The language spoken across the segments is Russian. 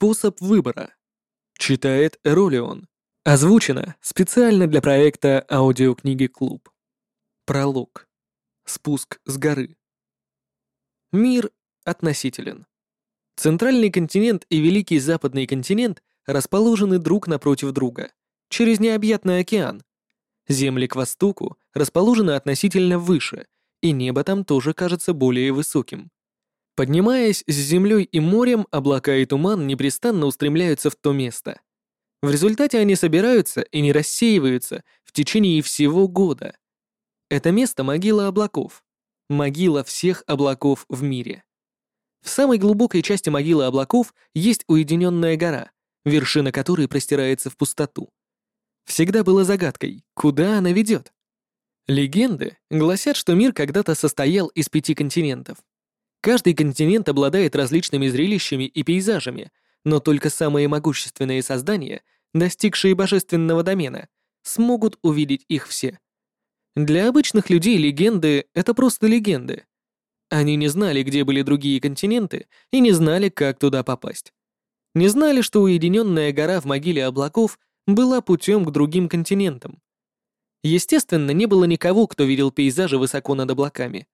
Способ выбора. Читает Эролион. Озвучено специально для проекта аудиокниги «Клуб». Пролог. Спуск с горы. Мир относителен. Центральный континент и Великий Западный континент расположены друг напротив друга, через необъятный океан. Земли к востоку расположены относительно выше, и небо там тоже кажется более высоким. Поднимаясь с землей и морем, облака и туман непрестанно устремляются в то место. В результате они собираются и не рассеиваются в течение всего года. Это место могила облаков. Могила всех облаков в мире. В самой глубокой части могилы облаков есть уединенная гора, вершина которой простирается в пустоту. Всегда было загадкой, куда она ведет. Легенды гласят, что мир когда-то состоял из пяти континентов. Каждый континент обладает различными зрелищами и пейзажами, но только самые могущественные создания, достигшие божественного домена, смогут увидеть их все. Для обычных людей легенды — это просто легенды. Они не знали, где были другие континенты, и не знали, как туда попасть. Не знали, что уединенная гора в могиле облаков была путем к другим континентам. Естественно, не было никого, кто видел пейзажи высоко над облаками.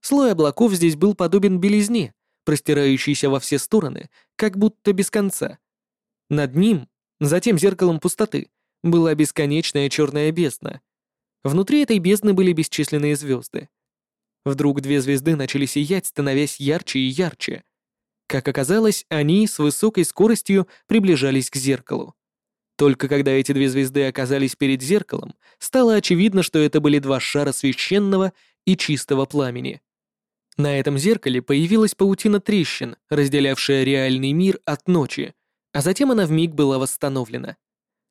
Слой облаков здесь был подобен белизне, простирающейся во все стороны, как будто без конца. Над ним, за тем зеркалом пустоты, была бесконечная черная бездна. Внутри этой бездны были бесчисленные звезды. Вдруг две звезды начали сиять, становясь ярче и ярче. Как оказалось, они с высокой скоростью приближались к зеркалу. Только когда эти две звезды оказались перед зеркалом, стало очевидно, что это были два шара священного и чистого пламени. На этом зеркале появилась паутина трещин, разделявшая реальный мир от ночи, а затем она вмиг была восстановлена.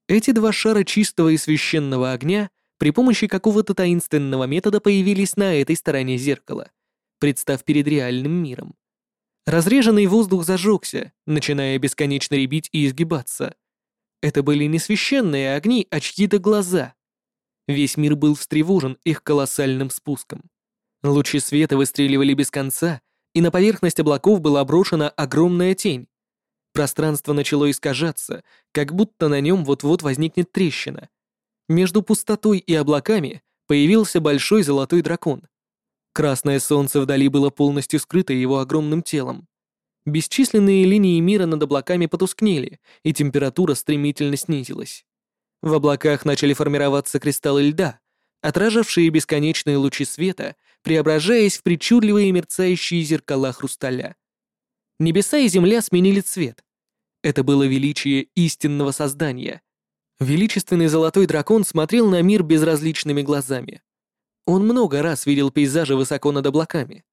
Эти два шара чистого и священного огня при помощи какого-то таинственного метода появились на этой стороне зеркала, представ перед реальным миром. Разреженный воздух зажегся, начиная бесконечно ребить и изгибаться. Это были не священные огни, а чьи-то глаза. Весь мир был встревожен их колоссальным спуском. Лучи света выстреливали без конца, и на поверхность облаков была брошена огромная тень. Пространство начало искажаться, как будто на нем вот-вот возникнет трещина. Между пустотой и облаками появился большой золотой дракон. Красное солнце вдали было полностью скрыто его огромным телом. Бесчисленные линии мира над облаками потускнели, и температура стремительно снизилась. В облаках начали формироваться кристаллы льда, отражавшие бесконечные лучи света, преображаясь в причудливые мерцающие зеркала хрусталя. Небеса и земля сменили цвет. Это было величие истинного создания. Величественный золотой дракон смотрел на мир безразличными глазами. Он много раз видел пейзажи высоко над облаками.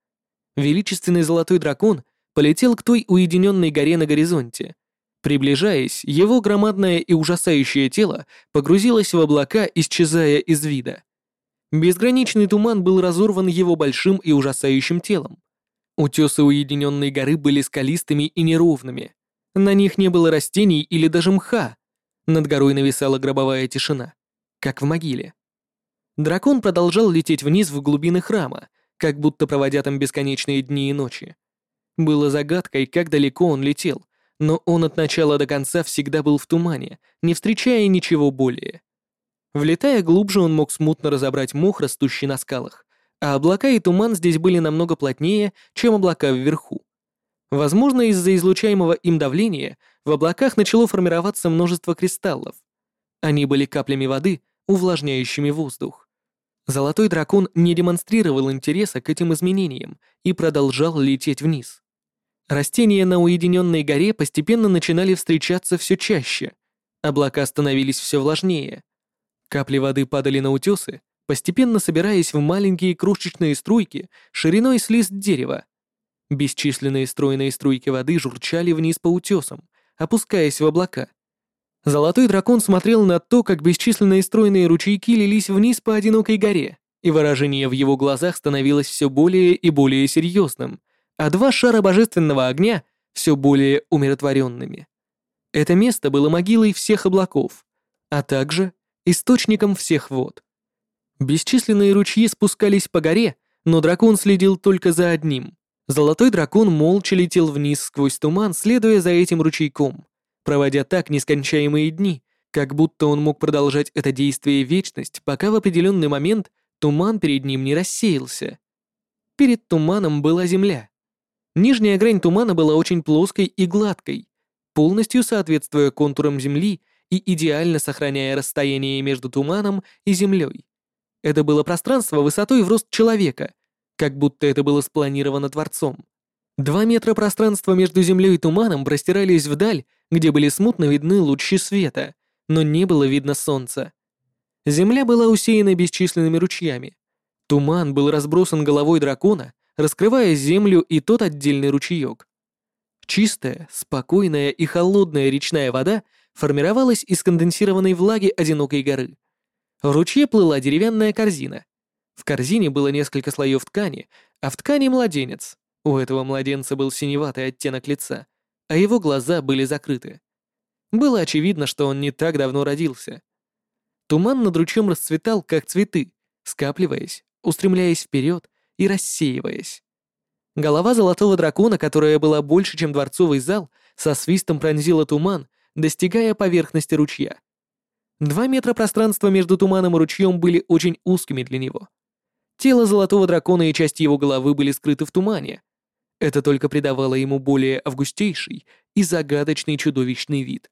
Величественный золотой дракон полетел к той уединенной горе на горизонте. Приближаясь, его громадное и ужасающее тело погрузилось в облака, исчезая из вида. Безграничный туман был разорван его большим и ужасающим телом. Утесы уединенной горы были скалистыми и неровными. На них не было растений или даже мха. Над горой нависала гробовая тишина, как в могиле. Дракон продолжал лететь вниз в глубины храма, как будто проводя там бесконечные дни и ночи. Было загадкой, как далеко он летел, но он от начала до конца всегда был в тумане, не встречая ничего более. Влетая глубже, он мог смутно разобрать мох, растущий на скалах, а облака и туман здесь были намного плотнее, чем облака вверху. Возможно, из-за излучаемого им давления в облаках начало формироваться множество кристаллов. Они были каплями воды, увлажняющими воздух. Золотой дракон не демонстрировал интереса к этим изменениям и продолжал лететь вниз. Растения на уединенной горе постепенно начинали встречаться все чаще. Облака становились все влажнее — Капли воды падали на утесы, постепенно собираясь в маленькие крошечные струйки шириной с лист дерева. Бесчисленные стройные струйки воды журчали вниз по утесам, опускаясь в облака. Золотой дракон смотрел на то, как бесчисленные стройные ручейки лились вниз по одинокой горе, и выражение в его глазах становилось все более и более серьезным, а два шара божественного огня все более умиротворенными. Это место было могилой всех облаков, а также источником всех вод. Бесчисленные ручьи спускались по горе, но дракон следил только за одним. Золотой дракон молча летел вниз сквозь туман, следуя за этим ручейком, проводя так нескончаемые дни, как будто он мог продолжать это действие вечность, пока в определенный момент туман перед ним не рассеялся. Перед туманом была земля. Нижняя грань тумана была очень плоской и гладкой, полностью соответствуя контурам земли и идеально сохраняя расстояние между туманом и землей. Это было пространство высотой в рост человека, как будто это было спланировано Творцом. Два метра пространства между землей и туманом простирались вдаль, где были смутно видны лучи света, но не было видно солнца. Земля была усеяна бесчисленными ручьями. Туман был разбросан головой дракона, раскрывая землю и тот отдельный ручеек. Чистая, спокойная и холодная речная вода формировалась из конденсированной влаги одинокой горы. В ручье плыла деревянная корзина. В корзине было несколько слоев ткани, а в ткани младенец. У этого младенца был синеватый оттенок лица, а его глаза были закрыты. Было очевидно, что он не так давно родился. Туман над ручьем расцветал, как цветы, скапливаясь, устремляясь вперед и рассеиваясь. Голова золотого дракона, которая была больше, чем дворцовый зал, со свистом пронзила туман, достигая поверхности ручья. Два метра пространства между туманом и ручьем были очень узкими для него. Тело золотого дракона и часть его головы были скрыты в тумане. Это только придавало ему более августейший и загадочный чудовищный вид.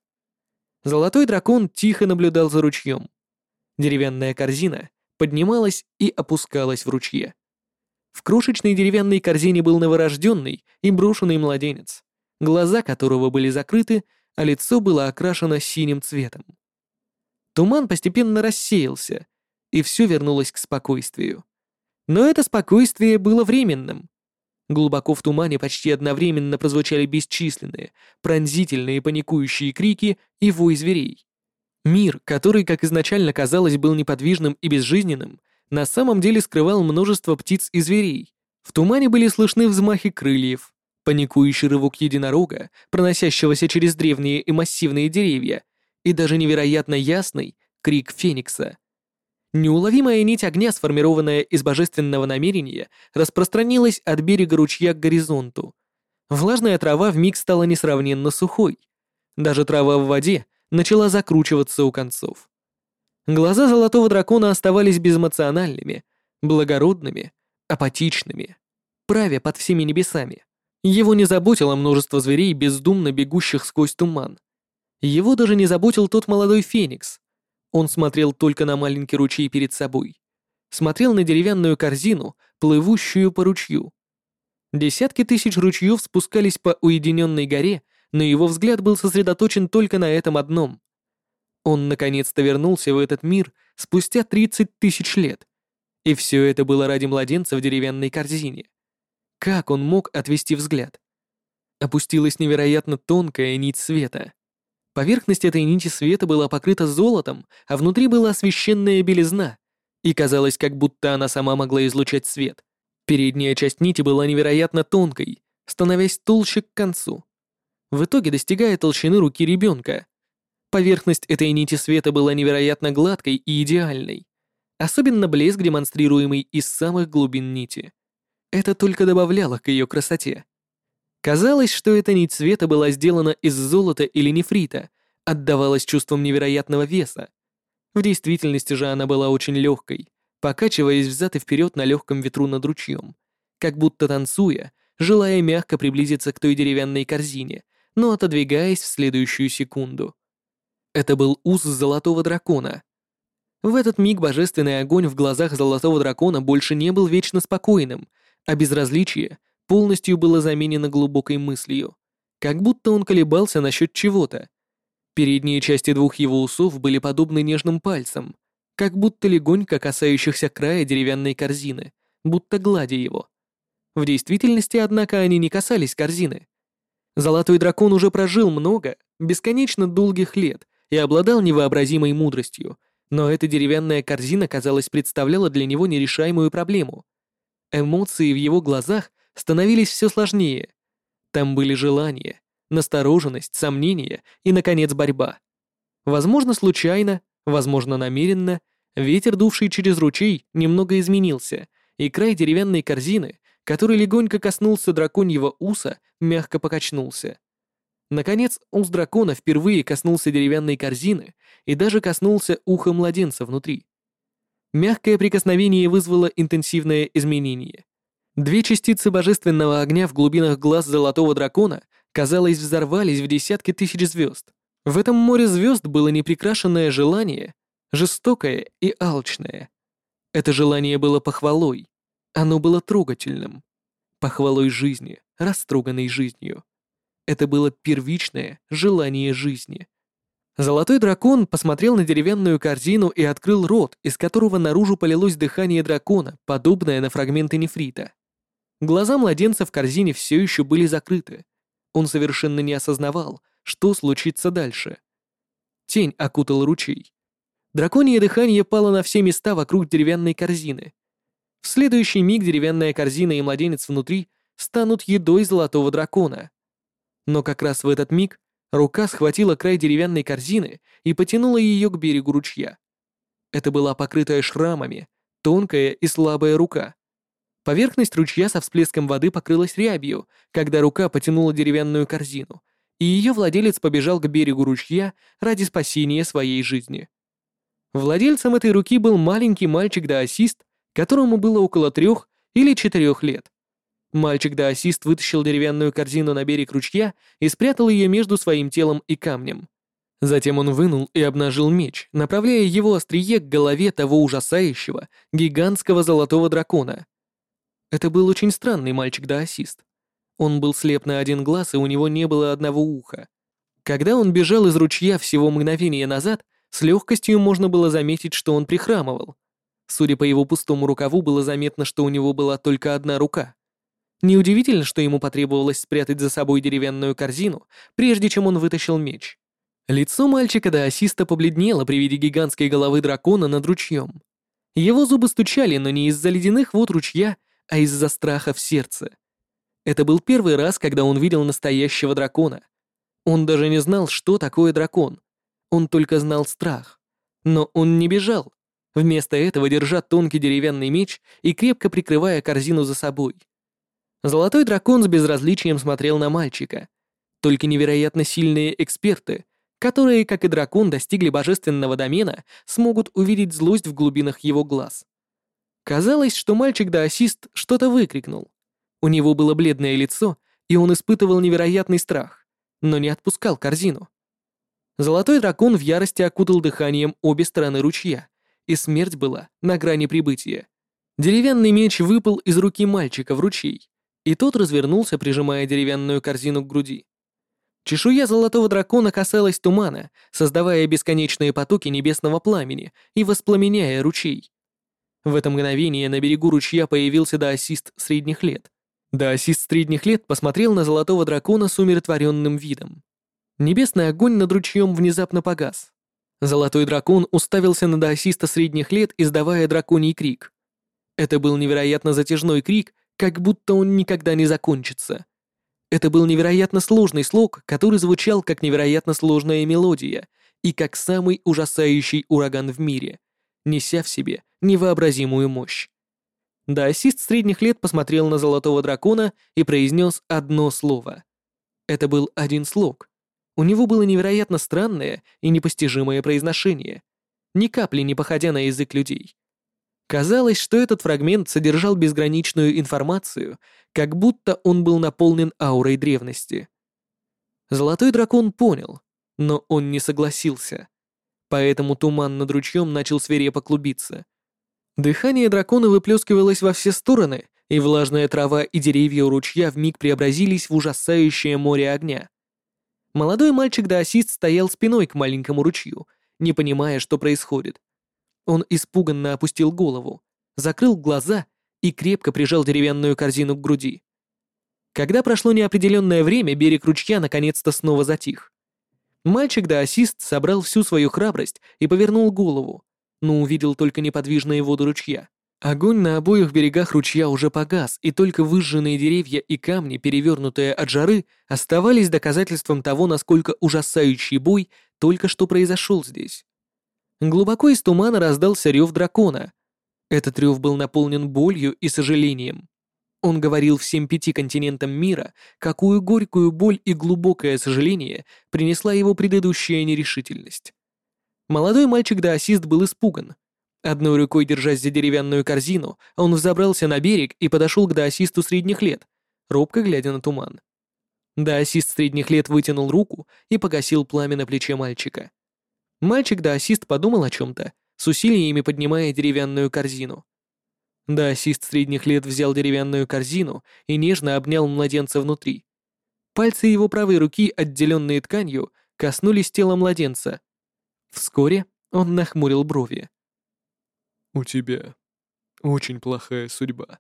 Золотой дракон тихо наблюдал за ручьем. Деревянная корзина поднималась и опускалась в ручье. В крошечной деревянной корзине был новорожденный и брошенный младенец, глаза которого были закрыты, а лицо было окрашено синим цветом. Туман постепенно рассеялся, и все вернулось к спокойствию. Но это спокойствие было временным. Глубоко в тумане почти одновременно прозвучали бесчисленные, пронзительные паникующие крики и вой зверей. Мир, который, как изначально казалось, был неподвижным и безжизненным, на самом деле скрывал множество птиц и зверей. В тумане были слышны взмахи крыльев, паникующий рывок единорога, проносящегося через древние и массивные деревья, и даже невероятно ясный крик Феникса. Неуловимая нить огня, сформированная из божественного намерения, распространилась от берега ручья к горизонту. Влажная трава вмиг стала несравненно сухой. Даже трава в воде начала закручиваться у концов. Глаза золотого дракона оставались безэмоциональными, благородными, апатичными, правя под всеми небесами. Его не заботило множество зверей, бездумно бегущих сквозь туман. Его даже не заботил тот молодой феникс, он смотрел только на маленький ручей перед собой. Смотрел на деревянную корзину, плывущую по ручью. Десятки тысяч ручьев спускались по уединенной горе, но его взгляд был сосредоточен только на этом одном. Он наконец-то вернулся в этот мир спустя 30 тысяч лет. И все это было ради младенца в деревянной корзине. Как он мог отвести взгляд? Опустилась невероятно тонкая нить света. Поверхность этой нити света была покрыта золотом, а внутри была священная белизна, и казалось, как будто она сама могла излучать свет. Передняя часть нити была невероятно тонкой, становясь толще к концу. В итоге достигая толщины руки ребенка. Поверхность этой нити света была невероятно гладкой и идеальной. Особенно блеск, демонстрируемый из самых глубин нити. Это только добавляло к ее красоте. Казалось, что эта нить света была сделана из золота или нефрита, отдавалась чувством невероятного веса. В действительности же она была очень легкой, покачиваясь взад и вперед на легком ветру над ручьем, как будто танцуя, желая мягко приблизиться к той деревянной корзине, но отодвигаясь в следующую секунду. Это был уз золотого дракона. В этот миг божественный огонь в глазах золотого дракона больше не был вечно спокойным, а безразличие — полностью было заменено глубокой мыслью, как будто он колебался насчет чего-то. Передние части двух его усов были подобны нежным пальцам, как будто легонько касающихся края деревянной корзины, будто гладя его. В действительности, однако, они не касались корзины. Золотой дракон уже прожил много, бесконечно долгих лет и обладал невообразимой мудростью, но эта деревянная корзина, казалось, представляла для него нерешаемую проблему. Эмоции в его глазах становились все сложнее. Там были желания, настороженность, сомнения и, наконец, борьба. Возможно, случайно, возможно, намеренно, ветер, дувший через ручей, немного изменился, и край деревянной корзины, который легонько коснулся драконьего уса, мягко покачнулся. Наконец, ус дракона впервые коснулся деревянной корзины и даже коснулся уха младенца внутри. Мягкое прикосновение вызвало интенсивное изменение. Две частицы божественного огня в глубинах глаз золотого дракона, казалось, взорвались в десятки тысяч звезд. В этом море звезд было непрекрашенное желание, жестокое и алчное. Это желание было похвалой. Оно было трогательным. Похвалой жизни, растроганной жизнью. Это было первичное желание жизни. Золотой дракон посмотрел на деревянную корзину и открыл рот, из которого наружу полилось дыхание дракона, подобное на фрагменты нефрита. Глаза младенца в корзине все еще были закрыты. Он совершенно не осознавал, что случится дальше. Тень окутал ручей. Драконье дыхание пало на все места вокруг деревянной корзины. В следующий миг деревянная корзина и младенец внутри станут едой золотого дракона. Но как раз в этот миг рука схватила край деревянной корзины и потянула ее к берегу ручья. Это была покрытая шрамами, тонкая и слабая рука. Поверхность ручья со всплеском воды покрылась рябью, когда рука потянула деревянную корзину, и ее владелец побежал к берегу ручья ради спасения своей жизни. Владельцем этой руки был маленький мальчик-даосист, которому было около трех или четырех лет. Мальчик-даосист вытащил деревянную корзину на берег ручья и спрятал ее между своим телом и камнем. Затем он вынул и обнажил меч, направляя его острие к голове того ужасающего, гигантского золотого дракона. Это был очень странный мальчик-даосист. Он был слеп на один глаз, и у него не было одного уха. Когда он бежал из ручья всего мгновение назад, с легкостью можно было заметить, что он прихрамывал. Судя по его пустому рукаву, было заметно, что у него была только одна рука. Неудивительно, что ему потребовалось спрятать за собой деревянную корзину, прежде чем он вытащил меч. Лицо мальчика до ассиста побледнело при виде гигантской головы дракона над ручьем. Его зубы стучали, но не из-за ледяных вод ручья, а из-за страха в сердце. Это был первый раз, когда он видел настоящего дракона. Он даже не знал, что такое дракон. Он только знал страх. Но он не бежал. Вместо этого держа тонкий деревянный меч и крепко прикрывая корзину за собой. Золотой дракон с безразличием смотрел на мальчика. Только невероятно сильные эксперты, которые, как и дракон, достигли божественного домена, смогут увидеть злость в глубинах его глаз. Казалось, что мальчик-даосист что-то выкрикнул. У него было бледное лицо, и он испытывал невероятный страх, но не отпускал корзину. Золотой дракон в ярости окутал дыханием обе стороны ручья, и смерть была на грани прибытия. Деревянный меч выпал из руки мальчика в ручей, и тот развернулся, прижимая деревянную корзину к груди. Чешуя золотого дракона касалась тумана, создавая бесконечные потоки небесного пламени и воспламеняя ручей. В это мгновение на берегу ручья появился даосист средних лет. Даосист средних лет посмотрел на золотого дракона с умиротворенным видом. Небесный огонь над ручьем внезапно погас. Золотой дракон уставился на даосиста средних лет, издавая драконий крик. Это был невероятно затяжной крик, как будто он никогда не закончится. Это был невероятно сложный слог, который звучал как невероятно сложная мелодия и как самый ужасающий ураган в мире, неся в себе невообразимую мощь. Даосист средних лет посмотрел на золотого дракона и произнес одно слово. Это был один слог. У него было невероятно странное и непостижимое произношение, ни капли не походя на язык людей. Казалось, что этот фрагмент содержал безграничную информацию, как будто он был наполнен аурой древности. Золотой дракон понял, но он не согласился. Поэтому туман над ручьем начал свирепо клубиться. Дыхание дракона выплескивалось во все стороны, и влажная трава и деревья у ручья вмиг преобразились в ужасающее море огня. Молодой мальчик-даосист стоял спиной к маленькому ручью, не понимая, что происходит. Он испуганно опустил голову, закрыл глаза и крепко прижал деревянную корзину к груди. Когда прошло неопределенное время, берег ручья наконец-то снова затих. Мальчик-даосист собрал всю свою храбрость и повернул голову, но увидел только неподвижные воды ручья. Огонь на обоих берегах ручья уже погас, и только выжженные деревья и камни, перевернутые от жары, оставались доказательством того, насколько ужасающий бой только что произошел здесь. Глубоко из тумана раздался рев дракона. Этот рев был наполнен болью и сожалением. он говорил всем пяти континентам мира, какую горькую боль и глубокое сожаление принесла его предыдущая нерешительность. Молодой мальчик-даосист был испуган. Одной рукой держась за деревянную корзину, он взобрался на берег и подошел к даосисту средних лет, робко глядя на туман. Даосист средних лет вытянул руку и погасил пламя на плече мальчика. Мальчик-даосист подумал о чем-то, с усилиями поднимая деревянную корзину. Даосист средних лет взял деревянную корзину и нежно обнял младенца внутри. Пальцы его правой руки, отделенные тканью, коснулись тела младенца. Вскоре он нахмурил брови. «У тебя очень плохая судьба»,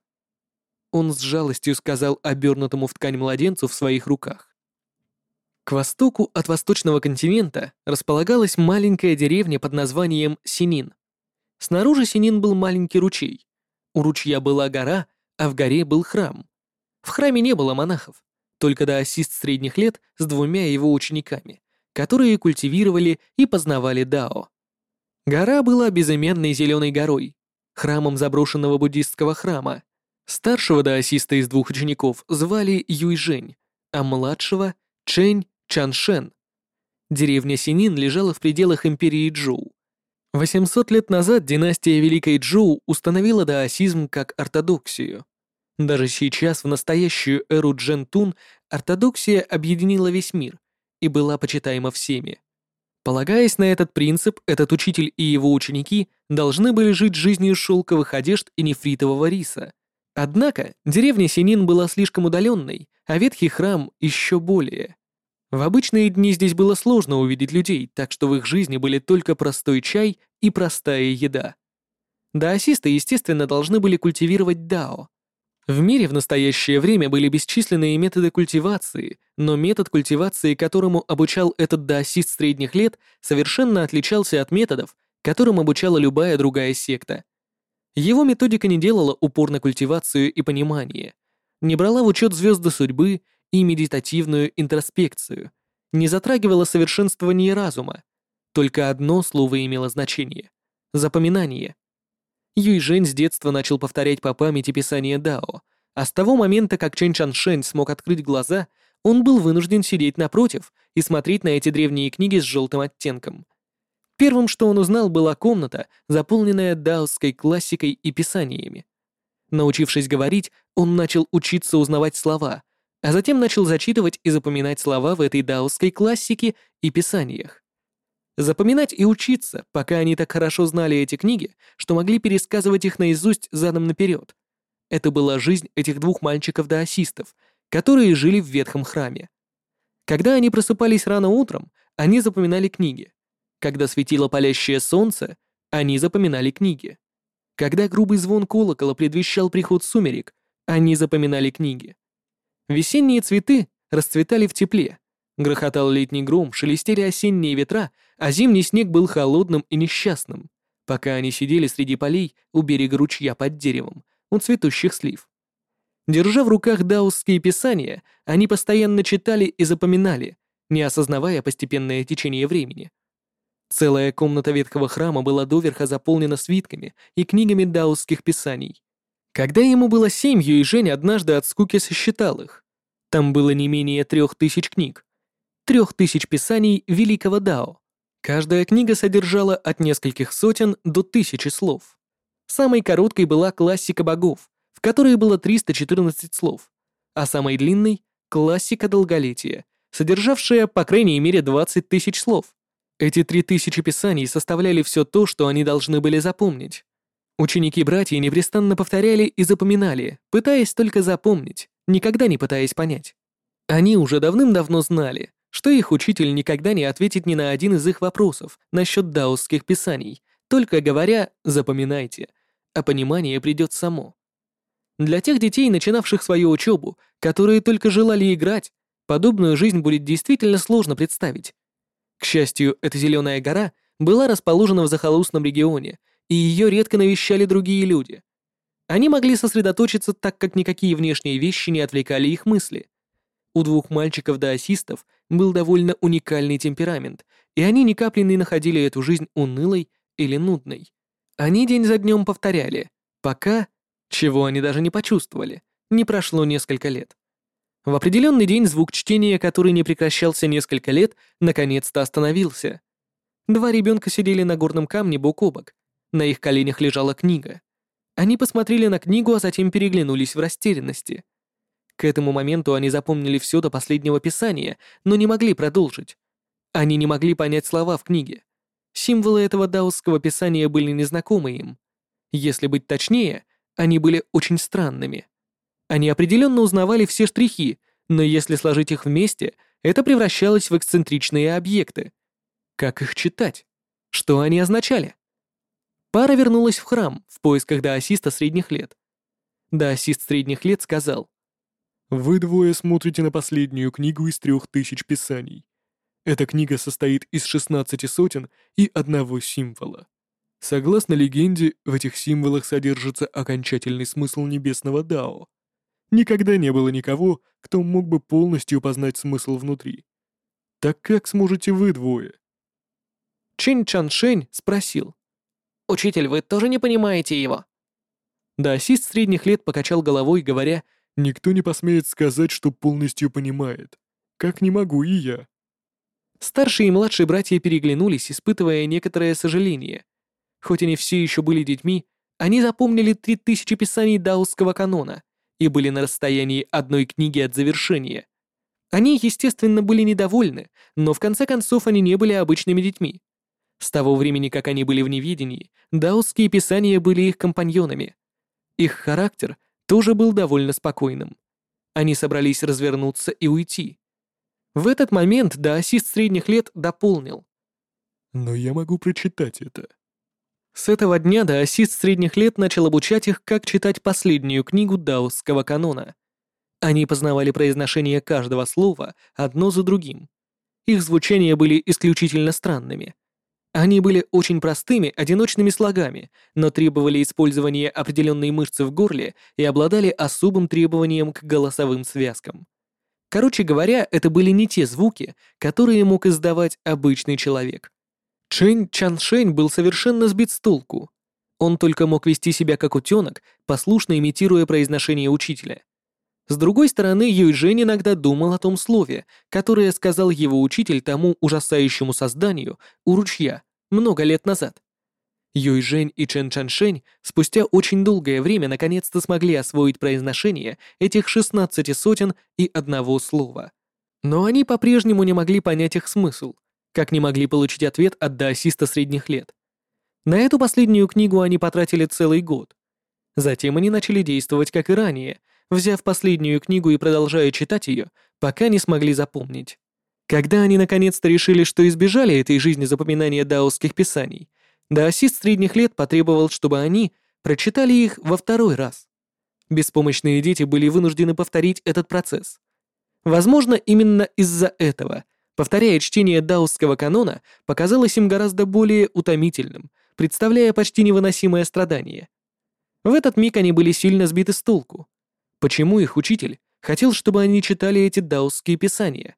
он с жалостью сказал обернутому в ткань младенцу в своих руках. К востоку от восточного континента располагалась маленькая деревня под названием Синин. Снаружи Синин был маленький ручей. У ручья была гора, а в горе был храм. В храме не было монахов, только даосист средних лет с двумя его учениками, которые культивировали и познавали дао. Гора была безымянной зеленой горой, храмом заброшенного буддистского храма, Старшего даосиста из двух учеников звали Юйжень, а младшего — Чэнь Чаншен. Деревня Синин лежала в пределах империи Джоу. 800 лет назад династия Великой Джоу установила даосизм как ортодоксию. Даже сейчас, в настоящую эру Джентун, ортодоксия объединила весь мир и была почитаема всеми. Полагаясь на этот принцип, этот учитель и его ученики должны были жить жизнью шелковых одежд и нефритового риса, Однако деревня Синин была слишком удаленной, а ветхий храм еще более. В обычные дни здесь было сложно увидеть людей, так что в их жизни были только простой чай и простая еда. Даосисты, естественно, должны были культивировать дао. В мире в настоящее время были бесчисленные методы культивации, но метод культивации, которому обучал этот даосист средних лет, совершенно отличался от методов, которым обучала любая другая секта. Его методика не делала упор на культивацию и понимание, не брала в учет звезды судьбы и медитативную интроспекцию, не затрагивала совершенствование разума. Только одно слово имело значение — запоминание. Юйжэнь с детства начал повторять по памяти писание Дао, а с того момента, как Чэнь Чаншэнь смог открыть глаза, он был вынужден сидеть напротив и смотреть на эти древние книги с желтым оттенком. Первым, что он узнал, была комната, заполненная даосской классикой и писаниями. Научившись говорить, он начал учиться узнавать слова, а затем начал зачитывать и запоминать слова в этой даосской классике и писаниях. Запоминать и учиться, пока они так хорошо знали эти книги, что могли пересказывать их наизусть задом наперед. Это была жизнь этих двух мальчиков-даосистов, которые жили в ветхом храме. Когда они просыпались рано утром, они запоминали книги. Когда светило палящее солнце, они запоминали книги. Когда грубый звон колокола предвещал приход сумерек, они запоминали книги. Весенние цветы расцветали в тепле. Грохотал летний гром, шелестели осенние ветра, а зимний снег был холодным и несчастным, пока они сидели среди полей у берега ручья под деревом, у цветущих слив. Держа в руках даусские писания, они постоянно читали и запоминали, не осознавая постепенное течение времени. Целая комната ветхого храма была доверха заполнена свитками и книгами даосских писаний. Когда ему было семь, и Женя однажды от скуки сосчитал их. Там было не менее трех тысяч книг. Трех тысяч писаний великого Дао. Каждая книга содержала от нескольких сотен до тысячи слов. Самой короткой была классика богов, в которой было 314 слов, а самой длинной — классика долголетия, содержавшая по крайней мере 20 тысяч слов. Эти три тысячи писаний составляли все то, что они должны были запомнить. Ученики-братья непрестанно повторяли и запоминали, пытаясь только запомнить, никогда не пытаясь понять. Они уже давным-давно знали, что их учитель никогда не ответит ни на один из их вопросов насчет даосских писаний, только говоря «запоминайте», а понимание придет само. Для тех детей, начинавших свою учебу, которые только желали играть, подобную жизнь будет действительно сложно представить. К счастью, эта зеленая гора была расположена в захолустном регионе, и ее редко навещали другие люди. Они могли сосредоточиться, так как никакие внешние вещи не отвлекали их мысли. У двух мальчиков-даосистов был довольно уникальный темперамент, и они ни капли не находили эту жизнь унылой или нудной. Они день за днем повторяли, пока, чего они даже не почувствовали, не прошло несколько лет. В определенный день звук чтения, который не прекращался несколько лет, наконец-то остановился. Два ребенка сидели на горном камне бок о бок. На их коленях лежала книга. Они посмотрели на книгу, а затем переглянулись в растерянности. К этому моменту они запомнили все до последнего писания, но не могли продолжить. Они не могли понять слова в книге. Символы этого даосского писания были незнакомы им. Если быть точнее, они были очень странными. Они определенно узнавали все штрихи, но если сложить их вместе, это превращалось в эксцентричные объекты. Как их читать? Что они означали? Пара вернулась в храм в поисках даосиста средних лет. Даосист средних лет сказал. «Вы двое смотрите на последнюю книгу из трех тысяч писаний. Эта книга состоит из 16 сотен и одного символа. Согласно легенде, в этих символах содержится окончательный смысл небесного Дао. Никогда не было никого, кто мог бы полностью познать смысл внутри. Так как сможете вы двое? Чэнь Чаншень спросил. «Учитель, вы тоже не понимаете его?» Даосист средних лет покачал головой, говоря, «Никто не посмеет сказать, что полностью понимает. Как не могу и я». Старшие и младшие братья переглянулись, испытывая некоторое сожаление. Хоть они все еще были детьми, они запомнили три тысячи писаний даосского канона и были на расстоянии одной книги от завершения. Они, естественно, были недовольны, но в конце концов они не были обычными детьми. С того времени, как они были в неведении, даосские писания были их компаньонами. Их характер тоже был довольно спокойным. Они собрались развернуться и уйти. В этот момент даосист средних лет дополнил. «Но я могу прочитать это». С этого дня даосист средних лет начал обучать их, как читать последнюю книгу даосского канона. Они познавали произношение каждого слова одно за другим. Их звучания были исключительно странными. Они были очень простыми, одиночными слогами, но требовали использования определенной мышцы в горле и обладали особым требованием к голосовым связкам. Короче говоря, это были не те звуки, которые мог издавать обычный человек. Чэнь Чаншень был совершенно сбит с толку. Он только мог вести себя как утенок, послушно имитируя произношение учителя. С другой стороны, Юй Жень иногда думал о том слове, которое сказал его учитель тому ужасающему созданию у ручья много лет назад. Юй Жень и Чен Чаншень спустя очень долгое время наконец-то смогли освоить произношение этих 16 сотен и одного слова. Но они по-прежнему не могли понять их смысл, как не могли получить ответ от даосиста средних лет. На эту последнюю книгу они потратили целый год. Затем они начали действовать как и ранее, взяв последнюю книгу и продолжая читать ее, пока не смогли запомнить. Когда они наконец-то решили, что избежали этой жизни запоминания даосских писаний, даосист средних лет потребовал, чтобы они прочитали их во второй раз. Беспомощные дети были вынуждены повторить этот процесс. Возможно, именно из-за этого, повторяя чтение даосского канона, показалось им гораздо более утомительным, представляя почти невыносимое страдание. В этот миг они были сильно сбиты с толку. Почему их учитель хотел, чтобы они читали эти даосские писания?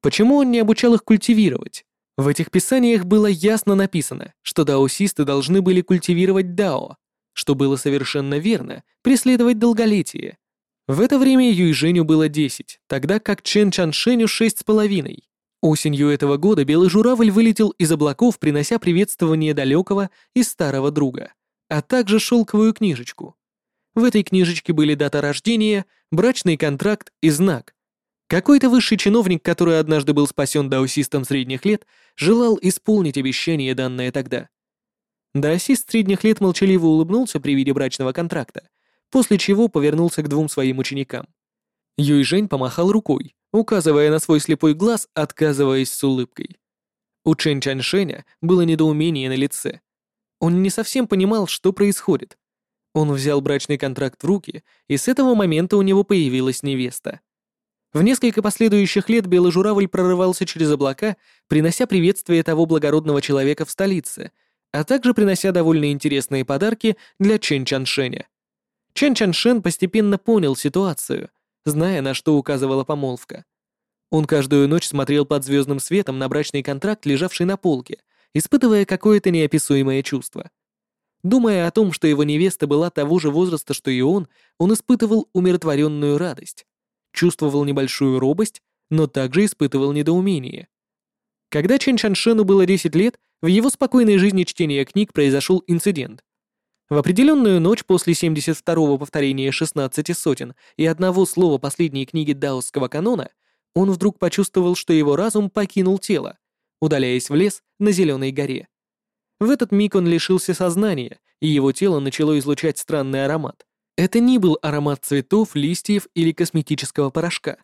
Почему он не обучал их культивировать? В этих писаниях было ясно написано, что даосисты должны были культивировать дао, что было совершенно верно, преследовать долголетие. В это время Юй Женю было 10, тогда как Чен Чаншеню шесть с половиной. Осенью этого года белый журавль вылетел из облаков, принося приветствование далекого и старого друга, а также шелковую книжечку. В этой книжечке были дата рождения, брачный контракт и знак, какой-то высший чиновник, который однажды был спасен даосистом средних лет, желал исполнить обещание, данное тогда. Даосист средних лет молчаливо улыбнулся при виде брачного контракта, после чего повернулся к двум своим ученикам. Юй Жень помахал рукой, указывая на свой слепой глаз, отказываясь с улыбкой. У Чэнь Чаньшэня было недоумение на лице. Он не совсем понимал, что происходит. Он взял брачный контракт в руки, и с этого момента у него появилась невеста. В несколько последующих лет белый журавль прорывался через облака, принося приветствие того благородного человека в столице, а также принося довольно интересные подарки для Чен Чаншеня. Чен Чаншен постепенно понял ситуацию, зная, на что указывала помолвка. Он каждую ночь смотрел под звездным светом на брачный контракт, лежавший на полке, испытывая какое-то неописуемое чувство. Думая о том, что его невеста была того же возраста, что и он, он испытывал умиротворенную радость, чувствовал небольшую робость, но также испытывал недоумение. Когда Чен Чаншену было 10 лет, в его спокойной жизни чтения книг произошел инцидент. В определенную ночь после 72-го повторения 16 сотен и одного слова последней книги даосского канона, он вдруг почувствовал, что его разум покинул тело, удаляясь в лес на Зеленой горе. В этот миг он лишился сознания, и его тело начало излучать странный аромат. Это не был аромат цветов, листьев или косметического порошка.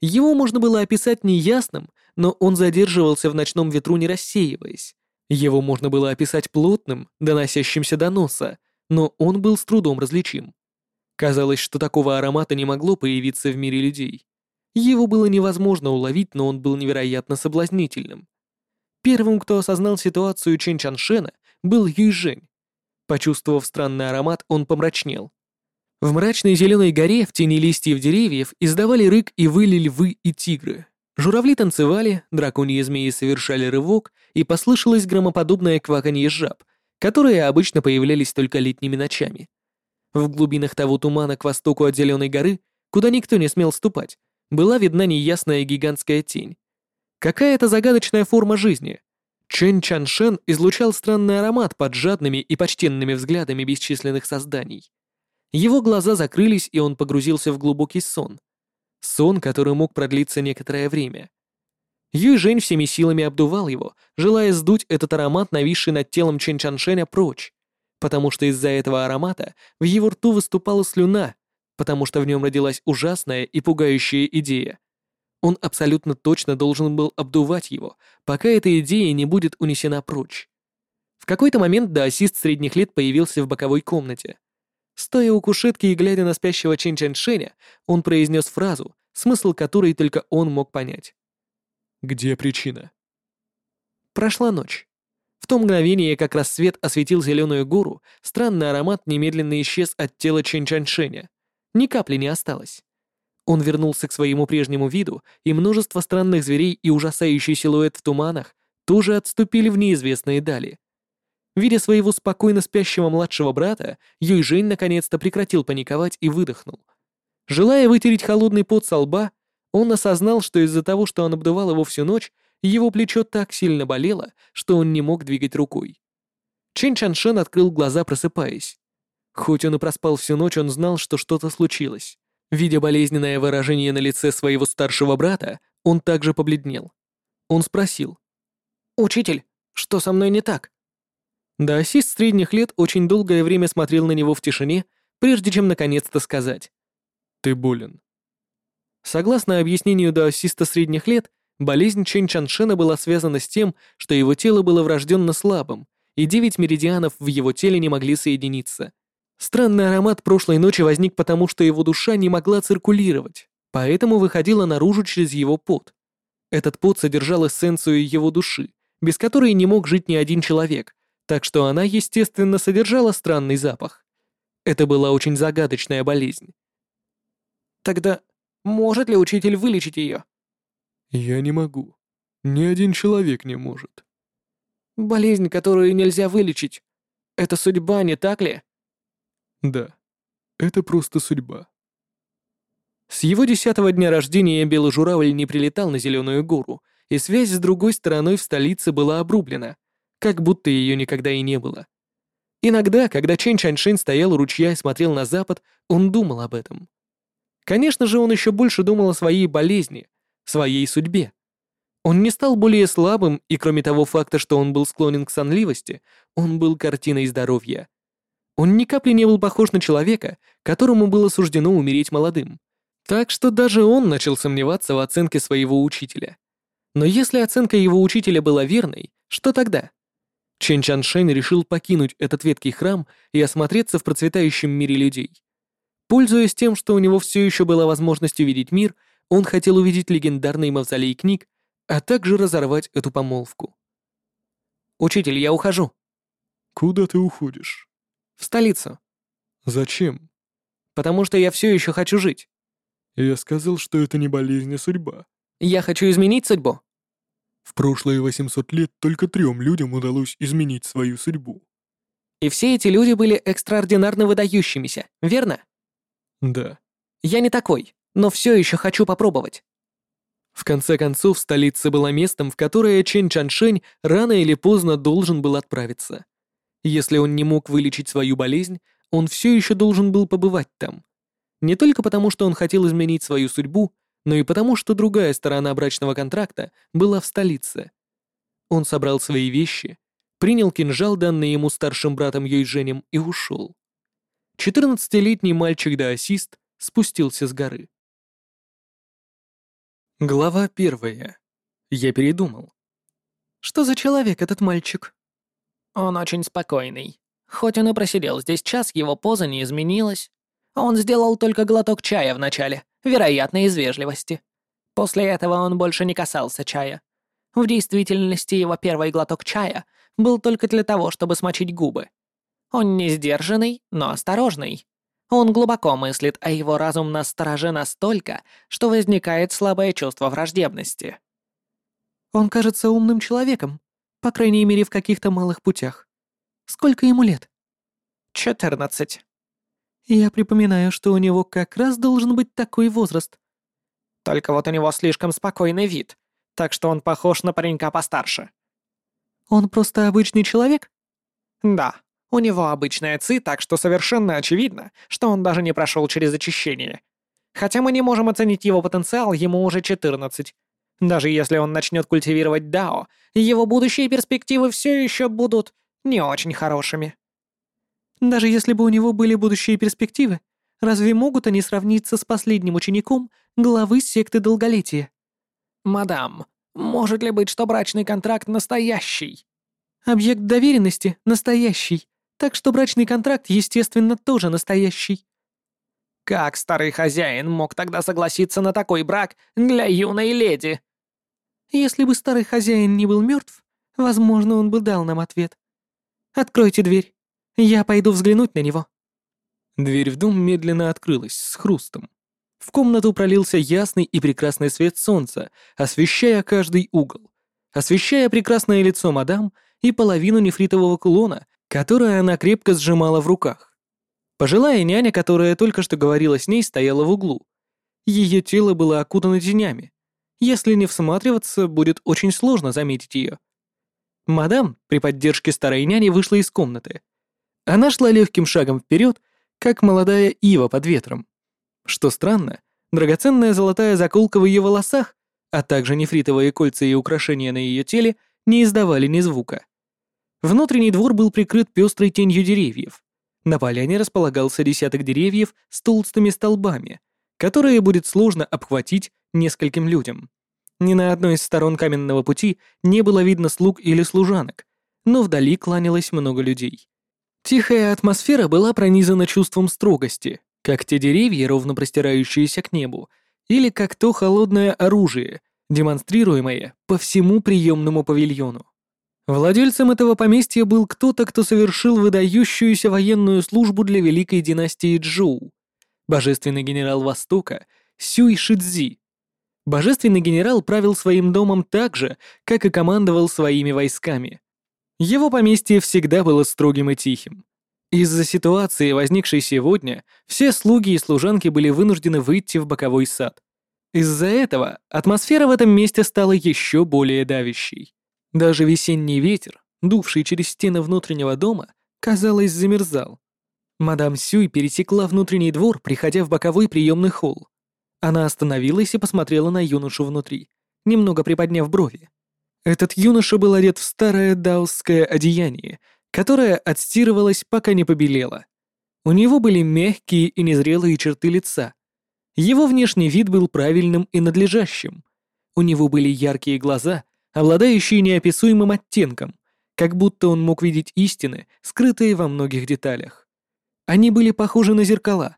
Его можно было описать неясным, но он задерживался в ночном ветру, не рассеиваясь. Его можно было описать плотным, доносящимся до носа, но он был с трудом различим. Казалось, что такого аромата не могло появиться в мире людей. Его было невозможно уловить, но он был невероятно соблазнительным. Первым, кто осознал ситуацию Чен Чаншена, был Юй Жень. Почувствовав странный аромат, он помрачнел. В мрачной зеленой горе в тени листьев деревьев издавали рык и выли львы и тигры. Журавли танцевали, драконьи змеи совершали рывок, и послышалось громоподобное кваканье жаб, которые обычно появлялись только летними ночами. В глубинах того тумана к востоку от Зеленой горы, куда никто не смел ступать, была видна неясная гигантская тень. Какая-то загадочная форма жизни. Чен Чаншен излучал странный аромат под жадными и почтенными взглядами бесчисленных созданий. Его глаза закрылись, и он погрузился в глубокий сон. Сон, который мог продлиться некоторое время. Юй Жень всеми силами обдувал его, желая сдуть этот аромат, нависший над телом Чен Чаншеня, прочь, потому что из-за этого аромата в его рту выступала слюна, потому что в нем родилась ужасная и пугающая идея. Он абсолютно точно должен был обдувать его, пока эта идея не будет унесена прочь. В какой-то момент даосист средних лет появился в боковой комнате. Стоя у кушетки и глядя на спящего Чин Чэн Шэня, он произнес фразу, смысл которой только он мог понять. «Где причина?» Прошла ночь. В то мгновение, как рассвет осветил зеленую гору, странный аромат немедленно исчез от тела Чин Чэн Шэня. Ни капли не осталось. Он вернулся к своему прежнему виду, и множество странных зверей и ужасающий силуэт в туманах тоже отступили в неизвестные дали. Видя своего спокойно спящего младшего брата, Юй Жень наконец-то прекратил паниковать и выдохнул. Желая вытереть холодный пот со лба, он осознал, что из-за того, что он обдувал его всю ночь, его плечо так сильно болело, что он не мог двигать рукой. Чен Чаншен открыл глаза, просыпаясь. Хоть он и проспал всю ночь, он знал, что что-то случилось. Видя болезненное выражение на лице своего старшего брата, он также побледнел. Он спросил. «Учитель, что со мной не так?» Даосист средних лет очень долгое время смотрел на него в тишине, прежде чем наконец-то сказать. «Ты болен». Согласно объяснению даосиста средних лет, болезнь Чэнь Чаншена была связана с тем, что его тело было врожденно слабым, и девять меридианов в его теле не могли соединиться. Странный аромат прошлой ночи возник потому, что его душа не могла циркулировать, поэтому выходила наружу через его пот. Этот пот содержал эссенцию его души, без которой не мог жить ни один человек, так что она, естественно, содержала странный запах. Это была очень загадочная болезнь. Тогда может ли учитель вылечить ее? Я не могу. Ни один человек не может. Болезнь, которую нельзя вылечить. Это судьба, не так ли? Да. Это просто судьба. С его десятого дня рождения белый журавль не прилетал на Зеленую гору, и связь с другой стороной в столице была обрублена — как будто ее никогда и не было. Иногда, когда Чен Чаньшин стоял у ручья и смотрел на запад, он думал об этом. Конечно же, он еще больше думал о своей болезни, своей судьбе. Он не стал более слабым, и кроме того факта, что он был склонен к сонливости, он был картиной здоровья. Он ни капли не был похож на человека, которому было суждено умереть молодым. Так что даже он начал сомневаться в оценке своего учителя. Но если оценка его учителя была верной, что тогда? Чен Чаншень решил покинуть этот веткий храм и осмотреться в процветающем мире людей. Пользуясь тем, что у него все еще была возможность увидеть мир, он хотел увидеть легендарный мавзолей книг, а также разорвать эту помолвку. «Учитель, я ухожу». «Куда ты уходишь?» «В столицу». «Зачем?» «Потому что я все еще хочу жить». «Я сказал, что это не болезнь, а судьба». «Я хочу изменить судьбу». В прошлые 800 лет только трем людям удалось изменить свою судьбу. И все эти люди были экстраординарно выдающимися, верно? Да. Я не такой, но все еще хочу попробовать. В конце концов, столица была местом, в которое Чен Чаншень рано или поздно должен был отправиться. Если он не мог вылечить свою болезнь, он все еще должен был побывать там. Не только потому, что он хотел изменить свою судьбу, но и потому, что другая сторона брачного контракта была в столице. Он собрал свои вещи, принял кинжал, данный ему старшим братом Юйженем, и ушел. Четырнадцатилетний мальчик-даосист спустился с горы. Глава первая. Я передумал. Что за человек этот мальчик? Он очень спокойный. Хоть он и просидел здесь час, его поза не изменилась. Он сделал только глоток чая вначале, вероятно, из вежливости. После этого он больше не касался чая. В действительности его первый глоток чая был только для того, чтобы смочить губы. Он не сдержанный, но осторожный. Он глубоко мыслит, а его разум настороже настолько, что возникает слабое чувство враждебности. Он кажется умным человеком, по крайней мере, в каких-то малых путях. Сколько ему лет? Четырнадцать. Я припоминаю, что у него как раз должен быть такой возраст. Только вот у него слишком спокойный вид, так что он похож на паренька постарше. Он просто обычный человек? Да, у него обычная ЦИ, так что совершенно очевидно, что он даже не прошел через очищение. Хотя мы не можем оценить его потенциал, ему уже 14. Даже если он начнет культивировать Дао, его будущие перспективы все еще будут не очень хорошими. Даже если бы у него были будущие перспективы, разве могут они сравниться с последним учеником главы секты долголетия? Мадам, может ли быть, что брачный контракт настоящий? Объект доверенности настоящий, так что брачный контракт, естественно, тоже настоящий. Как старый хозяин мог тогда согласиться на такой брак для юной леди? Если бы старый хозяин не был мертв, возможно, он бы дал нам ответ. Откройте дверь. Я пойду взглянуть на него». Дверь в дом медленно открылась с хрустом. В комнату пролился ясный и прекрасный свет солнца, освещая каждый угол, освещая прекрасное лицо мадам и половину нефритового кулона, которое она крепко сжимала в руках. Пожилая няня, которая только что говорила с ней, стояла в углу. Ее тело было окутано тенями. Если не всматриваться, будет очень сложно заметить ее. Мадам при поддержке старой няни вышла из комнаты. Она шла легким шагом вперед, как молодая ива под ветром. Что странно, драгоценная золотая заколка в ее волосах, а также нефритовые кольца и украшения на ее теле не издавали ни звука. Внутренний двор был прикрыт пестрой тенью деревьев. На поляне располагался десяток деревьев с толстыми столбами, которые будет сложно обхватить нескольким людям. Ни на одной из сторон каменного пути не было видно слуг или служанок, но вдали кланялось много людей. Тихая атмосфера была пронизана чувством строгости, как те деревья, ровно простирающиеся к небу, или как то холодное оружие, демонстрируемое по всему приемному павильону. Владельцем этого поместья был кто-то, кто совершил выдающуюся военную службу для великой династии Джоу, божественный генерал Востока Сюй Шидзи, Божественный генерал правил своим домом так же, как и командовал своими войсками. Его поместье всегда было строгим и тихим. Из-за ситуации, возникшей сегодня, все слуги и служанки были вынуждены выйти в боковой сад. Из-за этого атмосфера в этом месте стала еще более давящей. Даже весенний ветер, дувший через стены внутреннего дома, казалось, замерзал. Мадам Сюй пересекла внутренний двор, приходя в боковой приемный холл. Она остановилась и посмотрела на юношу внутри, немного приподняв брови. Этот юноша был одет в старое даусское одеяние, которое отстирывалось, пока не побелело. У него были мягкие и незрелые черты лица. Его внешний вид был правильным и надлежащим. У него были яркие глаза, обладающие неописуемым оттенком, как будто он мог видеть истины, скрытые во многих деталях. Они были похожи на зеркала,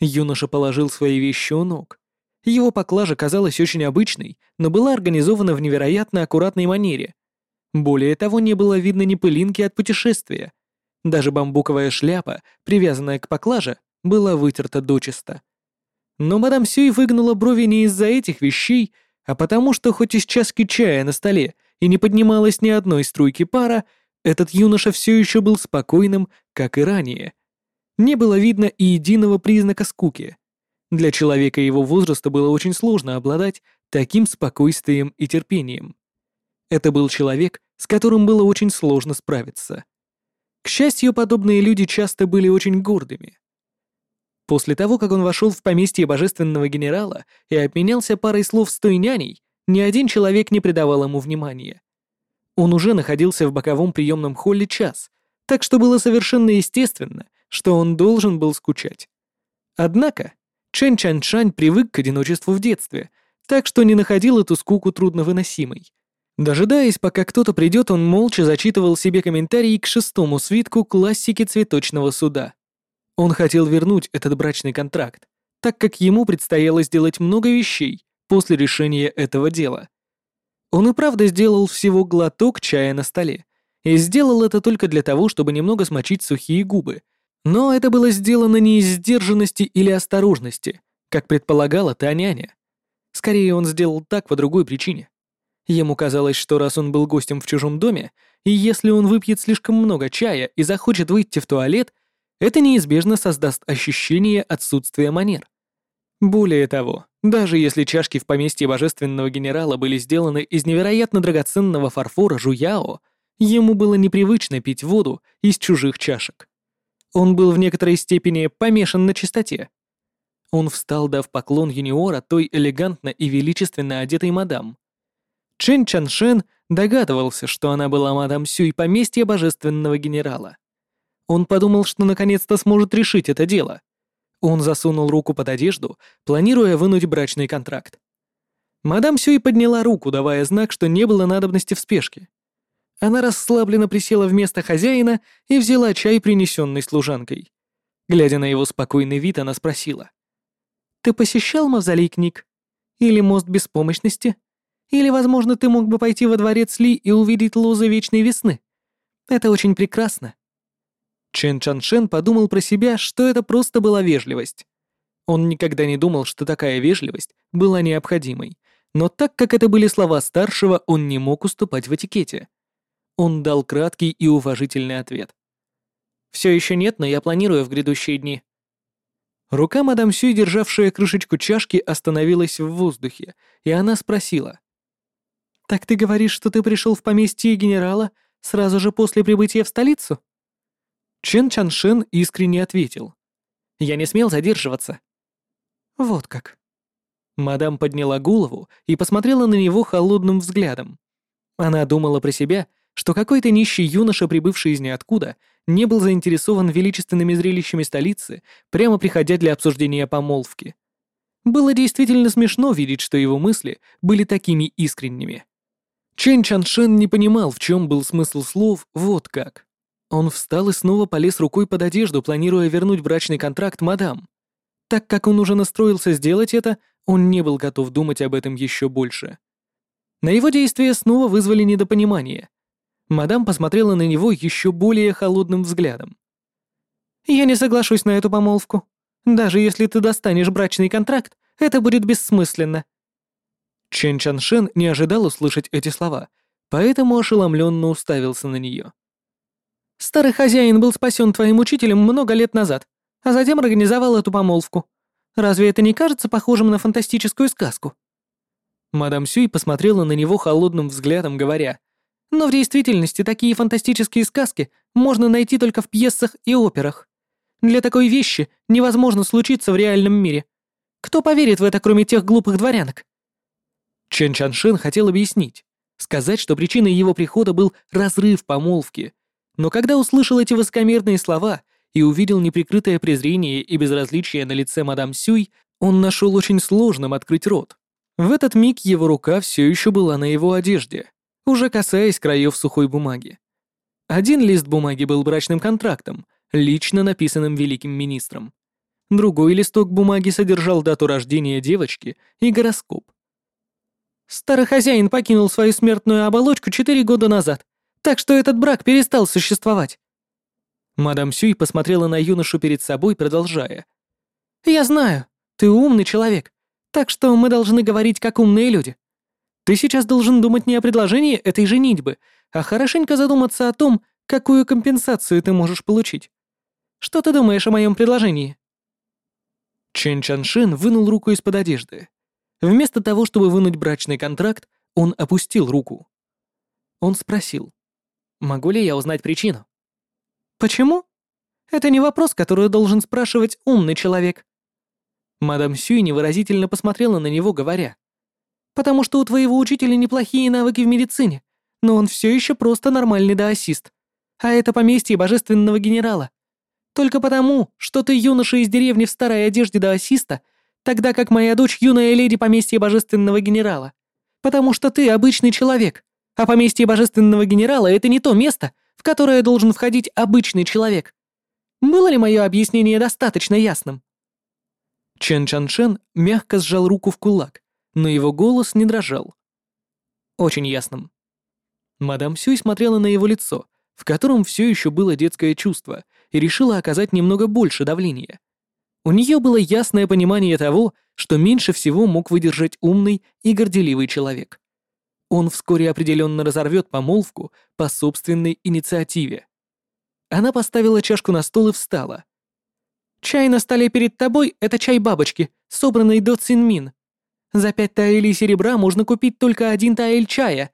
Юноша положил свои вещи у ног. Его поклажа казалась очень обычной, но была организована в невероятно аккуратной манере. Более того, не было видно ни пылинки от путешествия. Даже бамбуковая шляпа, привязанная к поклаже, была вытерта дочисто. Но мадам Сюй выгнула брови не из-за этих вещей, а потому что хоть из чашки чая на столе и не поднималась ни одной струйки пара, этот юноша все еще был спокойным, как и ранее. Не было видно и единого признака скуки. Для человека его возраста было очень сложно обладать таким спокойствием и терпением. Это был человек, с которым было очень сложно справиться. К счастью, подобные люди часто были очень гордыми. После того, как он вошел в поместье божественного генерала и обменялся парой слов с той няней, ни один человек не придавал ему внимания. Он уже находился в боковом приемном холле час, так что было совершенно естественно, что он должен был скучать. Однако Чен Чан Шань привык к одиночеству в детстве, так что не находил эту скуку трудновыносимой. Дожидаясь, пока кто-то придет, он молча зачитывал себе комментарии к шестому свитку классики цветочного суда. Он хотел вернуть этот брачный контракт, так как ему предстояло сделать много вещей после решения этого дела. Он и правда сделал всего глоток чая на столе, и сделал это только для того, чтобы немного смочить сухие губы. Но это было сделано не из сдержанности или осторожности, как предполагала та няня. Скорее, он сделал так по другой причине. Ему казалось, что раз он был гостем в чужом доме, и если он выпьет слишком много чая и захочет выйти в туалет, это неизбежно создаст ощущение отсутствия манер. Более того, даже если чашки в поместье божественного генерала были сделаны из невероятно драгоценного фарфора жуяо, ему было непривычно пить воду из чужих чашек. Он был в некоторой степени помешан на чистоте. Он встал, дав поклон юниора той элегантно и величественно одетой мадам. Чен Чаншен догадывался, что она была мадам Сюй поместья божественного генерала. Он подумал, что наконец-то сможет решить это дело — он засунул руку под одежду, планируя вынуть брачный контракт. Мадам Сюй подняла руку, давая знак, что не было надобности в спешке. Она расслабленно присела вместо хозяина и взяла чай, принесенный служанкой. Глядя на его спокойный вид, она спросила. «Ты посещал мавзолей книг? Или мост беспомощности? Или, возможно, ты мог бы пойти во дворец Ли и увидеть лозы вечной весны? Это очень прекрасно. Чен Чаншен подумал про себя, что это просто была вежливость. Он никогда не думал, что такая вежливость была необходимой, но так как это были слова старшего, он не мог уступать в этикете. Он дал краткий и уважительный ответ. «Все еще нет, но я планирую в грядущие дни». Рука мадам Сюй, державшая крышечку чашки, остановилась в воздухе, и она спросила. «Так ты говоришь, что ты пришел в поместье генерала сразу же после прибытия в столицу?» Чен Чаншен искренне ответил. «Я не смел задерживаться». «Вот как». Мадам подняла голову и посмотрела на него холодным взглядом. Она думала про себя, что какой-то нищий юноша, прибывший из ниоткуда, не был заинтересован величественными зрелищами столицы, прямо приходя для обсуждения помолвки. Было действительно смешно видеть, что его мысли были такими искренними. Чен Чаншен не понимал, в чем был смысл слов «вот как». Он встал и снова полез рукой под одежду, планируя вернуть брачный контракт мадам. Так как он уже настроился сделать это, он не был готов думать об этом еще больше. На его действия снова вызвали недопонимание. Мадам посмотрела на него еще более холодным взглядом. «Я не соглашусь на эту помолвку. Даже если ты достанешь брачный контракт, это будет бессмысленно». Чен Чаншен не ожидал услышать эти слова, поэтому ошеломленно уставился на нее. Старый хозяин был спасен твоим учителем много лет назад, а затем организовал эту помолвку. Разве это не кажется похожим на фантастическую сказку?» Мадам Сюй посмотрела на него холодным взглядом, говоря, «Но в действительности такие фантастические сказки можно найти только в пьесах и операх. Для такой вещи невозможно случиться в реальном мире. Кто поверит в это, кроме тех глупых дворянок?» Чен Чаншин хотел объяснить, сказать, что причиной его прихода был разрыв помолвки — но когда услышал эти высокомерные слова и увидел неприкрытое презрение и безразличие на лице мадам Сюй, он нашел очень сложным открыть рот. В этот миг его рука все еще была на его одежде, уже касаясь краев сухой бумаги. Один лист бумаги был брачным контрактом, лично написанным великим министром. Другой листок бумаги содержал дату рождения девочки и гороскоп. Старый хозяин покинул свою смертную оболочку четыре года назад. Так что этот брак перестал существовать. Мадам Сюй посмотрела на юношу перед собой, продолжая. «Я знаю, ты умный человек, так что мы должны говорить как умные люди. Ты сейчас должен думать не о предложении этой женитьбы, а хорошенько задуматься о том, Какую компенсацию ты можешь получить? Что ты думаешь о моем предложении?» Чен Чаншин вынул руку из-под одежды. Вместо того, чтобы вынуть брачный контракт, он опустил руку. Он спросил, «Могу ли я узнать причину?» «Почему? Это не вопрос, который должен спрашивать умный человек». Мадам Сюй невыразительно посмотрела на него, говоря, «Потому что у твоего учителя неплохие навыки в медицине, но он все еще просто нормальный даосист. А это поместье божественного генерала. Только потому, что ты юноша из деревни в старой одежде даосиста, тогда как моя дочь юная леди поместья божественного генерала. Потому что ты обычный человек, а поместье божественного генерала — это не то место, в которое должен входить обычный человек. Было ли мое объяснение достаточно ясным?» Чен Чаншен мягко сжал руку в кулак, но его голос не дрожал. «Очень ясным». Мадам Сюй смотрела на его лицо, в котором все еще было детское чувство, и решила оказать немного больше давления. У нее было ясное понимание того, что меньше всего мог выдержать умный и горделивый человек. Он вскоре определенно разорвет помолвку по собственной инициативе. Она поставила чашку на стол и встала. «Чай на столе перед тобой — это чай бабочки, собранный до цинмин. За пять таэлей серебра можно купить только один таэль чая.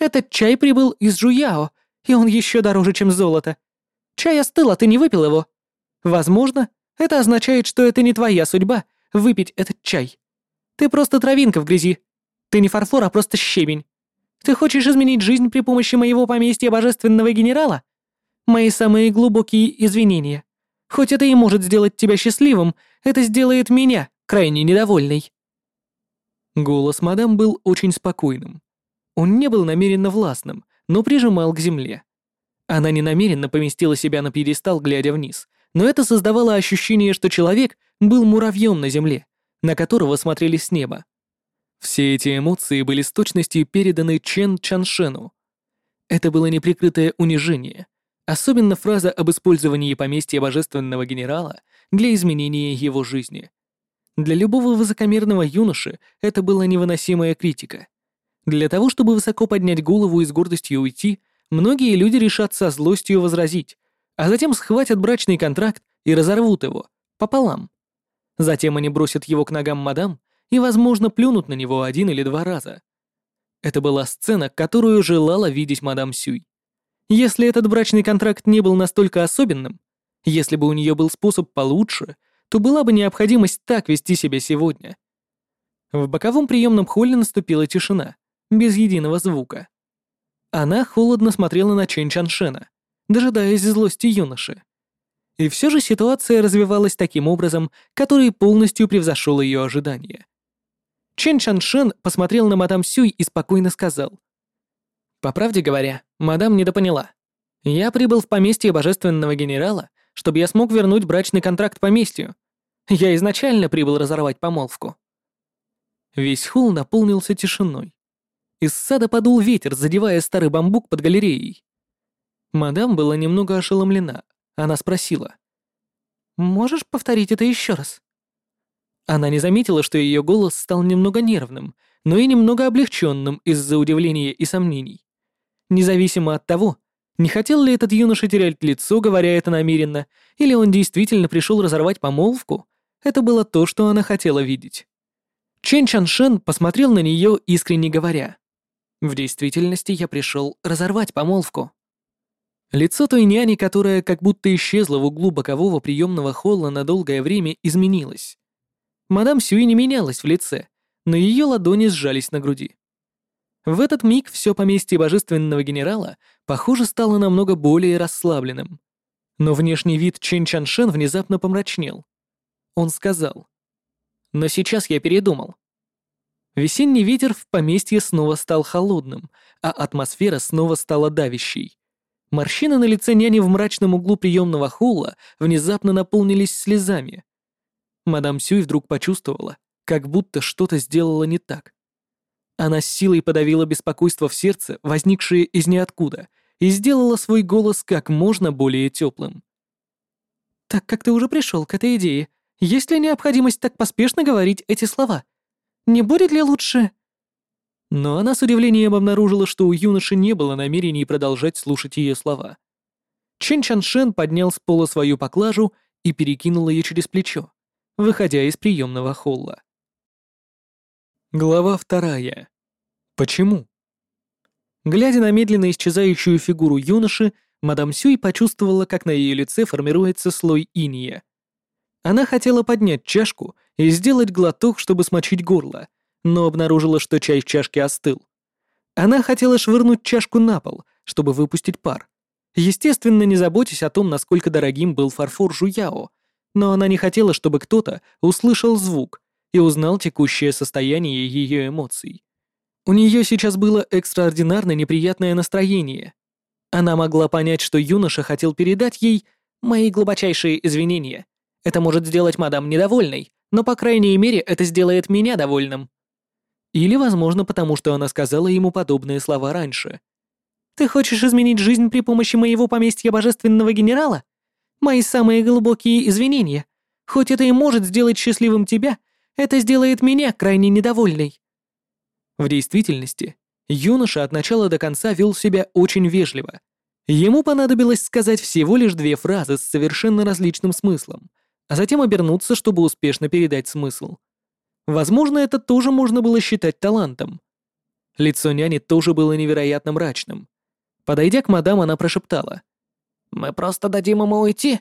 Этот чай прибыл из Жуяо, и он еще дороже, чем золото. Чай остыл, а ты не выпил его. Возможно, это означает, что это не твоя судьба — выпить этот чай. Ты просто травинка в грязи. Ты не фарфор, а просто щебень. Ты хочешь изменить жизнь при помощи моего поместья божественного генерала? Мои самые глубокие извинения. Хоть это и может сделать тебя счастливым, это сделает меня крайне недовольной». Голос мадам был очень спокойным. Он не был намеренно властным, но прижимал к земле. Она не намеренно поместила себя на пьедестал, глядя вниз, но это создавало ощущение, что человек был муравьем на земле, на которого смотрели с неба. Все эти эмоции были с точностью переданы Чен Чаншену. Это было неприкрытое унижение, особенно фраза об использовании поместья божественного генерала для изменения его жизни. Для любого высокомерного юноши это была невыносимая критика. Для того, чтобы высоко поднять голову и с гордостью уйти, многие люди решат со злостью возразить, а затем схватят брачный контракт и разорвут его пополам. Затем они бросят его к ногам мадам и, возможно, плюнут на него один или два раза. Это была сцена, которую желала видеть мадам Сюй. Если этот брачный контракт не был настолько особенным, если бы у нее был способ получше, то была бы необходимость так вести себя сегодня. В боковом приемном холле наступила тишина, без единого звука. Она холодно смотрела на Чен Чаншена, дожидаясь злости юноши. И все же ситуация развивалась таким образом, который полностью превзошел ее ожидания. Чен Чаншен посмотрел на мадам Сюй и спокойно сказал. «По правде говоря, мадам недопоняла. Я прибыл в поместье божественного генерала, чтобы я смог вернуть брачный контракт поместью. Я изначально прибыл разорвать помолвку». Весь холл наполнился тишиной. Из сада подул ветер, задевая старый бамбук под галереей. Мадам была немного ошеломлена. Она спросила. «Можешь повторить это еще раз?» Она не заметила, что ее голос стал немного нервным, но и немного облегченным из-за удивления и сомнений. Независимо от того, не хотел ли этот юноша терять лицо, говоря это намеренно, или он действительно пришел разорвать помолвку, это было то, что она хотела видеть. Чен Чаншен посмотрел на нее, искренне говоря. В действительности я пришел разорвать помолвку. Лицо той няни, которая как будто исчезла в углу бокового приемного холла на долгое время, изменилось. Мадам Сюи не менялась в лице, но ее ладони сжались на груди. В этот миг все поместье божественного генерала, похоже, стало намного более расслабленным. Но внешний вид Чен Чаншен внезапно помрачнел. Он сказал, «Но сейчас я передумал. Весенний ветер в поместье снова стал холодным, а атмосфера снова стала давящей. Морщины на лице няни в мрачном углу приемного холла внезапно наполнились слезами. Мадам Сюй вдруг почувствовала, как будто что-то сделала не так. Она с силой подавила беспокойство в сердце, возникшее из ниоткуда, и сделала свой голос как можно более теплым. «Так как ты уже пришел к этой идее, есть ли необходимость так поспешно говорить эти слова?» Не будет ли лучше...» Но она с удивлением обнаружила, что у юноши не было намерений продолжать слушать ее слова. Чен Чаншен поднял с пола свою поклажу и перекинул ее через плечо, выходя из приемного холла. Глава вторая. Почему? Глядя на медленно исчезающую фигуру юноши, мадам Сюй почувствовала, как на ее лице формируется слой иния. Она хотела поднять чашку и сделать глоток, чтобы смочить горло, но обнаружила, что чай в чашке остыл. Она хотела швырнуть чашку на пол, чтобы выпустить пар. Естественно, не заботясь о том, насколько дорогим был фарфор Жуяо, но она не хотела, чтобы кто-то услышал звук и узнал текущее состояние ее эмоций. У нее сейчас было экстраординарно неприятное настроение. Она могла понять, что юноша хотел передать ей мои глубочайшие извинения. Это может сделать мадам недовольной, но, по крайней мере, это сделает меня довольным. Или, возможно, потому что она сказала ему подобные слова раньше. «Ты хочешь изменить жизнь при помощи моего поместья божественного генерала? Мои самые глубокие извинения. Хоть это и может сделать счастливым тебя, это сделает меня крайне недовольной». В действительности, юноша от начала до конца вел себя очень вежливо. Ему понадобилось сказать всего лишь две фразы с совершенно различным смыслом, а затем обернуться, чтобы успешно передать смысл. Возможно, это тоже можно было считать талантом. Лицо няни тоже было невероятно мрачным. Подойдя к мадам, она прошептала. «Мы просто дадим ему уйти?»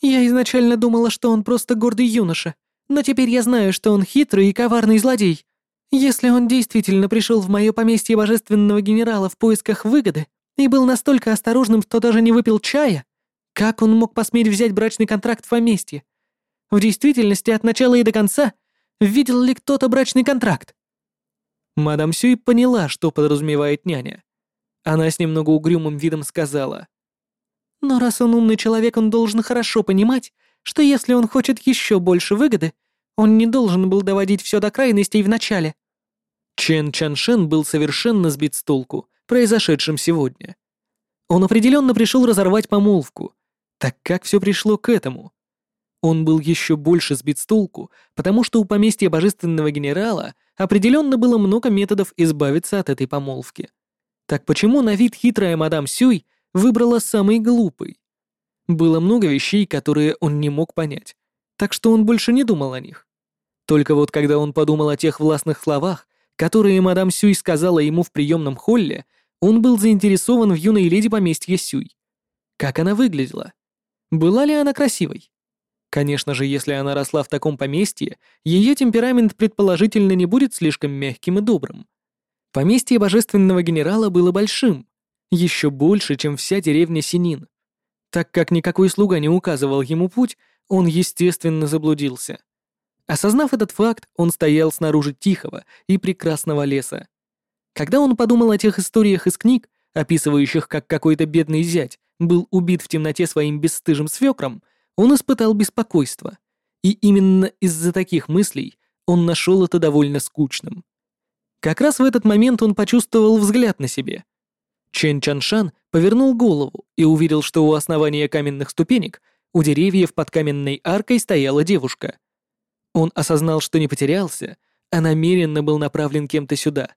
«Я изначально думала, что он просто гордый юноша, но теперь я знаю, что он хитрый и коварный злодей. Если он действительно пришел в мое поместье божественного генерала в поисках выгоды и был настолько осторожным, что даже не выпил чая, как он мог посметь взять брачный контракт в поместье? В действительности, от начала и до конца — Видел ли кто-то брачный контракт?» Мадам Сюй поняла, что подразумевает няня. Она с немного угрюмым видом сказала. «Но раз он умный человек, он должен хорошо понимать, что если он хочет еще больше выгоды, он не должен был доводить все до крайностей в начале». Чен Чаншен был совершенно сбит с толку произошедшим сегодня. Он определенно пришел разорвать помолвку, так как все пришло к этому. Он был еще больше сбит с толку, потому что у поместья божественного генерала определенно было много методов избавиться от этой помолвки. Так почему на вид хитрая мадам Сюй выбрала самый глупый? Было много вещей, которые он не мог понять, так что он больше не думал о них. Только вот когда он подумал о тех властных словах, которые мадам Сюй сказала ему в приемном холле, он был заинтересован в юной леди поместья Сюй. Как она выглядела? Была ли она красивой? Конечно же, если она росла в таком поместье, ее темперамент предположительно не будет слишком мягким и добрым. Поместье божественного генерала было большим, еще больше, чем вся деревня Синин. Так как никакой слуга не указывал ему путь, он, естественно, заблудился. Осознав этот факт, он стоял снаружи тихого и прекрасного леса. Когда он подумал о тех историях из книг, описывающих, как какой-то бедный зять был убит в темноте своим бесстыжим свекром, он испытал беспокойство, и именно из-за таких мыслей он нашел это довольно скучным. Как раз в этот момент он почувствовал взгляд на себе. Чен Чаншан повернул голову и увидел, что у основания каменных ступенек у деревьев под каменной аркой стояла девушка. Он осознал, что не потерялся, а намеренно был направлен кем-то сюда.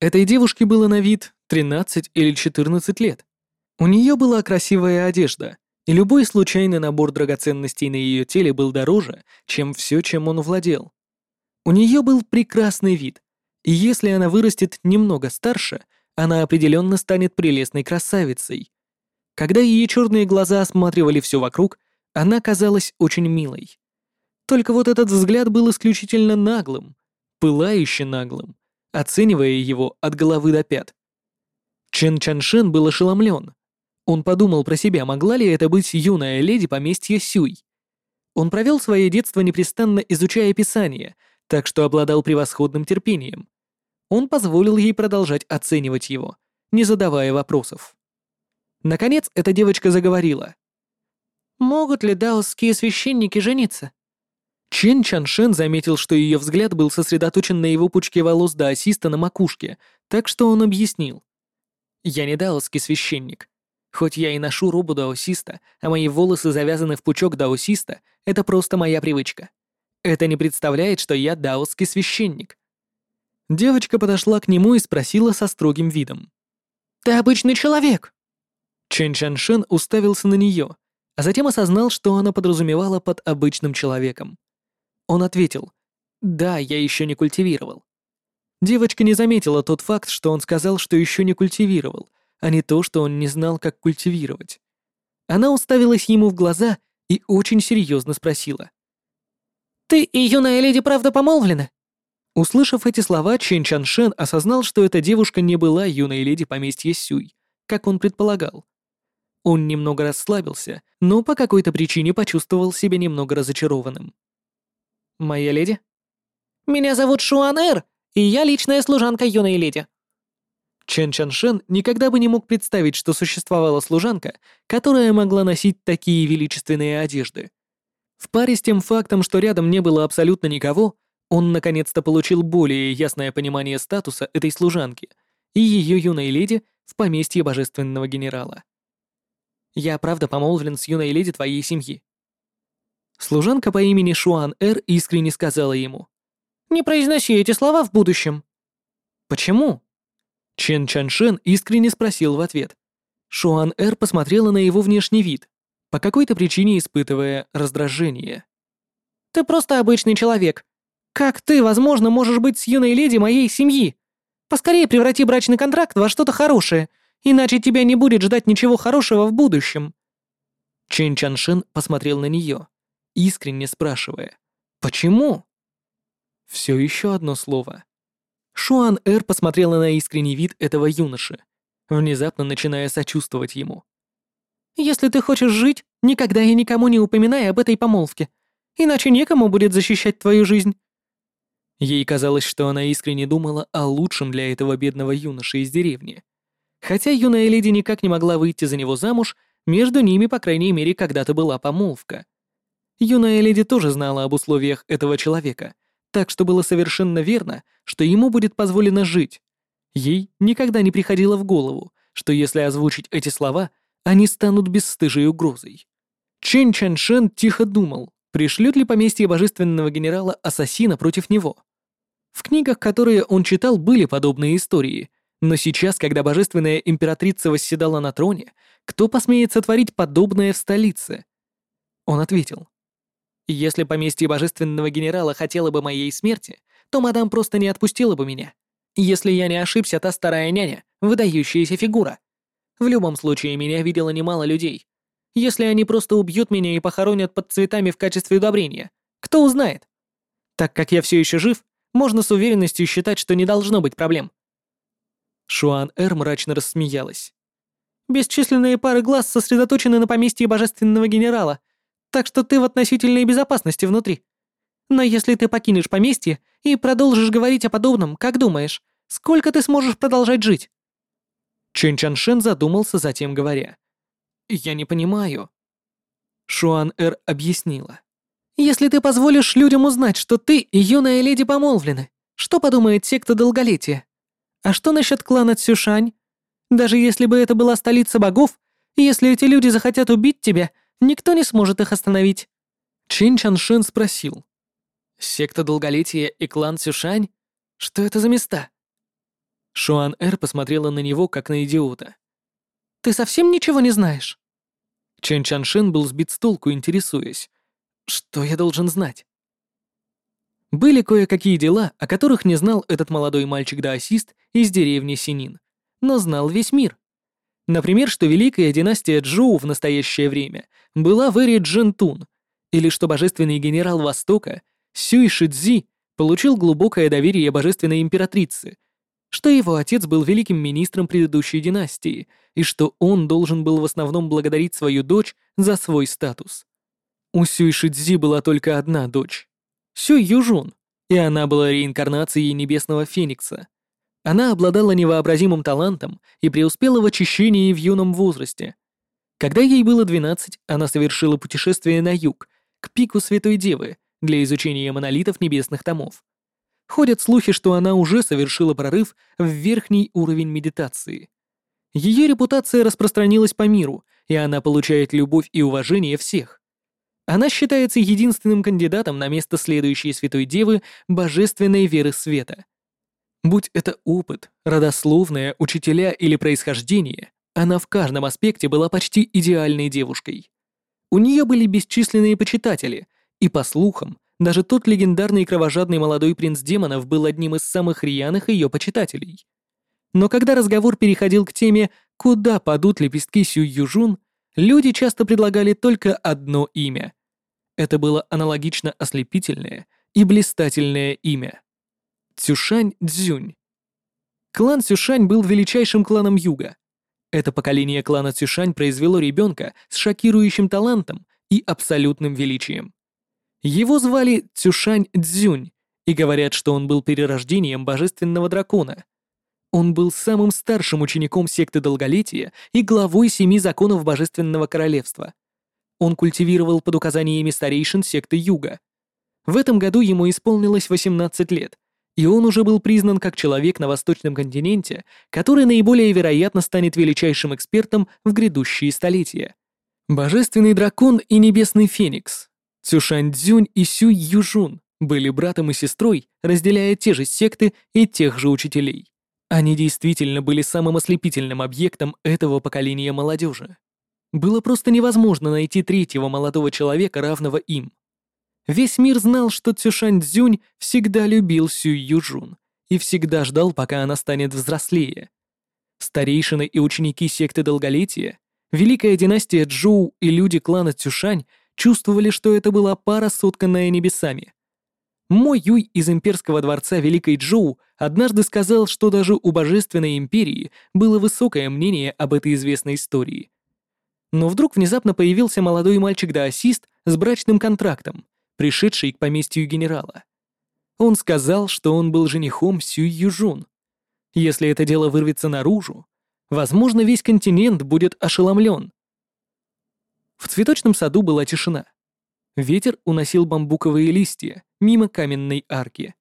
Этой девушке было на вид 13 или 14 лет. У нее была красивая одежда, и любой случайный набор драгоценностей на ее теле был дороже, чем все, чем он владел. У нее был прекрасный вид, и если она вырастет немного старше, она определенно станет прелестной красавицей. Когда ее черные глаза осматривали все вокруг, она казалась очень милой. Только вот этот взгляд был исключительно наглым, пылающе наглым, оценивая его от головы до пят. Чен Чаншен был ошеломлен. Он подумал про себя, могла ли это быть юная леди поместья Сюй. Он провел свое детство непрестанно изучая Писание, так что обладал превосходным терпением. Он позволил ей продолжать оценивать его, не задавая вопросов. Наконец, эта девочка заговорила. «Могут ли даосские священники жениться?» Чен Чаншен заметил, что ее взгляд был сосредоточен на его пучке волос даосиста на макушке, так что он объяснил. «Я не даосский священник. Хоть я и ношу робу даосиста, а мои волосы завязаны в пучок даосиста, это просто моя привычка. Это не представляет, что я даосский священник. Девочка подошла к нему и спросила со строгим видом. «Ты обычный человек?» Чен Чаншен уставился на нее, а затем осознал, что она подразумевала под обычным человеком. Он ответил, «Да, я еще не культивировал». Девочка не заметила тот факт, что он сказал, что еще не культивировал, а не то, что он не знал, как культивировать. Она уставилась ему в глаза и очень серьезно спросила. «Ты и юная леди правда помолвлены?» Услышав эти слова, Чен Чаншен осознал, что эта девушка не была юной леди поместья Сюй, как он предполагал. Он немного расслабился, но по какой-то причине почувствовал себя немного разочарованным. «Моя леди?» «Меня зовут Шуан Эр, и я личная служанка юной леди». Чен Чаншен никогда бы не мог представить, что существовала служанка, которая могла носить такие величественные одежды. В паре с тем фактом, что рядом не было абсолютно никого, он наконец-то получил более ясное понимание статуса этой служанки и ее юной леди в поместье божественного генерала. «Я правда помолвлен с юной леди твоей семьи». Служанка по имени Шуан Эр искренне сказала ему. «Не произноси эти слова в будущем». «Почему?» Чен Чаншен искренне спросил в ответ. Шуан Эр посмотрела на его внешний вид, по какой-то причине испытывая раздражение. «Ты просто обычный человек. Как ты, возможно, можешь быть с юной леди моей семьи? Поскорее преврати брачный контракт во что-то хорошее, иначе тебя не будет ждать ничего хорошего в будущем». Чен Чаншин посмотрел на нее, искренне спрашивая, «Почему?» Все еще одно слово. Шуан Эр посмотрела на искренний вид этого юноши, внезапно начиная сочувствовать ему. «Если ты хочешь жить, никогда и никому не упоминай об этой помолвке, иначе некому будет защищать твою жизнь. Ей казалось, что она искренне думала о лучшем для этого бедного юноши из деревни. Хотя юная леди никак не могла выйти за него замуж, между ними, по крайней мере, когда-то была помолвка. Юная леди тоже знала об условиях этого человека, так что было совершенно верно, что ему будет позволено жить. Ей никогда не приходило в голову, что если озвучить эти слова, они станут бесстыжей угрозой. Чен Чан Шен тихо думал, пришлют ли поместье божественного генерала ассасина против него. В книгах, которые он читал, были подобные истории, но сейчас, когда божественная императрица восседала на троне, кто посмеет сотворить подобное в столице? Он ответил. Если поместье божественного генерала хотело бы моей смерти, то мадам просто не отпустила бы меня. Если я не ошибся, та старая няня — выдающаяся фигура. В любом случае, меня видело немало людей. Если они просто убьют меня и похоронят под цветами в качестве удобрения, кто узнает? Так как я все еще жив, можно с уверенностью считать, что не должно быть проблем. Шуан Эр мрачно рассмеялась. Бесчисленные пары глаз сосредоточены на поместье божественного генерала, так что ты в относительной безопасности внутри. Но если ты покинешь поместье и продолжишь говорить о подобном, как думаешь, сколько ты сможешь продолжать жить?» Чен Чаншен задумался, затем говоря. «Я не понимаю». Шуан Эр объяснила. Если ты позволишь людям узнать, что ты и юная леди помолвлены, что подумает секта долголетия? А что насчет клана Цюшань? Даже если бы это была столица богов, если эти люди захотят убить тебя, никто не сможет их остановить. Чин Чаншин спросил. Секта долголетия и клан Цюшань? Что это за места? Шуан Эр посмотрела на него, как на идиота. «Ты совсем ничего не знаешь?» Чен Чаншин был сбит с толку, интересуясь. Что я должен знать? Были кое-какие дела, о которых не знал этот молодой мальчик-даосист из деревни Синин, но знал весь мир. Например, что великая династия Джоу в настоящее время была в эре Джентун, или что божественный генерал Востока Сюй Шидзи получил глубокое доверие божественной императрицы, что его отец был великим министром предыдущей династии, и что он должен был в основном благодарить свою дочь за свой статус. У Сюй Шидзи была только одна дочь — Сюй Южун, и она была реинкарнацией Небесного Феникса. Она обладала невообразимым талантом и преуспела в очищении в юном возрасте. Когда ей было 12, она совершила путешествие на юг, к пику Святой Девы, для изучения монолитов небесных томов. Ходят слухи, что она уже совершила прорыв в верхний уровень медитации. Ее репутация распространилась по миру, и она получает любовь и уважение всех. Она считается единственным кандидатом на место следующей Святой Девы Божественной Веры Света. Будь это опыт, родословное, учителя или происхождение, Она в каждом аспекте была почти идеальной девушкой. У нее были бесчисленные почитатели, и, по слухам, даже тот легендарный кровожадный молодой принц демонов был одним из самых рьяных ее почитателей. Но когда разговор переходил к теме «Куда падут лепестки Сю Южун?», люди часто предлагали только одно имя. Это было аналогично ослепительное и блистательное имя. Цюшань Цзюнь. Клан Цюшань был величайшим кланом Юга. Это поколение клана Цюшань произвело ребенка с шокирующим талантом и абсолютным величием. Его звали Цюшань Цзюнь, и говорят, что он был перерождением божественного дракона. Он был самым старшим учеником секты Долголетия и главой семи законов Божественного Королевства. Он культивировал под указаниями старейшин секты Юга. В этом году ему исполнилось 18 лет, и он уже был признан как человек на Восточном континенте, который наиболее вероятно станет величайшим экспертом в грядущие столетия. Божественный дракон и небесный феникс, Цюшань Цзюнь и Сю Южун были братом и сестрой, разделяя те же секты и тех же учителей. Они действительно были самым ослепительным объектом этого поколения молодежи. Было просто невозможно найти третьего молодого человека, равного им. Весь мир знал, что Цюшань Цзюнь всегда любил Сю Южун и всегда ждал, пока она станет взрослее. Старейшины и ученики секты Долголетия, Великая династия Джоу и люди клана Цюшань чувствовали, что это была пара, сотканная небесами. Мой Юй из имперского дворца Великой Джоу однажды сказал, что даже у Божественной Империи было высокое мнение об этой известной истории. Но вдруг внезапно появился молодой мальчик-даосист с брачным контрактом, пришедший к поместью генерала. Он сказал, что он был женихом Сюй Южун. Если это дело вырвется наружу, возможно, весь континент будет ошеломлен. В цветочном саду была тишина. Ветер уносил бамбуковые листья мимо каменной арки.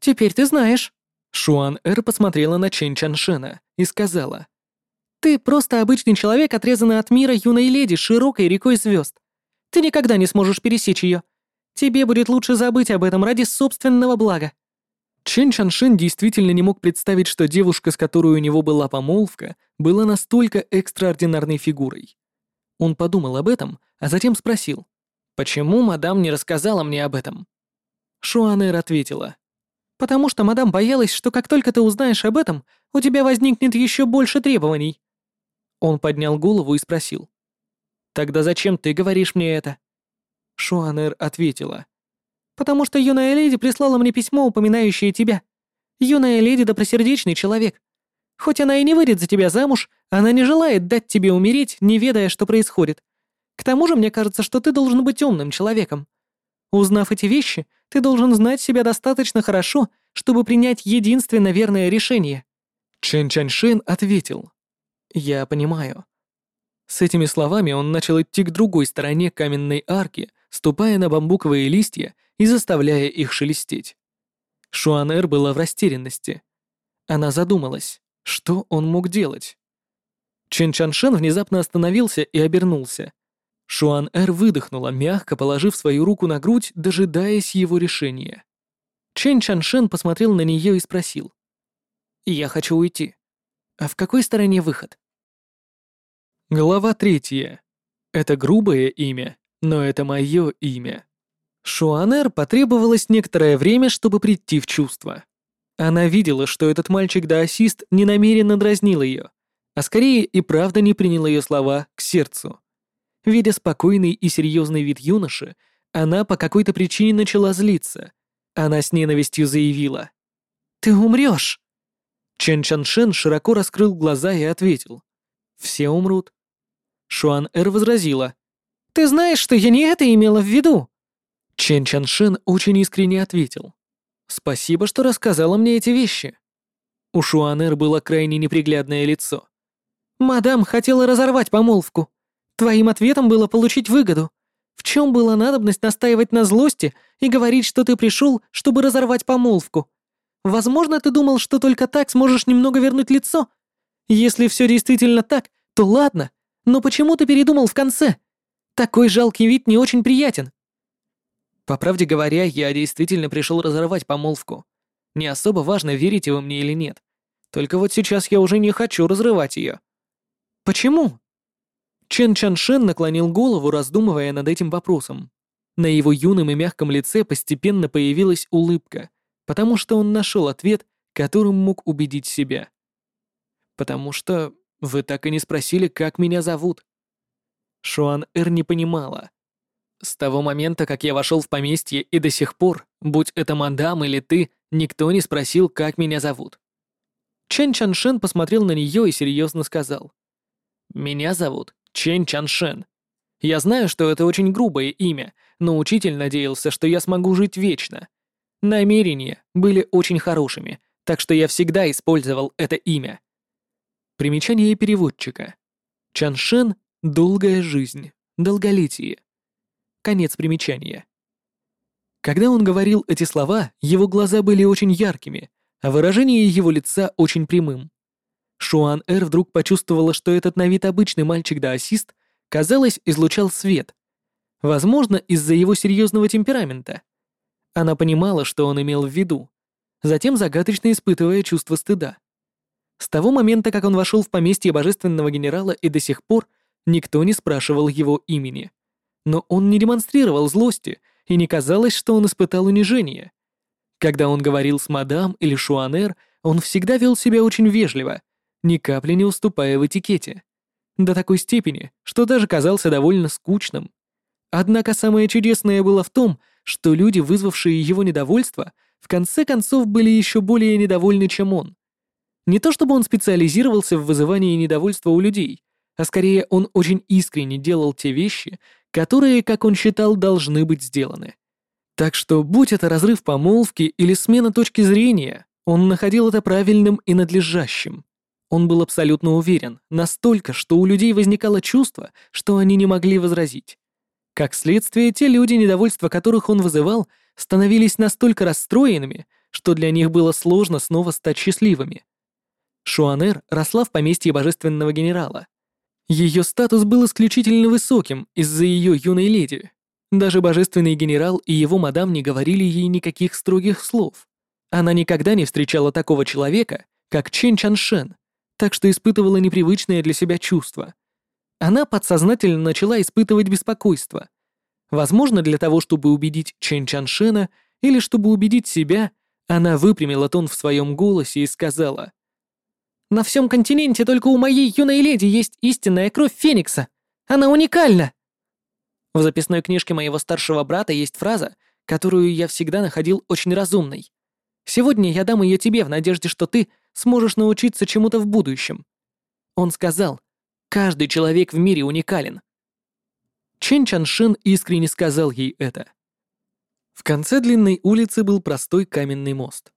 «Теперь ты знаешь». Шуан Эр посмотрела на Чэнь Чаншена и сказала. «Ты просто обычный человек, отрезанный от мира юной леди широкой рекой звезд. Ты никогда не сможешь пересечь ее. Тебе будет лучше забыть об этом ради собственного блага». Чэнь Чаншин действительно не мог представить, что девушка, с которой у него была помолвка, была настолько экстраординарной фигурой. Он подумал об этом, а затем спросил. «Почему мадам не рассказала мне об этом?» Шуанэр ответила. «Потому что мадам боялась, что как только ты узнаешь об этом, у тебя возникнет еще больше требований». Он поднял голову и спросил. «Тогда зачем ты говоришь мне это?» Шуанэр ответила. «Потому что юная леди прислала мне письмо, упоминающее тебя. Юная леди добросердечный человек. Хоть она и не выйдет за тебя замуж, она не желает дать тебе умереть, не ведая, что происходит. К тому же мне кажется, что ты должен быть умным человеком. Узнав эти вещи, ты должен знать себя достаточно хорошо, чтобы принять единственно верное решение». Чен Чаньшин ответил. «Я понимаю». С этими словами он начал идти к другой стороне каменной арки, ступая на бамбуковые листья и заставляя их шелестеть. Шуанэр была в растерянности. Она задумалась, что он мог делать. Чен Чаншен внезапно остановился и обернулся. Шуан-Эр выдохнула, мягко положив свою руку на грудь, дожидаясь его решения. Чен Чаншен посмотрел на нее и спросил. «Я хочу уйти. А в какой стороне выход?» Глава третья. Это грубое имя, но это мое имя. Шуанер потребовалось некоторое время, чтобы прийти в чувство. Она видела, что этот мальчик-даосист не намеренно дразнил ее, а скорее и правда не принял ее слова к сердцу. Видя спокойный и серьезный вид юноши, она по какой-то причине начала злиться. Она с ненавистью заявила. «Ты умрешь!» Чен Чаншен широко раскрыл глаза и ответил. «Все умрут». Шуан-Эр возразила. «Ты знаешь, что я не это имела в виду!» Чен Чаншен очень искренне ответил. «Спасибо, что рассказала мне эти вещи». У Шуан-Эр было крайне неприглядное лицо. «Мадам хотела разорвать помолвку. Твоим ответом было получить выгоду. В чем была надобность настаивать на злости и говорить, что ты пришел, чтобы разорвать помолвку? Возможно, ты думал, что только так сможешь немного вернуть лицо? Если все действительно так, то ладно, но почему ты передумал в конце? Такой жалкий вид не очень приятен. По правде говоря, я действительно пришел разорвать помолвку. Не особо важно, верите вы мне или нет. Только вот сейчас я уже не хочу разрывать ее. Почему? Чен Чаншен наклонил голову, раздумывая над этим вопросом. На его юном и мягком лице постепенно появилась улыбка, потому что он нашел ответ, которым мог убедить себя. «Потому что вы так и не спросили, как меня зовут». Шуан Эр не понимала. С того момента, как я вошел в поместье, и до сих пор, будь это мадам или ты, никто не спросил, как меня зовут. Чен Чаншен посмотрел на нее и серьезно сказал. «Меня зовут Чен Чаншен. Я знаю, что это очень грубое имя, но учитель надеялся, что я смогу жить вечно. Намерения были очень хорошими, так что я всегда использовал это имя». Примечание переводчика. Чаншен — долгая жизнь, долголетие. Конец примечания. Когда он говорил эти слова, его глаза были очень яркими, а выражение его лица очень прямым. Шуан Эр вдруг почувствовала, что этот на вид обычный мальчик-даосист, казалось, излучал свет. Возможно, из-за его серьезного темперамента. Она понимала, что он имел в виду, затем загадочно испытывая чувство стыда. С того момента, как он вошел в поместье божественного генерала и до сих пор, никто не спрашивал его имени но он не демонстрировал злости, и не казалось, что он испытал унижение. Когда он говорил с мадам или шуанер, он всегда вел себя очень вежливо, ни капли не уступая в этикете. До такой степени, что даже казался довольно скучным. Однако самое чудесное было в том, что люди, вызвавшие его недовольство, в конце концов были еще более недовольны, чем он. Не то чтобы он специализировался в вызывании недовольства у людей, а скорее он очень искренне делал те вещи, которые, как он считал, должны быть сделаны. Так что, будь это разрыв помолвки или смена точки зрения, он находил это правильным и надлежащим. Он был абсолютно уверен, настолько, что у людей возникало чувство, что они не могли возразить. Как следствие, те люди, недовольство которых он вызывал, становились настолько расстроенными, что для них было сложно снова стать счастливыми. Шуанер росла в поместье божественного генерала, ее статус был исключительно высоким из-за ее юной леди. Даже божественный генерал и его мадам не говорили ей никаких строгих слов. Она никогда не встречала такого человека, как Чен Чаншен, так что испытывала непривычное для себя чувство. Она подсознательно начала испытывать беспокойство. Возможно, для того, чтобы убедить Чен Чаншена или чтобы убедить себя, она выпрямила тон в своем голосе и сказала на всем континенте только у моей юной леди есть истинная кровь Феникса. Она уникальна!» В записной книжке моего старшего брата есть фраза, которую я всегда находил очень разумной. «Сегодня я дам ее тебе в надежде, что ты сможешь научиться чему-то в будущем». Он сказал, «Каждый человек в мире уникален». Чен Чаншин искренне сказал ей это. В конце длинной улицы был простой каменный мост.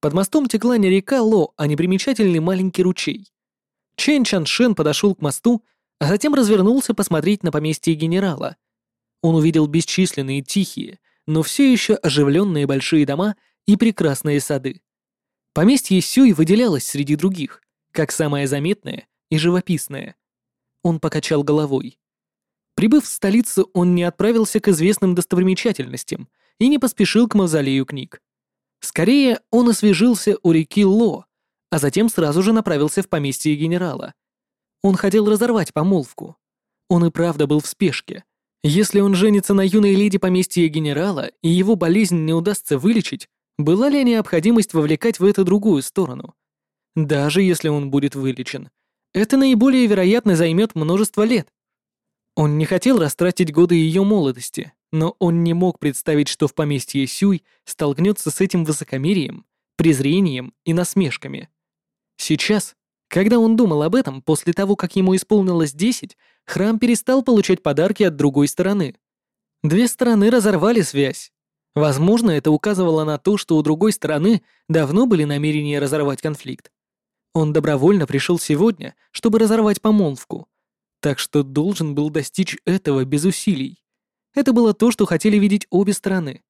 Под мостом текла не река Ло, а непримечательный маленький ручей. Чен Чан Шен подошел к мосту, а затем развернулся посмотреть на поместье генерала. Он увидел бесчисленные тихие, но все еще оживленные большие дома и прекрасные сады. Поместье Сюй выделялось среди других, как самое заметное и живописное. Он покачал головой. Прибыв в столицу, он не отправился к известным достопримечательностям и не поспешил к мавзолею книг. Скорее, он освежился у реки Ло, а затем сразу же направился в поместье генерала. Он хотел разорвать помолвку. Он и правда был в спешке. Если он женится на юной леди поместья генерала, и его болезнь не удастся вылечить, была ли необходимость вовлекать в это другую сторону? Даже если он будет вылечен, это наиболее вероятно займет множество лет. Он не хотел растратить годы ее молодости, но он не мог представить, что в поместье Сюй столкнется с этим высокомерием, презрением и насмешками. Сейчас, когда он думал об этом, после того, как ему исполнилось 10, храм перестал получать подарки от другой стороны. Две стороны разорвали связь. Возможно, это указывало на то, что у другой стороны давно были намерения разорвать конфликт. Он добровольно пришел сегодня, чтобы разорвать помолвку, так что должен был достичь этого без усилий. Это было то, что хотели видеть обе стороны.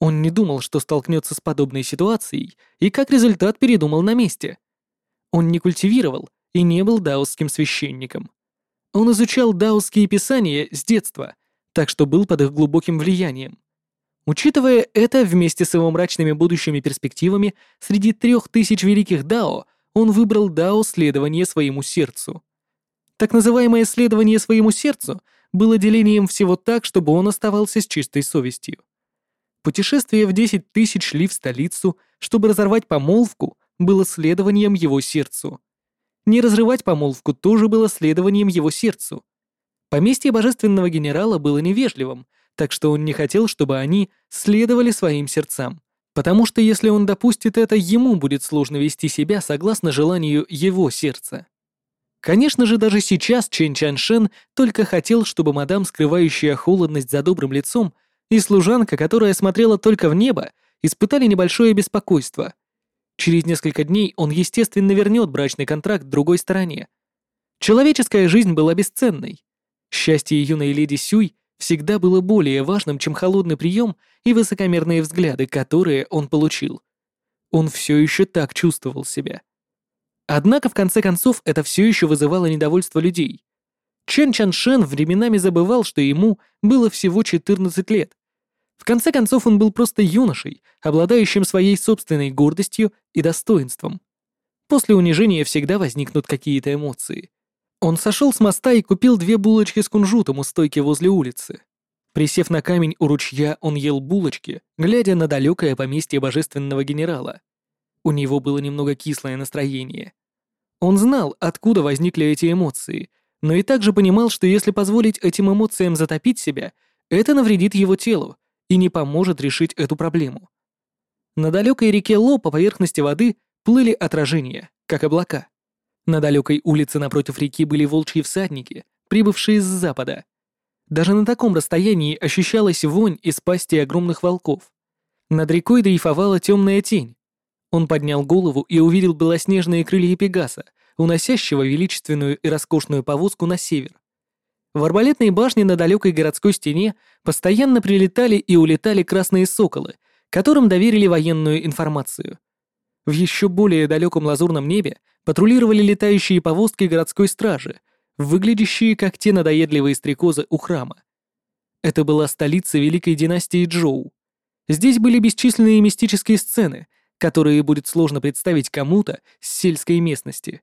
Он не думал, что столкнется с подобной ситуацией, и как результат передумал на месте. Он не культивировал и не был даосским священником. Он изучал даосские писания с детства, так что был под их глубоким влиянием. Учитывая это, вместе с его мрачными будущими перспективами, среди трех тысяч великих дао он выбрал дао следования своему сердцу. Так называемое следование своему сердцу было делением всего так, чтобы он оставался с чистой совестью. Путешествие в 10 тысяч ли в столицу, чтобы разорвать помолвку, было следованием его сердцу. Не разрывать помолвку тоже было следованием его сердцу. Поместье божественного генерала было невежливым, так что он не хотел, чтобы они следовали своим сердцам. Потому что если он допустит это, ему будет сложно вести себя согласно желанию его сердца. Конечно же, даже сейчас Чен Чаншен только хотел, чтобы мадам, скрывающая холодность за добрым лицом, и служанка, которая смотрела только в небо, испытали небольшое беспокойство. Через несколько дней он, естественно, вернет брачный контракт другой стороне. Человеческая жизнь была бесценной. Счастье юной леди Сюй всегда было более важным, чем холодный прием и высокомерные взгляды, которые он получил. Он все еще так чувствовал себя. Однако, в конце концов, это все еще вызывало недовольство людей. Чен Чаншен временами забывал, что ему было всего 14 лет. В конце концов, он был просто юношей, обладающим своей собственной гордостью и достоинством. После унижения всегда возникнут какие-то эмоции. Он сошел с моста и купил две булочки с кунжутом у стойки возле улицы. Присев на камень у ручья, он ел булочки, глядя на далекое поместье божественного генерала. У него было немного кислое настроение. Он знал, откуда возникли эти эмоции, но и также понимал, что если позволить этим эмоциям затопить себя, это навредит его телу и не поможет решить эту проблему. На далекой реке Ло по поверхности воды плыли отражения, как облака. На далекой улице напротив реки были волчьи всадники, прибывшие с запада. Даже на таком расстоянии ощущалась вонь из пасти огромных волков. Над рекой дрейфовала темная тень. Он поднял голову и увидел белоснежные крылья Пегаса, уносящего величественную и роскошную повозку на север. В арбалетной башне на далекой городской стене постоянно прилетали и улетали красные соколы, которым доверили военную информацию. В еще более далеком лазурном небе патрулировали летающие повозки городской стражи, выглядящие как те надоедливые стрекозы у храма. Это была столица великой династии Джоу. Здесь были бесчисленные мистические сцены, которые будет сложно представить кому-то с сельской местности.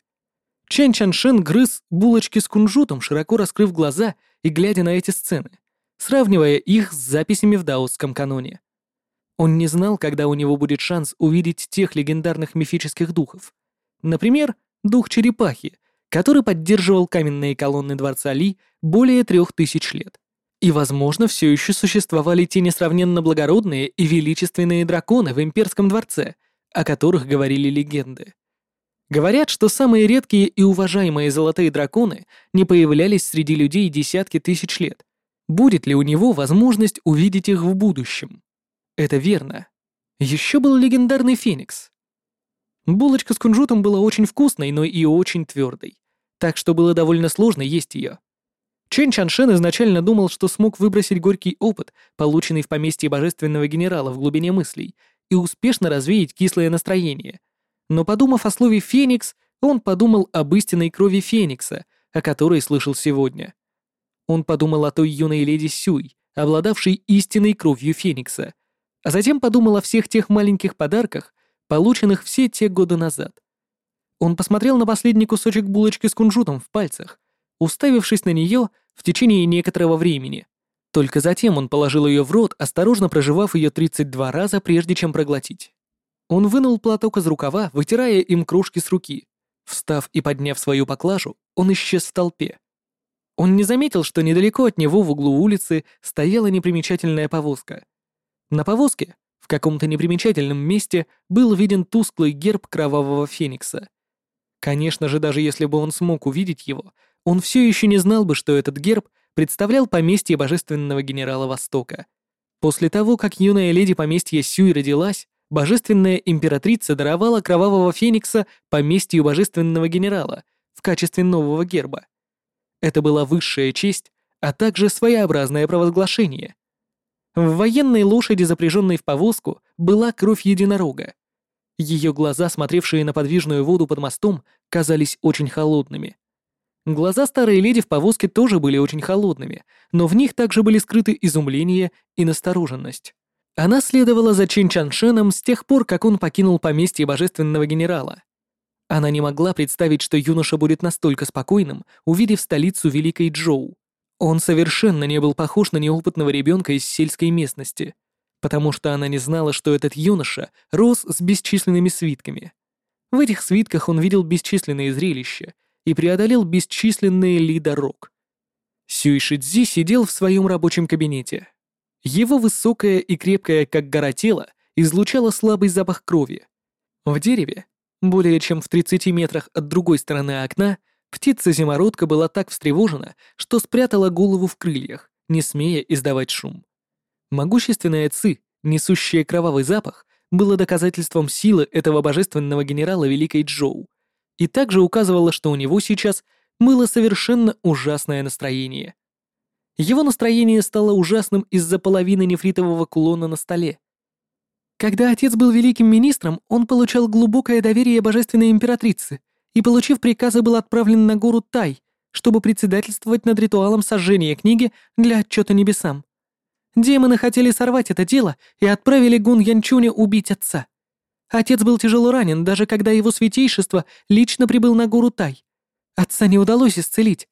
Чан Чаншен грыз булочки с кунжутом, широко раскрыв глаза и глядя на эти сцены, сравнивая их с записями в даосском каноне. Он не знал, когда у него будет шанс увидеть тех легендарных мифических духов. Например, дух черепахи, который поддерживал каменные колонны дворца Ли более трех тысяч лет. И, возможно, все еще существовали те несравненно благородные и величественные драконы в имперском дворце, о которых говорили легенды. Говорят, что самые редкие и уважаемые золотые драконы не появлялись среди людей десятки тысяч лет. Будет ли у него возможность увидеть их в будущем? Это верно. Еще был легендарный Феникс. Булочка с кунжутом была очень вкусной, но и очень твердой, так что было довольно сложно есть ее. Чен Чаншен изначально думал, что смог выбросить горький опыт, полученный в поместье божественного генерала в глубине мыслей, и успешно развеять кислое настроение. Но подумав о слове «феникс», он подумал об истинной крови Феникса, о которой слышал сегодня. Он подумал о той юной леди Сюй, обладавшей истинной кровью Феникса, а затем подумал о всех тех маленьких подарках, полученных все те годы назад. Он посмотрел на последний кусочек булочки с кунжутом в пальцах, уставившись на нее в течение некоторого времени. Только затем он положил ее в рот, осторожно проживав ее 32 раза, прежде чем проглотить. Он вынул платок из рукава, вытирая им кружки с руки. Встав и подняв свою поклажу, он исчез в толпе. Он не заметил, что недалеко от него в углу улицы стояла непримечательная повозка. На повозке, в каком-то непримечательном месте, был виден тусклый герб кровавого феникса. Конечно же, даже если бы он смог увидеть его, он все еще не знал бы, что этот герб представлял поместье божественного генерала Востока. После того, как юная леди поместья Сюй родилась, божественная императрица даровала кровавого феникса поместью божественного генерала в качестве нового герба. Это была высшая честь, а также своеобразное провозглашение. В военной лошади, запряженной в повозку, была кровь единорога. Ее глаза, смотревшие на подвижную воду под мостом, казались очень холодными. Глаза старой леди в повозке тоже были очень холодными, но в них также были скрыты изумление и настороженность. Она следовала за Чин Чаншеном с тех пор, как он покинул поместье божественного генерала. Она не могла представить, что юноша будет настолько спокойным, увидев столицу Великой Джоу. Он совершенно не был похож на неопытного ребенка из сельской местности, потому что она не знала, что этот юноша рос с бесчисленными свитками. В этих свитках он видел бесчисленные зрелища и преодолел бесчисленные ли дорог. Сюй Шидзи сидел в своем рабочем кабинете. Его высокое и крепкое, как гора тело, излучало слабый запах крови. В дереве, более чем в 30 метрах от другой стороны окна, птица-зимородка была так встревожена, что спрятала голову в крыльях, не смея издавать шум. Могущественная Ци, несущая кровавый запах, было доказательством силы этого божественного генерала Великой Джоу, и также указывало, что у него сейчас было совершенно ужасное настроение. Его настроение стало ужасным из-за половины нефритового кулона на столе. Когда отец был великим министром, он получал глубокое доверие божественной императрицы и, получив приказы, был отправлен на гору Тай, чтобы председательствовать над ритуалом сожжения книги для отчета небесам. Демоны хотели сорвать это дело и отправили Гун Янчуня убить отца. Отец был тяжело ранен, даже когда его святейшество лично прибыл на гору Тай. Отца не удалось исцелить.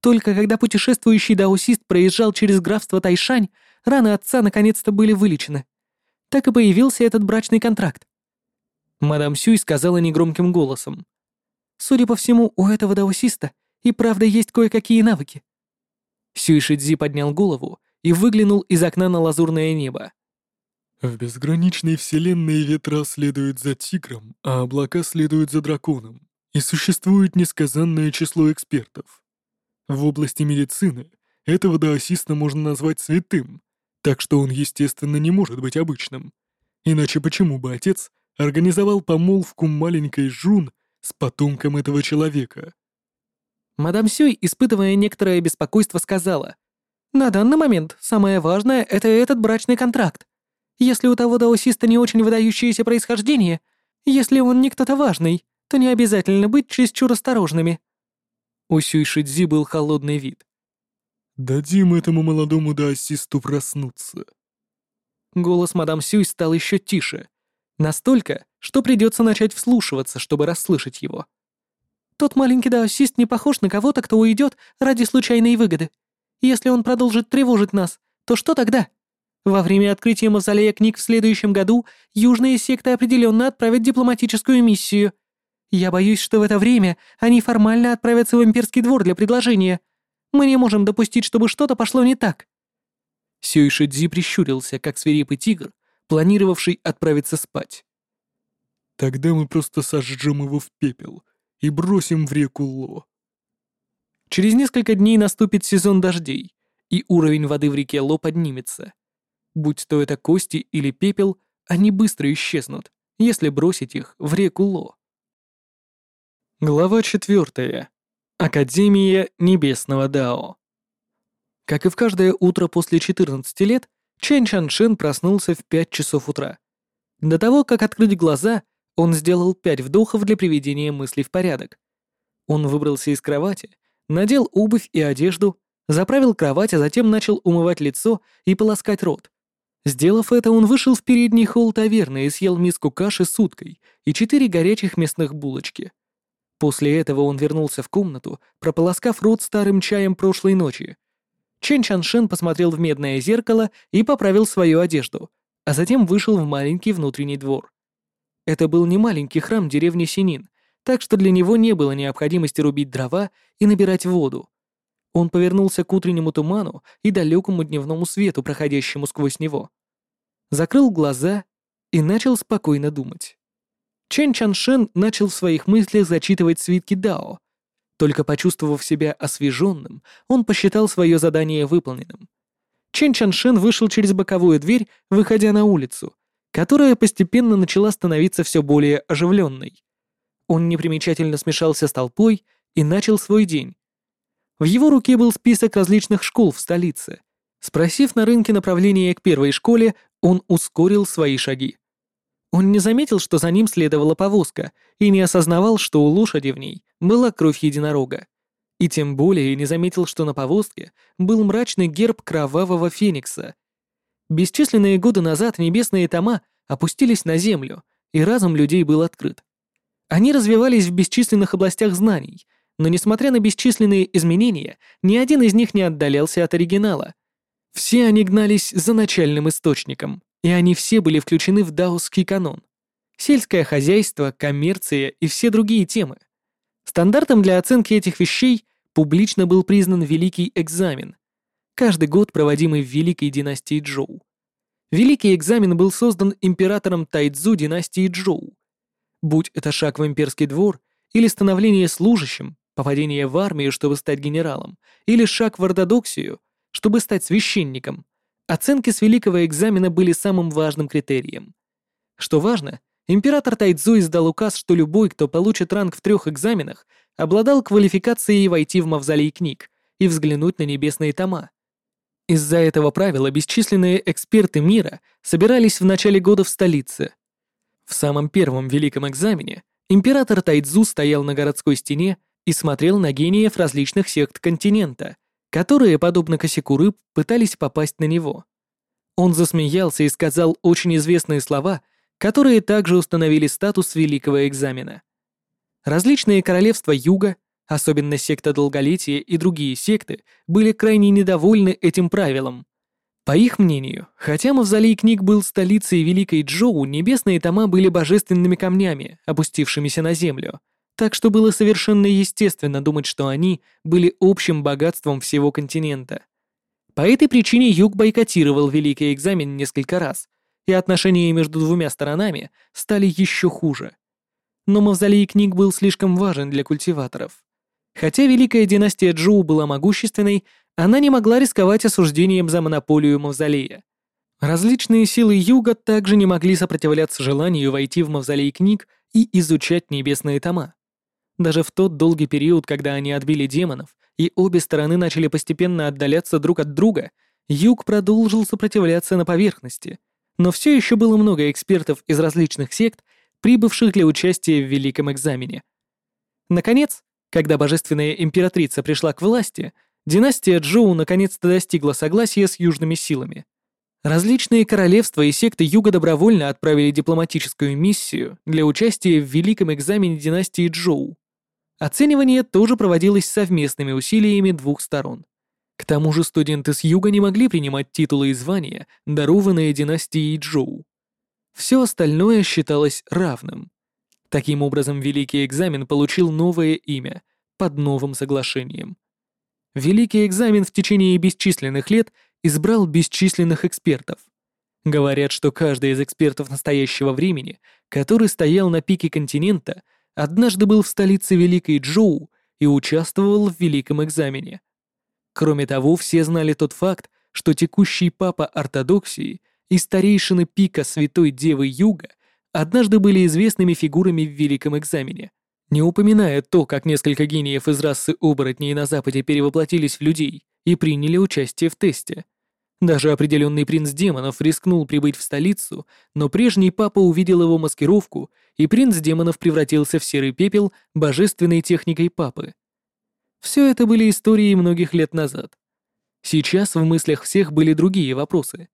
Только когда путешествующий даосист проезжал через графство Тайшань, раны отца наконец-то были вылечены. Так и появился этот брачный контракт. Мадам Сюй сказала негромким голосом. «Судя по всему, у этого даосиста и правда есть кое-какие навыки». Сюй Шидзи поднял голову и выглянул из окна на лазурное небо. В безграничной вселенной ветра следуют за тигром, а облака следуют за драконом, и существует несказанное число экспертов. В области медицины этого даосиста можно назвать святым, так что он, естественно, не может быть обычным. Иначе почему бы отец организовал помолвку маленькой Жун с потомком этого человека? Мадам Сюй, испытывая некоторое беспокойство, сказала — на данный момент самое важное — это этот брачный контракт. Если у того даосиста не очень выдающееся происхождение, если он не кто-то важный, то не обязательно быть чересчур осторожными». У Сюй Шидзи был холодный вид. «Дадим этому молодому даосисту проснуться». Голос мадам Сюй стал еще тише. Настолько, что придется начать вслушиваться, чтобы расслышать его. «Тот маленький даосист не похож на кого-то, кто уйдет ради случайной выгоды. Если он продолжит тревожить нас, то что тогда? Во время открытия мавзолея книг в следующем году южные секты определенно отправят дипломатическую миссию. Я боюсь, что в это время они формально отправятся в имперский двор для предложения. Мы не можем допустить, чтобы что-то пошло не так». Сюйшидзи прищурился, как свирепый тигр, планировавший отправиться спать. «Тогда мы просто сожжем его в пепел и бросим в реку Ло. Через несколько дней наступит сезон дождей, и уровень воды в реке Ло поднимется. Будь то это кости или пепел, они быстро исчезнут, если бросить их в реку Ло. Глава 4. Академия Небесного Дао. Как и в каждое утро после 14 лет, Чэнь Чаншин проснулся в 5 часов утра. До того, как открыть глаза, он сделал 5 вдохов для приведения мыслей в порядок. Он выбрался из кровати надел обувь и одежду, заправил кровать, а затем начал умывать лицо и полоскать рот. Сделав это, он вышел в передний холл таверны и съел миску каши с уткой и четыре горячих мясных булочки. После этого он вернулся в комнату, прополоскав рот старым чаем прошлой ночи. Чен Чаншен посмотрел в медное зеркало и поправил свою одежду, а затем вышел в маленький внутренний двор. Это был не маленький храм деревни Синин, так что для него не было необходимости рубить дрова и набирать воду. Он повернулся к утреннему туману и далекому дневному свету, проходящему сквозь него. Закрыл глаза и начал спокойно думать. Чен Чаншен начал в своих мыслях зачитывать свитки Дао. Только почувствовав себя освеженным, он посчитал свое задание выполненным. Чен Чаншен вышел через боковую дверь, выходя на улицу, которая постепенно начала становиться все более оживленной. Он непримечательно смешался с толпой и начал свой день. В его руке был список различных школ в столице. Спросив на рынке направление к первой школе, он ускорил свои шаги. Он не заметил, что за ним следовала повозка, и не осознавал, что у лошади в ней была кровь единорога. И тем более не заметил, что на повозке был мрачный герб кровавого феникса. Бесчисленные годы назад небесные тома опустились на землю, и разум людей был открыт. Они развивались в бесчисленных областях знаний, но несмотря на бесчисленные изменения, ни один из них не отдалялся от оригинала. Все они гнались за начальным источником, и они все были включены в даосский канон. Сельское хозяйство, коммерция и все другие темы. Стандартом для оценки этих вещей публично был признан Великий экзамен, каждый год проводимый в Великой династии Джоу. Великий экзамен был создан императором Тайцзу династии Джоу. Будь это шаг в имперский двор, или становление служащим, попадение в армию, чтобы стать генералом, или шаг в ортодоксию, чтобы стать священником, оценки с великого экзамена были самым важным критерием. Что важно, император Тайцзу издал указ, что любой, кто получит ранг в трех экзаменах, обладал квалификацией войти в мавзолей книг и взглянуть на небесные тома. Из-за этого правила бесчисленные эксперты мира собирались в начале года в столице. В самом первом великом экзамене император Тайцзу стоял на городской стене и смотрел на гениев различных сект континента, которые, подобно косяку рыб, пытались попасть на него. Он засмеялся и сказал очень известные слова, которые также установили статус великого экзамена. Различные королевства Юга, особенно секта Долголетия и другие секты, были крайне недовольны этим правилом. По их мнению, хотя Мавзолей книг был столицей Великой Джоу, небесные тома были божественными камнями, опустившимися на землю, так что было совершенно естественно думать, что они были общим богатством всего континента. По этой причине Юг бойкотировал Великий экзамен несколько раз, и отношения между двумя сторонами стали еще хуже но мавзолей книг был слишком важен для культиваторов. Хотя Великая династия Джоу была могущественной, она не могла рисковать осуждением за монополию мавзолея. Различные силы Юга также не могли сопротивляться желанию войти в мавзолей книг и изучать небесные тома. Даже в тот долгий период, когда они отбили демонов, и обе стороны начали постепенно отдаляться друг от друга, Юг продолжил сопротивляться на поверхности, но все еще было много экспертов из различных сект, прибывших для участия в Великом экзамене. Наконец, когда божественная императрица пришла к власти, династия Джоу наконец-то достигла согласия с южными силами. Различные королевства и секты Юга добровольно отправили дипломатическую миссию для участия в Великом экзамене династии Джоу. Оценивание тоже проводилось совместными усилиями двух сторон. К тому же студенты с Юга не могли принимать титулы и звания, дарованные династией Джоу. Все остальное считалось равным. Таким образом, Великий экзамен получил новое имя под новым соглашением. Великий экзамен в течение бесчисленных лет избрал бесчисленных экспертов. Говорят, что каждый из экспертов настоящего времени, который стоял на пике континента, однажды был в столице Великой Джоу и участвовал в Великом экзамене. Кроме того, все знали тот факт, что текущий папа ортодоксии и старейшины пика Святой Девы Юга однажды были известными фигурами в Великом экзамене. Не упоминая то, как несколько гениев из расы оборотней на Западе перевоплотились в людей и приняли участие в тесте. Даже определенный принц демонов рискнул прибыть в столицу, но прежний папа увидел его маскировку, и принц демонов превратился в серый пепел божественной техникой папы. Все это были истории многих лет назад. Сейчас в мыслях всех были другие вопросы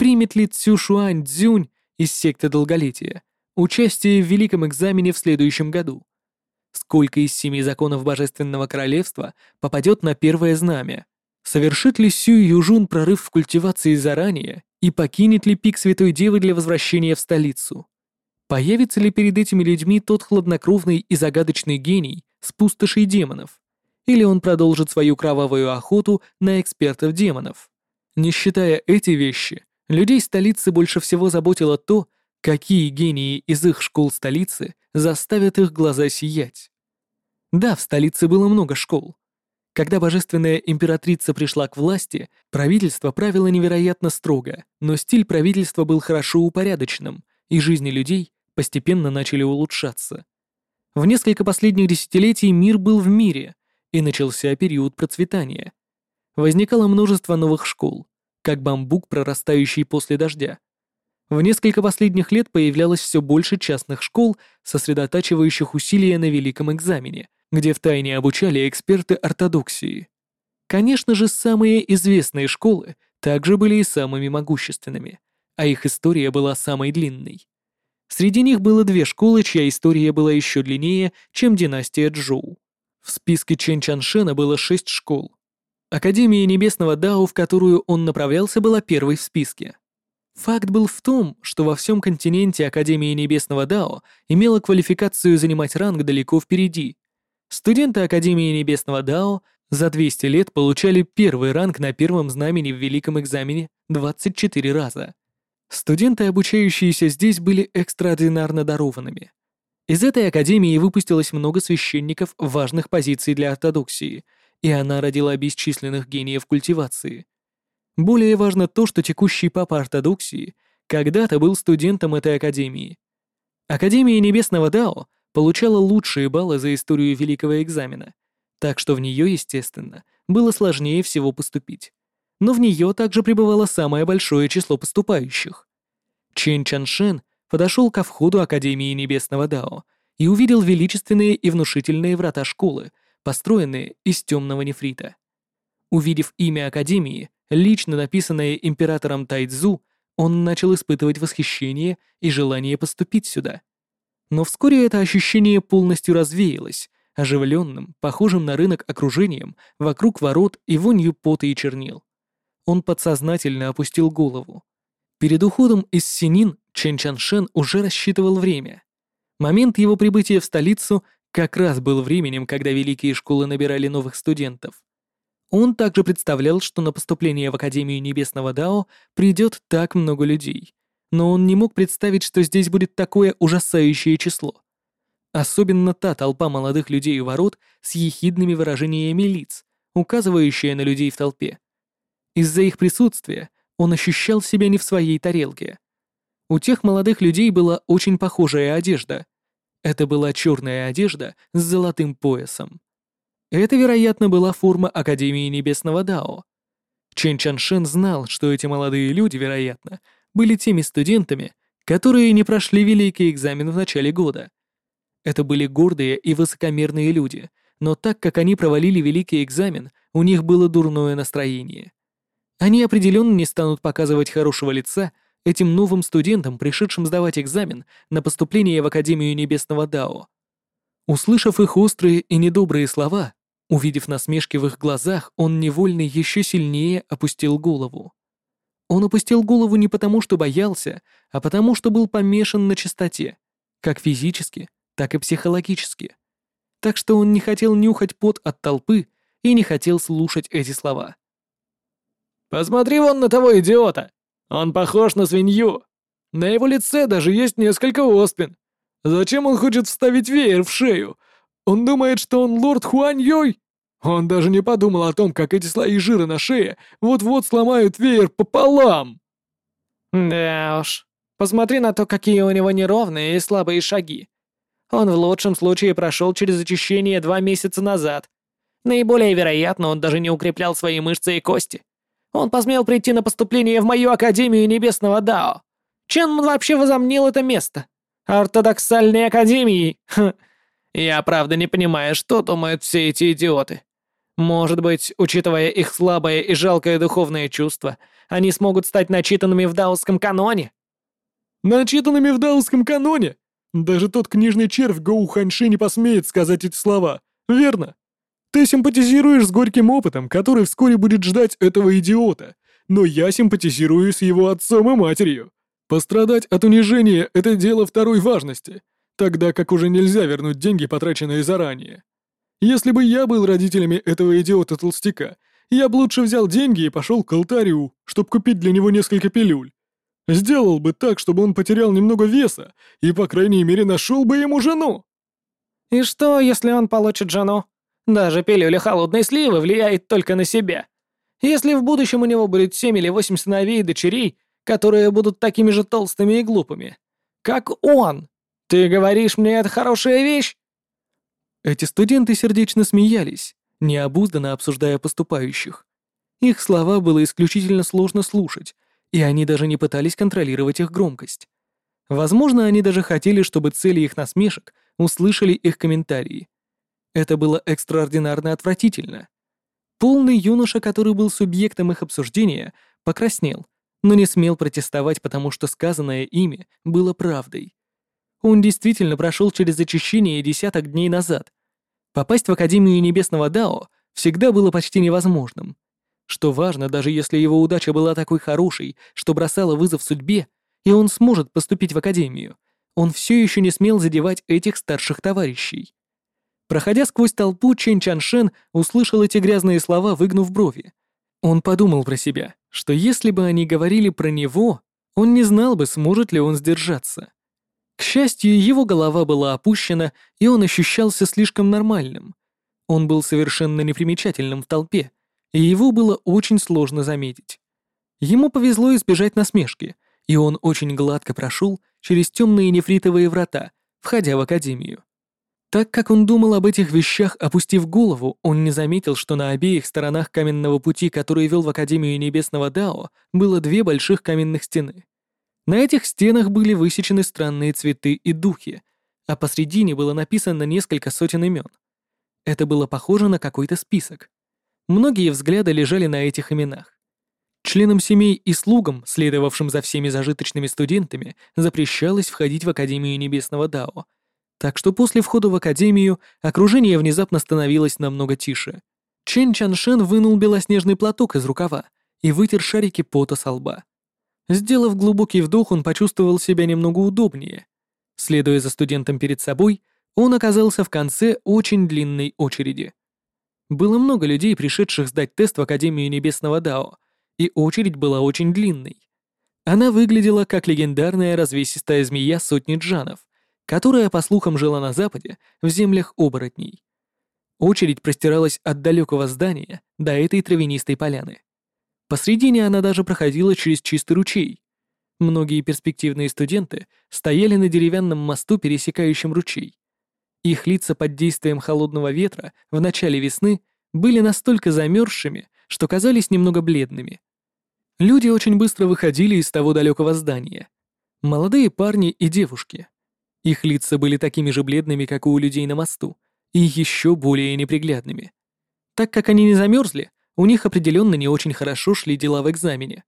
примет ли Цюшуань Цзюнь из секты Долголетия участие в Великом экзамене в следующем году? Сколько из семи законов Божественного Королевства попадет на первое знамя? Совершит ли Сю Южун прорыв в культивации заранее и покинет ли пик Святой Девы для возвращения в столицу? Появится ли перед этими людьми тот хладнокровный и загадочный гений с пустошей демонов? Или он продолжит свою кровавую охоту на экспертов демонов? Не считая эти вещи, Людей столицы больше всего заботило то, какие гении из их школ столицы заставят их глаза сиять. Да, в столице было много школ. Когда божественная императрица пришла к власти, правительство правило невероятно строго, но стиль правительства был хорошо упорядоченным, и жизни людей постепенно начали улучшаться. В несколько последних десятилетий мир был в мире, и начался период процветания. Возникало множество новых школ, как бамбук, прорастающий после дождя. В несколько последних лет появлялось все больше частных школ, сосредотачивающих усилия на великом экзамене, где втайне обучали эксперты ортодоксии. Конечно же, самые известные школы также были и самыми могущественными, а их история была самой длинной. Среди них было две школы, чья история была еще длиннее, чем династия Джоу. В списке Чен Чаншена было шесть школ. Академия Небесного Дао, в которую он направлялся, была первой в списке. Факт был в том, что во всем континенте Академия Небесного Дао имела квалификацию занимать ранг далеко впереди. Студенты Академии Небесного Дао за 200 лет получали первый ранг на первом знамени в Великом экзамене 24 раза. Студенты, обучающиеся здесь, были экстраординарно дарованными. Из этой академии выпустилось много священников важных позиций для ортодоксии, и она родила бесчисленных гениев культивации. Более важно то, что текущий папа ортодоксии когда-то был студентом этой академии. Академия Небесного Дао получала лучшие баллы за историю Великого экзамена, так что в нее, естественно, было сложнее всего поступить. Но в нее также пребывало самое большое число поступающих. Чен Чаншен подошел ко входу Академии Небесного Дао и увидел величественные и внушительные врата школы, построенные из темного нефрита. Увидев имя Академии, лично написанное императором Тайцзу, он начал испытывать восхищение и желание поступить сюда. Но вскоре это ощущение полностью развеялось, оживленным, похожим на рынок окружением, вокруг ворот и вонью пота и чернил. Он подсознательно опустил голову. Перед уходом из Синин Чен Чаншен уже рассчитывал время. Момент его прибытия в столицу как раз был временем, когда великие школы набирали новых студентов. Он также представлял, что на поступление в Академию Небесного Дао придет так много людей, но он не мог представить, что здесь будет такое ужасающее число. Особенно та толпа молодых людей у ворот с ехидными выражениями лиц, указывающая на людей в толпе. Из-за их присутствия он ощущал себя не в своей тарелке. У тех молодых людей была очень похожая одежда. Это была черная одежда с золотым поясом. Это, вероятно, была форма Академии Небесного Дао. Чен Чаншен знал, что эти молодые люди, вероятно, были теми студентами, которые не прошли великий экзамен в начале года. Это были гордые и высокомерные люди, но так как они провалили великий экзамен, у них было дурное настроение. Они определенно не станут показывать хорошего лица этим новым студентам, пришедшим сдавать экзамен на поступление в Академию Небесного Дао. Услышав их острые и недобрые слова, увидев насмешки в их глазах, он невольно еще сильнее опустил голову. Он опустил голову не потому, что боялся, а потому, что был помешан на чистоте, как физически, так и психологически. Так что он не хотел нюхать пот от толпы и не хотел слушать эти слова. «Посмотри вон на того идиота! Он похож на свинью! На его лице даже есть несколько оспин! Зачем он хочет вставить веер в шею? Он думает, что он лорд Хуань Йой? Он даже не подумал о том, как эти слои жира на шее вот-вот сломают веер пополам!» «Да уж, посмотри на то, какие у него неровные и слабые шаги. Он в лучшем случае прошел через очищение два месяца назад. Наиболее вероятно, он даже не укреплял свои мышцы и кости. Он посмел прийти на поступление в мою Академию Небесного Дао. Чем он вообще возомнил это место? Ортодоксальной Академии? Хм. Я правда не понимаю, что думают все эти идиоты. Может быть, учитывая их слабое и жалкое духовное чувство, они смогут стать начитанными в даосском каноне? Начитанными в даосском каноне? Даже тот книжный червь Гоу Ханьши не посмеет сказать эти слова, верно? Ты симпатизируешь с горьким опытом, который вскоре будет ждать этого идиота, но я симпатизирую с его отцом и матерью. Пострадать от унижения — это дело второй важности, тогда как уже нельзя вернуть деньги, потраченные заранее. Если бы я был родителями этого идиота-толстяка, я бы лучше взял деньги и пошел к алтарю, чтобы купить для него несколько пилюль. Сделал бы так, чтобы он потерял немного веса и, по крайней мере, нашел бы ему жену. И что, если он получит жену? Даже пилюля холодной сливы влияет только на себя. Если в будущем у него будет семь или восемь сыновей и дочерей, которые будут такими же толстыми и глупыми, как он, ты говоришь мне, это хорошая вещь? Эти студенты сердечно смеялись, необузданно обсуждая поступающих. Их слова было исключительно сложно слушать, и они даже не пытались контролировать их громкость. Возможно, они даже хотели, чтобы цели их насмешек услышали их комментарии. Это было экстраординарно отвратительно. Полный юноша, который был субъектом их обсуждения, покраснел, но не смел протестовать, потому что сказанное ими было правдой. Он действительно прошел через очищение десяток дней назад. Попасть в Академию Небесного Дао всегда было почти невозможным. Что важно, даже если его удача была такой хорошей, что бросала вызов судьбе, и он сможет поступить в Академию, он все еще не смел задевать этих старших товарищей. Проходя сквозь толпу, Чен Чаншен услышал эти грязные слова, выгнув брови. Он подумал про себя, что если бы они говорили про него, он не знал бы, сможет ли он сдержаться. К счастью, его голова была опущена, и он ощущался слишком нормальным. Он был совершенно непримечательным в толпе, и его было очень сложно заметить. Ему повезло избежать насмешки, и он очень гладко прошел через темные нефритовые врата, входя в академию. Так как он думал об этих вещах, опустив голову, он не заметил, что на обеих сторонах каменного пути, который вел в Академию Небесного Дао, было две больших каменных стены. На этих стенах были высечены странные цветы и духи, а посредине было написано несколько сотен имен. Это было похоже на какой-то список. Многие взгляды лежали на этих именах. Членам семей и слугам, следовавшим за всеми зажиточными студентами, запрещалось входить в Академию Небесного Дао. Так что после входа в Академию окружение внезапно становилось намного тише. Чен Чаншен вынул белоснежный платок из рукава и вытер шарики пота со лба. Сделав глубокий вдох, он почувствовал себя немного удобнее. Следуя за студентом перед собой, он оказался в конце очень длинной очереди. Было много людей, пришедших сдать тест в Академию Небесного Дао, и очередь была очень длинной. Она выглядела как легендарная развесистая змея сотни джанов, которая, по слухам, жила на Западе, в землях оборотней. Очередь простиралась от далекого здания до этой травянистой поляны. Посредине она даже проходила через чистый ручей. Многие перспективные студенты стояли на деревянном мосту, пересекающем ручей. Их лица под действием холодного ветра в начале весны были настолько замерзшими, что казались немного бледными. Люди очень быстро выходили из того далекого здания. Молодые парни и девушки. Их лица были такими же бледными, как у людей на мосту, и еще более неприглядными. Так как они не замерзли, у них определенно не очень хорошо шли дела в экзамене.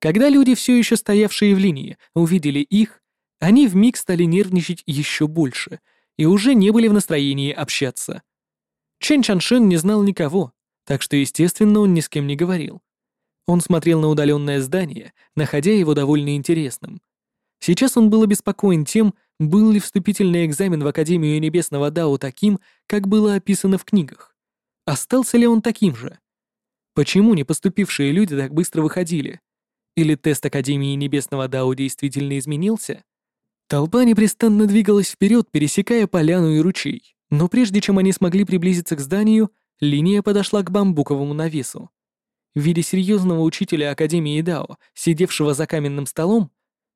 Когда люди, все еще стоявшие в линии, увидели их, они вмиг стали нервничать еще больше и уже не были в настроении общаться. Чен Чаншен не знал никого, так что, естественно, он ни с кем не говорил. Он смотрел на удаленное здание, находя его довольно интересным. Сейчас он был обеспокоен тем, был ли вступительный экзамен в Академию Небесного Дао таким, как было описано в книгах. Остался ли он таким же? Почему не поступившие люди так быстро выходили? Или тест Академии Небесного Дао действительно изменился? Толпа непрестанно двигалась вперед, пересекая поляну и ручей, но прежде чем они смогли приблизиться к зданию, линия подошла к бамбуковому навесу. Видя серьезного учителя Академии Дао, сидевшего за каменным столом,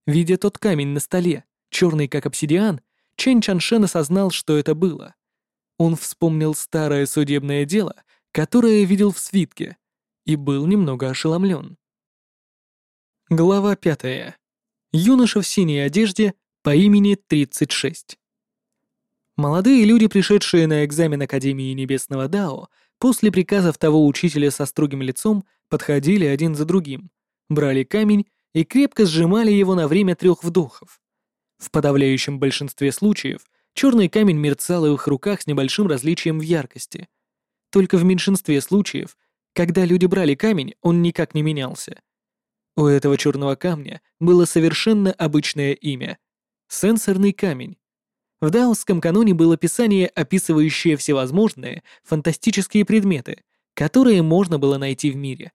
видя тот камень на столе, черный как обсидиан, Чен Чаншен осознал, что это было. Он вспомнил старое судебное дело, которое видел в свитке, и был немного ошеломлен. Глава пятая. Юноша в синей одежде по имени 36. Молодые люди, пришедшие на экзамен Академии Небесного Дао, после приказов того учителя со строгим лицом, подходили один за другим, брали камень и крепко сжимали его на время трех вдохов. В подавляющем большинстве случаев черный камень мерцал в их руках с небольшим различием в яркости. Только в меньшинстве случаев когда люди брали камень, он никак не менялся. У этого черного камня было совершенно обычное имя — сенсорный камень. В даосском каноне было описание, описывающее всевозможные фантастические предметы, которые можно было найти в мире.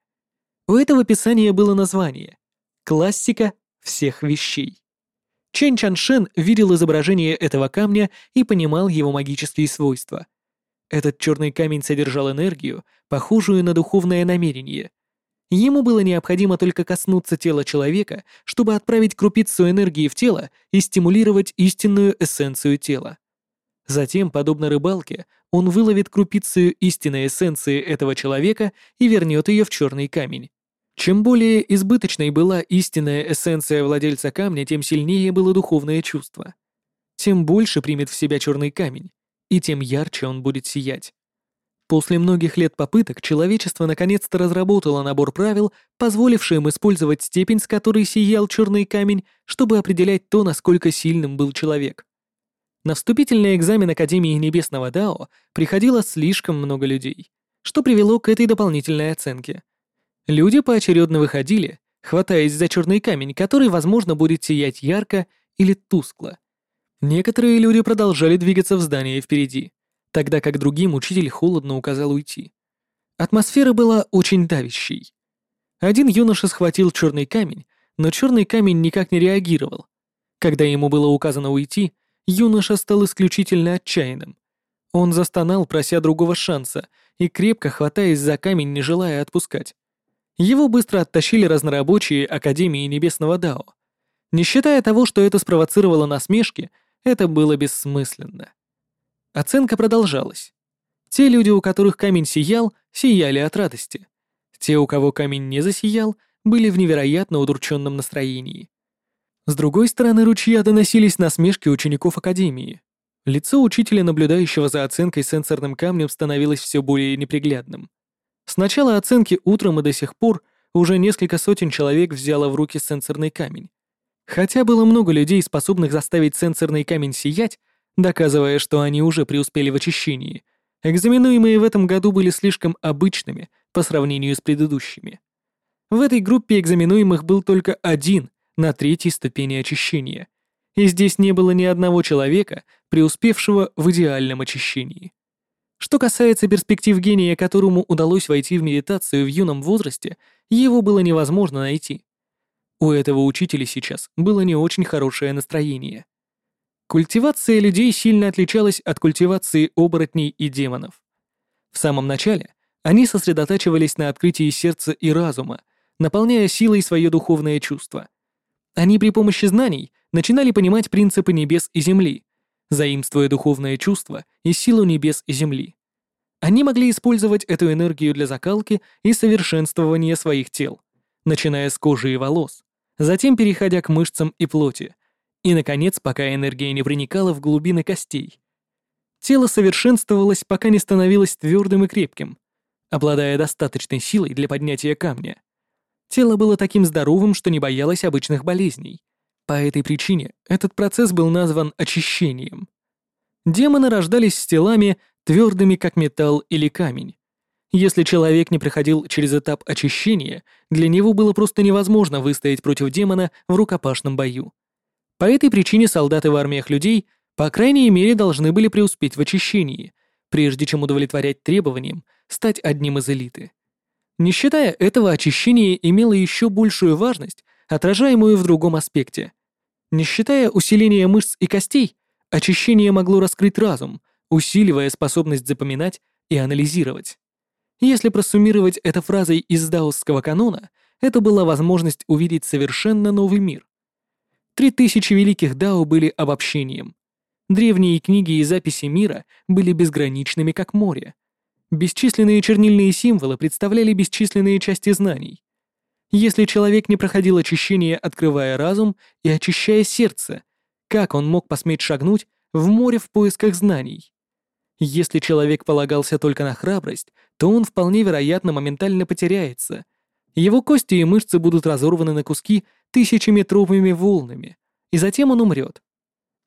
У этого писания было название «Классика всех вещей». Чен Чаншен видел изображение этого камня и понимал его магические свойства — этот черный камень содержал энергию, похожую на духовное намерение. Ему было необходимо только коснуться тела человека, чтобы отправить крупицу энергии в тело и стимулировать истинную эссенцию тела. Затем, подобно рыбалке, он выловит крупицу истинной эссенции этого человека и вернет ее в черный камень. Чем более избыточной была истинная эссенция владельца камня, тем сильнее было духовное чувство. Тем больше примет в себя черный камень, и тем ярче он будет сиять. После многих лет попыток человечество наконец-то разработало набор правил, позволивший им использовать степень, с которой сиял черный камень, чтобы определять то, насколько сильным был человек. На вступительный экзамен Академии Небесного Дао приходило слишком много людей, что привело к этой дополнительной оценке. Люди поочередно выходили, хватаясь за черный камень, который, возможно, будет сиять ярко или тускло. Некоторые люди продолжали двигаться в здание впереди, тогда как другим учитель холодно указал уйти. Атмосфера была очень давящей. Один юноша схватил черный камень, но черный камень никак не реагировал. Когда ему было указано уйти, юноша стал исключительно отчаянным. Он застонал, прося другого шанса, и крепко хватаясь за камень, не желая отпускать. Его быстро оттащили разнорабочие Академии Небесного Дао. Не считая того, что это спровоцировало насмешки, это было бессмысленно. Оценка продолжалась. Те люди, у которых камень сиял, сияли от радости. Те, у кого камень не засиял, были в невероятно удрученном настроении. С другой стороны ручья доносились насмешки учеников Академии. Лицо учителя, наблюдающего за оценкой сенсорным камнем, становилось все более неприглядным. С начала оценки утром и до сих пор уже несколько сотен человек взяло в руки сенсорный камень. Хотя было много людей, способных заставить сенсорный камень сиять, доказывая, что они уже преуспели в очищении, экзаменуемые в этом году были слишком обычными по сравнению с предыдущими. В этой группе экзаменуемых был только один на третьей ступени очищения, и здесь не было ни одного человека, преуспевшего в идеальном очищении. Что касается перспектив гения, которому удалось войти в медитацию в юном возрасте, его было невозможно найти. У этого учителя сейчас было не очень хорошее настроение. Культивация людей сильно отличалась от культивации оборотней и демонов. В самом начале они сосредотачивались на открытии сердца и разума, наполняя силой свое духовное чувство. Они при помощи знаний начинали понимать принципы небес и земли, заимствуя духовное чувство и силу небес и земли. Они могли использовать эту энергию для закалки и совершенствования своих тел, начиная с кожи и волос, затем переходя к мышцам и плоти, и, наконец, пока энергия не проникала в глубины костей. Тело совершенствовалось, пока не становилось твердым и крепким, обладая достаточной силой для поднятия камня. Тело было таким здоровым, что не боялось обычных болезней. По этой причине этот процесс был назван очищением. Демоны рождались с телами, твердыми как металл или камень. Если человек не проходил через этап очищения, для него было просто невозможно выстоять против демона в рукопашном бою. По этой причине солдаты в армиях людей, по крайней мере, должны были преуспеть в очищении, прежде чем удовлетворять требованиям стать одним из элиты. Не считая этого, очищение имело еще большую важность, отражаемую в другом аспекте. Не считая усиления мышц и костей, очищение могло раскрыть разум, усиливая способность запоминать и анализировать. Если просуммировать это фразой из даосского канона, это была возможность увидеть совершенно новый мир. Три тысячи великих дао были обобщением. Древние книги и записи мира были безграничными, как море, Бесчисленные чернильные символы представляли бесчисленные части знаний. Если человек не проходил очищение, открывая разум и очищая сердце, как он мог посметь шагнуть в море в поисках знаний? Если человек полагался только на храбрость, то он вполне вероятно моментально потеряется. Его кости и мышцы будут разорваны на куски тысячеметровыми волнами, и затем он умрет.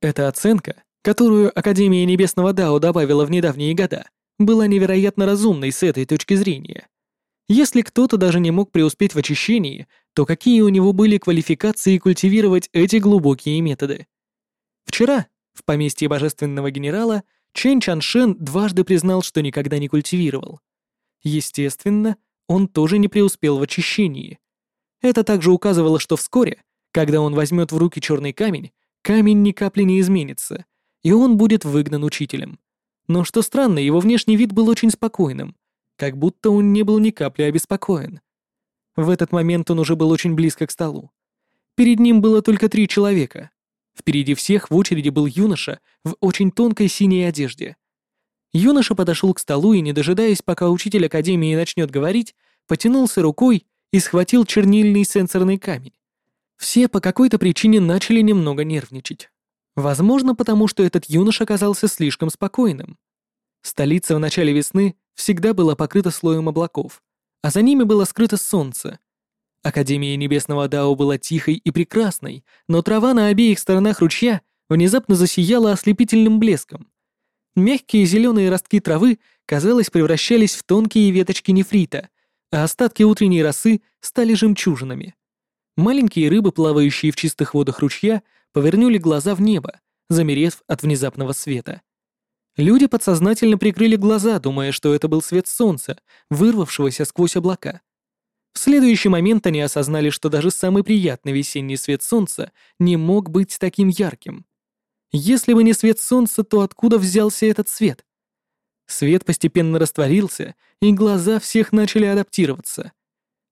Эта оценка, которую Академия Небесного Дао добавила в недавние года, была невероятно разумной с этой точки зрения. Если кто-то даже не мог преуспеть в очищении, то какие у него были квалификации культивировать эти глубокие методы? Вчера, в поместье божественного генерала, Чен Чаншен дважды признал, что никогда не культивировал. Естественно, он тоже не преуспел в очищении. Это также указывало, что вскоре, когда он возьмет в руки черный камень, камень ни капли не изменится, и он будет выгнан учителем. Но что странно, его внешний вид был очень спокойным, как будто он не был ни капли обеспокоен. В этот момент он уже был очень близко к столу. Перед ним было только три человека. Впереди всех в очереди был юноша в очень тонкой синей одежде. Юноша подошел к столу и, не дожидаясь, пока учитель Академии начнет говорить, потянулся рукой и схватил чернильный сенсорный камень. Все по какой-то причине начали немного нервничать. Возможно, потому что этот юнош оказался слишком спокойным. Столица в начале весны всегда была покрыта слоем облаков, а за ними было скрыто солнце. Академия Небесного Дао была тихой и прекрасной, но трава на обеих сторонах ручья внезапно засияла ослепительным блеском. Мягкие зеленые ростки травы, казалось, превращались в тонкие веточки нефрита, а остатки утренней росы стали жемчужинами. Маленькие рыбы, плавающие в чистых водах ручья, повернули глаза в небо, замерев от внезапного света. Люди подсознательно прикрыли глаза, думая, что это был свет солнца, вырвавшегося сквозь облака. В следующий момент они осознали, что даже самый приятный весенний свет солнца не мог быть таким ярким. Если бы не свет солнца, то откуда взялся этот свет? Свет постепенно растворился, и глаза всех начали адаптироваться.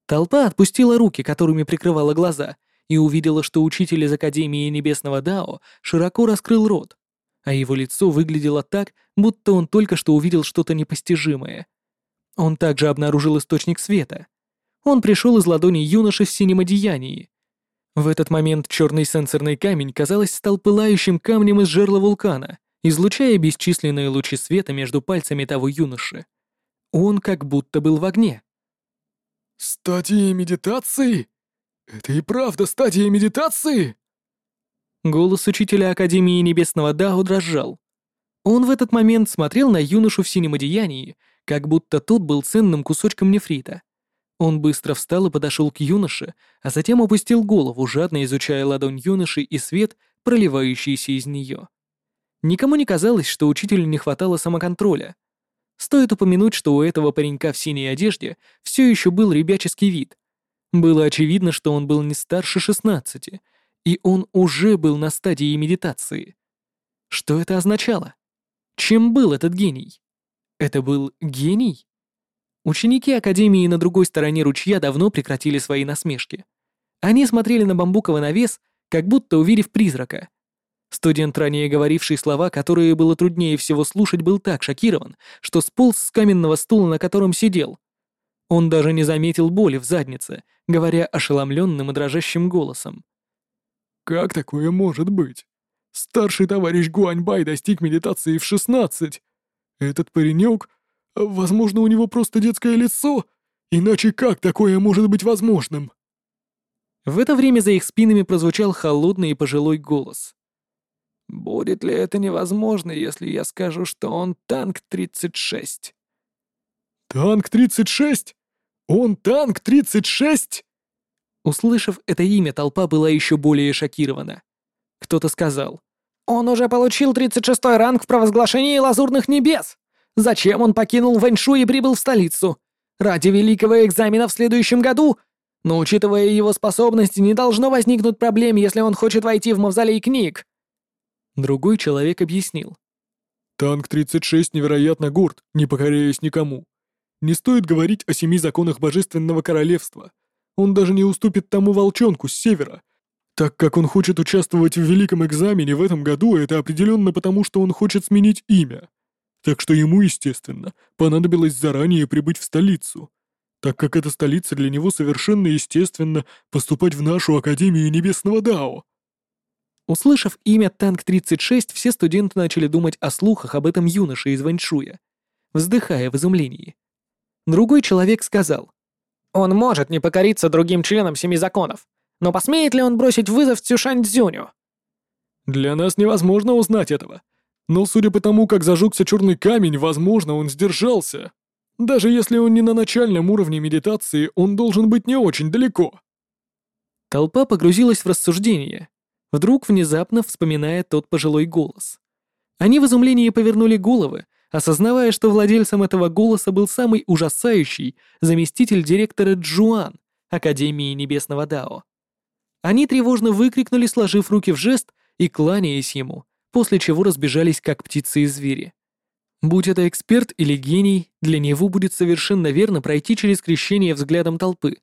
Толпа отпустила руки, которыми прикрывала глаза, и увидела, что учитель из Академии Небесного Дао широко раскрыл рот, а его лицо выглядело так, будто он только что увидел что-то непостижимое. Он также обнаружил источник света. Он пришел из ладони юноши в синем одеянии. В этот момент черный сенсорный камень, казалось, стал пылающим камнем из жерла вулкана, излучая бесчисленные лучи света между пальцами того юноши. Он как будто был в огне. «Стадия медитации? Это и правда стадия медитации?» Голос учителя Академии Небесного Дао дрожал. Он в этот момент смотрел на юношу в синем одеянии, как будто тот был ценным кусочком нефрита. Он быстро встал и подошел к юноше, а затем опустил голову, жадно изучая ладонь юноши и свет, проливающийся из нее. Никому не казалось, что учителю не хватало самоконтроля. Стоит упомянуть, что у этого паренька в синей одежде все еще был ребяческий вид. Было очевидно, что он был не старше 16, и он уже был на стадии медитации. Что это означало? Чем был этот гений? Это был гений? Ученики Академии на другой стороне ручья давно прекратили свои насмешки. Они смотрели на бамбуковый навес, как будто увидев призрака. Студент, ранее говоривший слова, которые было труднее всего слушать, был так шокирован, что сполз с каменного стула, на котором сидел. Он даже не заметил боли в заднице, говоря ошеломленным и дрожащим голосом. «Как такое может быть? Старший товарищ Гуаньбай достиг медитации в 16. Этот паренек Возможно, у него просто детское лицо? Иначе как такое может быть возможным?» В это время за их спинами прозвучал холодный и пожилой голос. «Будет ли это невозможно, если я скажу, что он танк-36?» «Танк-36? Он танк-36?» Услышав это имя, толпа была еще более шокирована. Кто-то сказал. «Он уже получил 36-й ранг в провозглашении Лазурных Небес!» Зачем он покинул Вэньшу и прибыл в столицу? Ради великого экзамена в следующем году? Но учитывая его способности, не должно возникнуть проблем, если он хочет войти в мавзолей книг. Другой человек объяснил. Танк-36 невероятно горд, не покоряясь никому. Не стоит говорить о семи законах Божественного Королевства. Он даже не уступит тому волчонку с севера. Так как он хочет участвовать в великом экзамене в этом году, это определенно потому, что он хочет сменить имя так что ему, естественно, понадобилось заранее прибыть в столицу, так как эта столица для него совершенно естественно поступать в нашу Академию Небесного Дао. Услышав имя Танк-36, все студенты начали думать о слухах об этом юноше из Ваньшуя, вздыхая в изумлении. Другой человек сказал, «Он может не покориться другим членам Семи Законов, но посмеет ли он бросить вызов Цюшань-Дзюню?» «Для нас невозможно узнать этого, но судя по тому, как зажегся черный камень, возможно, он сдержался. Даже если он не на начальном уровне медитации, он должен быть не очень далеко. Толпа погрузилась в рассуждение, вдруг внезапно вспоминая тот пожилой голос. Они в изумлении повернули головы, осознавая, что владельцем этого голоса был самый ужасающий заместитель директора Джуан Академии Небесного Дао. Они тревожно выкрикнули, сложив руки в жест и кланяясь ему, после чего разбежались как птицы и звери. Будь это эксперт или гений, для него будет совершенно верно пройти через крещение взглядом толпы.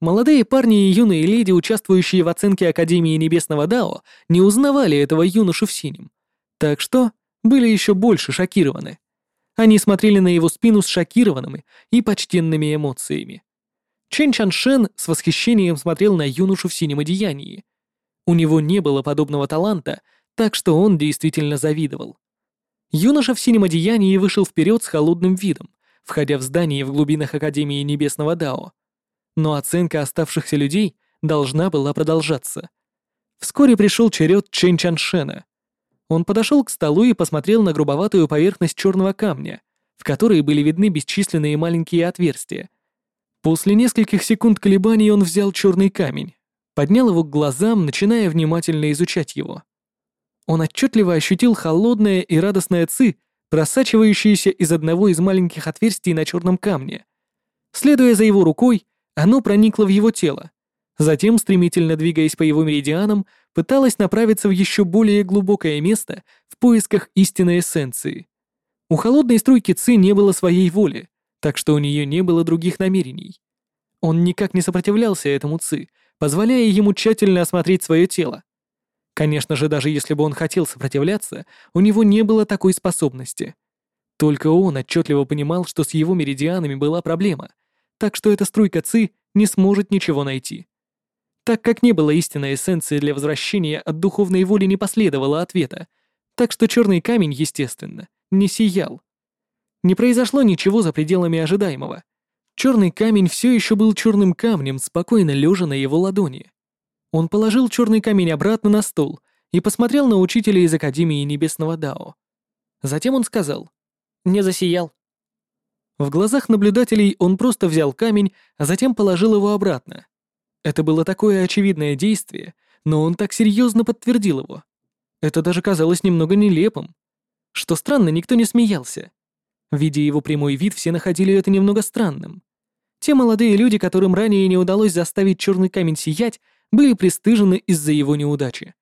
Молодые парни и юные леди, участвующие в оценке Академии Небесного Дао, не узнавали этого юношу в синем. Так что были еще больше шокированы. Они смотрели на его спину с шокированными и почтенными эмоциями. Чен Чаншен с восхищением смотрел на юношу в синем одеянии. У него не было подобного таланта, так что он действительно завидовал. Юноша в синем одеянии вышел вперед с холодным видом, входя в здание в глубинах Академии Небесного Дао. Но оценка оставшихся людей должна была продолжаться. Вскоре пришел черед Чэнь Чаншена. Он подошел к столу и посмотрел на грубоватую поверхность черного камня, в которой были видны бесчисленные маленькие отверстия. После нескольких секунд колебаний он взял черный камень, поднял его к глазам, начиная внимательно изучать его. Он отчетливо ощутил холодное и радостное ци, просачивающееся из одного из маленьких отверстий на черном камне. Следуя за его рукой, оно проникло в его тело. Затем, стремительно двигаясь по его меридианам, пыталось направиться в еще более глубокое место в поисках истинной эссенции. У холодной струйки Ци не было своей воли, так что у нее не было других намерений. Он никак не сопротивлялся этому Ци, позволяя ему тщательно осмотреть свое тело. Конечно же, даже если бы он хотел сопротивляться, у него не было такой способности. Только он отчетливо понимал, что с его меридианами была проблема, так что эта струйка Ци не сможет ничего найти. Так как не было истинной эссенции для возвращения от духовной воли не последовало ответа, так что черный камень, естественно, не сиял. Не произошло ничего за пределами ожидаемого. Черный камень все еще был черным камнем, спокойно лежа на его ладони. Он положил черный камень обратно на стол и посмотрел на учителя из Академии Небесного Дао. Затем он сказал «Не засиял». В глазах наблюдателей он просто взял камень, а затем положил его обратно. Это было такое очевидное действие, но он так серьезно подтвердил его. Это даже казалось немного нелепым. Что странно, никто не смеялся. Видя его прямой вид, все находили это немного странным. Те молодые люди, которым ранее не удалось заставить черный камень сиять, были пристыжены из-за его неудачи.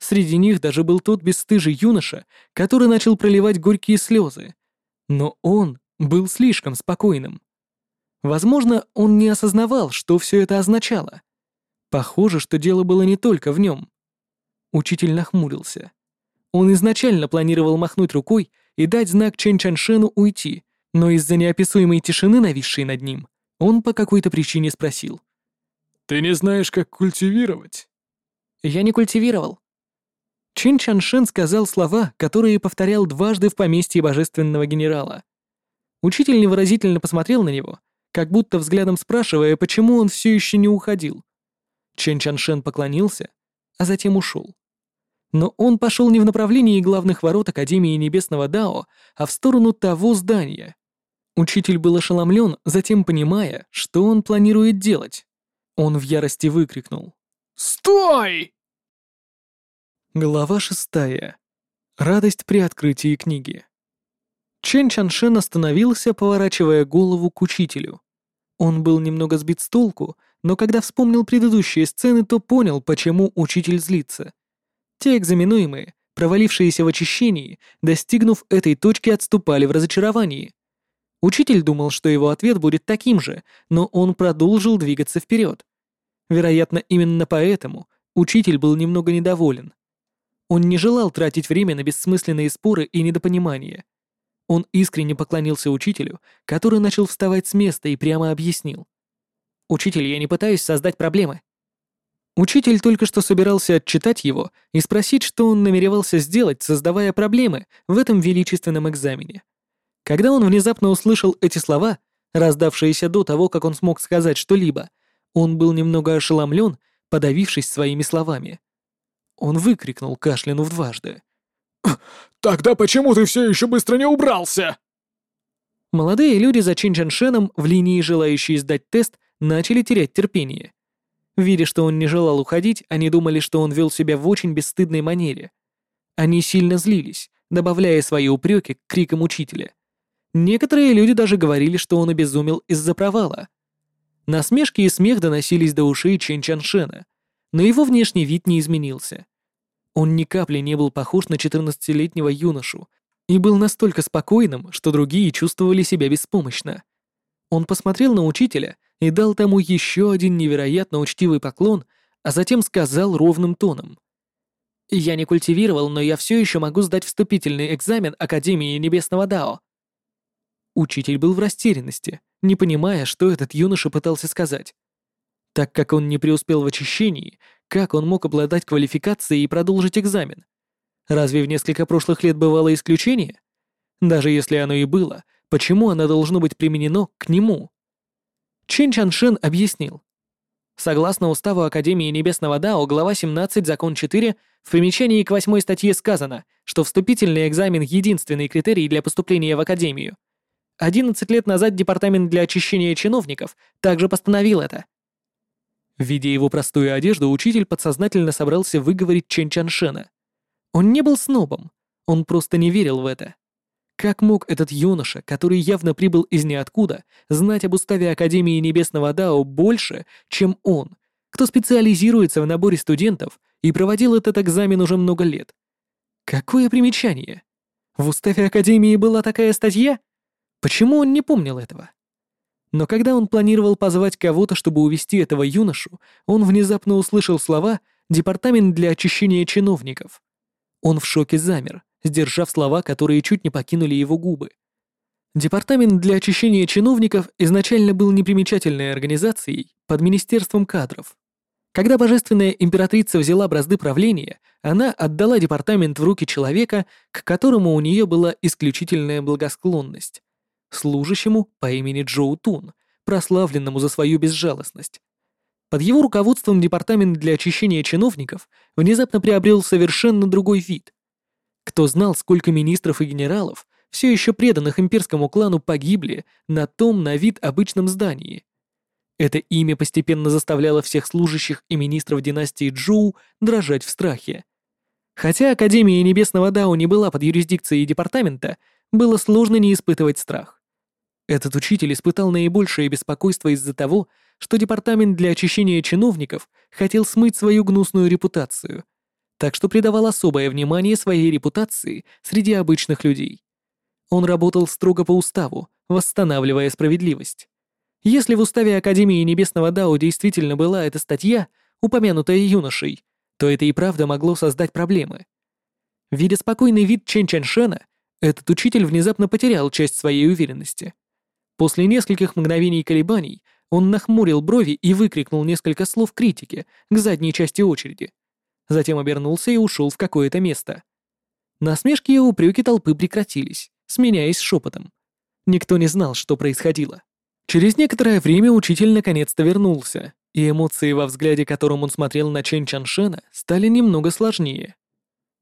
Среди них даже был тот бесстыжий юноша, который начал проливать горькие слезы. Но он был слишком спокойным. Возможно, он не осознавал, что все это означало. Похоже, что дело было не только в нем. Учитель нахмурился. Он изначально планировал махнуть рукой и дать знак Чен Чаншену уйти, но из-за неописуемой тишины, нависшей над ним, он по какой-то причине спросил. «Ты не знаешь, как культивировать?» «Я не культивировал». Чин Чаншен сказал слова, которые повторял дважды в поместье божественного генерала. Учитель невыразительно посмотрел на него, как будто взглядом спрашивая, почему он все еще не уходил. Чен Чаншен поклонился, а затем ушел. Но он пошел не в направлении главных ворот Академии Небесного Дао, а в сторону того здания. Учитель был ошеломлен, затем понимая, что он планирует делать. Он в ярости выкрикнул. «Стой!» Глава шестая. Радость при открытии книги. Чен Чаншен остановился, поворачивая голову к учителю. Он был немного сбит с толку, но когда вспомнил предыдущие сцены, то понял, почему учитель злится. Те экзаменуемые, провалившиеся в очищении, достигнув этой точки, отступали в разочаровании. Учитель думал, что его ответ будет таким же, но он продолжил двигаться вперед. Вероятно, именно поэтому учитель был немного недоволен. Он не желал тратить время на бессмысленные споры и недопонимания. Он искренне поклонился учителю, который начал вставать с места и прямо объяснил. «Учитель, я не пытаюсь создать проблемы». Учитель только что собирался отчитать его и спросить, что он намеревался сделать, создавая проблемы в этом величественном экзамене. Когда он внезапно услышал эти слова, раздавшиеся до того, как он смог сказать что-либо, он был немного ошеломлен, подавившись своими словами. Он выкрикнул, кашлянув дважды. «Тогда почему ты все еще быстро не убрался?» Молодые люди за Чин Чаншеном в линии, желающие сдать тест, начали терять терпение. Видя, что он не желал уходить, они думали, что он вел себя в очень бесстыдной манере. Они сильно злились, добавляя свои упреки к крикам учителя. Некоторые люди даже говорили, что он обезумел из-за провала. Насмешки и смех доносились до ушей Чен Чаншена, но его внешний вид не изменился. Он ни капли не был похож на 14-летнего юношу и был настолько спокойным, что другие чувствовали себя беспомощно. Он посмотрел на учителя и дал тому еще один невероятно учтивый поклон, а затем сказал ровным тоном. «Я не культивировал, но я все еще могу сдать вступительный экзамен Академии Небесного Дао». Учитель был в растерянности, не понимая, что этот юноша пытался сказать. Так как он не преуспел в очищении, как он мог обладать квалификацией и продолжить экзамен? Разве в несколько прошлых лет бывало исключение? Даже если оно и было, почему оно должно быть применено к нему? Чен Чаншен объяснил. Согласно уставу Академии Небесного Дао, глава 17, закон 4, в примечании к восьмой статье сказано, что вступительный экзамен — единственный критерий для поступления в Академию. 11 лет назад Департамент для очищения чиновников также постановил это. Видя его простую одежду, учитель подсознательно собрался выговорить Чен Чаншена. Он не был снобом, он просто не верил в это. Как мог этот юноша, который явно прибыл из ниоткуда, знать об уставе Академии Небесного Дао больше, чем он, кто специализируется в наборе студентов и проводил этот экзамен уже много лет? Какое примечание? В уставе Академии была такая статья? Почему он не помнил этого? Но когда он планировал позвать кого-то, чтобы увести этого юношу, он внезапно услышал слова «Департамент для очищения чиновников». Он в шоке замер, сдержав слова, которые чуть не покинули его губы. Департамент для очищения чиновников изначально был непримечательной организацией под Министерством кадров. Когда божественная императрица взяла бразды правления, она отдала департамент в руки человека, к которому у нее была исключительная благосклонность, служащему по имени Джоу Тун, прославленному за свою безжалостность. Под его руководством департамент для очищения чиновников внезапно приобрел совершенно другой вид. Кто знал, сколько министров и генералов, все еще преданных имперскому клану, погибли на том на вид обычном здании. Это имя постепенно заставляло всех служащих и министров династии Джоу дрожать в страхе. Хотя Академия Небесного Дао не была под юрисдикцией департамента, было сложно не испытывать страх. Этот учитель испытал наибольшее беспокойство из-за того, что департамент для очищения чиновников хотел смыть свою гнусную репутацию, так что придавал особое внимание своей репутации среди обычных людей. Он работал строго по уставу, восстанавливая справедливость. Если в уставе Академии Небесного Дао действительно была эта статья, упомянутая юношей, то это и правда могло создать проблемы. Видя спокойный вид Чен Чаншена, этот учитель внезапно потерял часть своей уверенности. После нескольких мгновений колебаний он нахмурил брови и выкрикнул несколько слов критики к задней части очереди. Затем обернулся и ушел в какое-то место. Насмешки и упреки толпы прекратились, сменяясь шепотом. Никто не знал, что происходило. Через некоторое время учитель наконец-то вернулся, и эмоции во взгляде, которым он смотрел на Чен Чаншена, стали немного сложнее.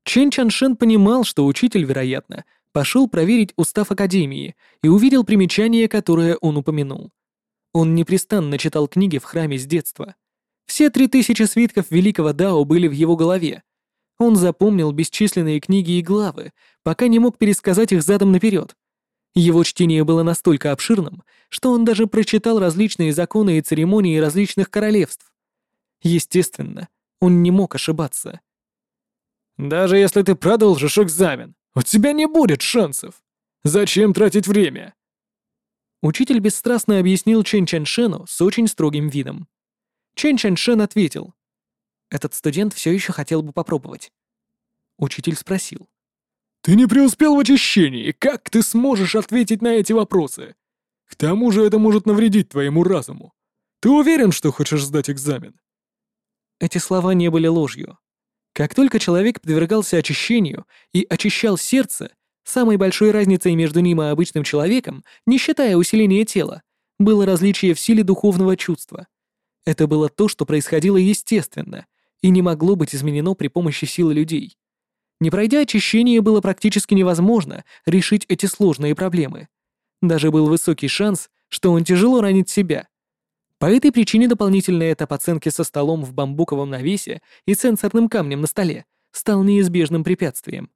Чен Чаншен понимал, что учитель, вероятно, пошел проверить устав Академии и увидел примечание, которое он упомянул. Он непрестанно читал книги в храме с детства. Все три тысячи свитков Великого Дао были в его голове. Он запомнил бесчисленные книги и главы, пока не мог пересказать их задом наперед. Его чтение было настолько обширным, что он даже прочитал различные законы и церемонии различных королевств. Естественно, он не мог ошибаться. «Даже если ты продолжишь экзамен, у тебя не будет шансов. Зачем тратить время?» Учитель бесстрастно объяснил Чен Чаншену с очень строгим видом. Чен Чаншен ответил. «Этот студент все еще хотел бы попробовать». Учитель спросил. «Ты не преуспел в очищении, как ты сможешь ответить на эти вопросы? К тому же это может навредить твоему разуму. Ты уверен, что хочешь сдать экзамен?» Эти слова не были ложью. Как только человек подвергался очищению и очищал сердце, Самой большой разницей между ним и обычным человеком, не считая усиления тела, было различие в силе духовного чувства. Это было то, что происходило естественно и не могло быть изменено при помощи силы людей. Не пройдя очищение, было практически невозможно решить эти сложные проблемы. Даже был высокий шанс, что он тяжело ранит себя. По этой причине дополнительный этап оценки со столом в бамбуковом навесе и сенсорным камнем на столе стал неизбежным препятствием.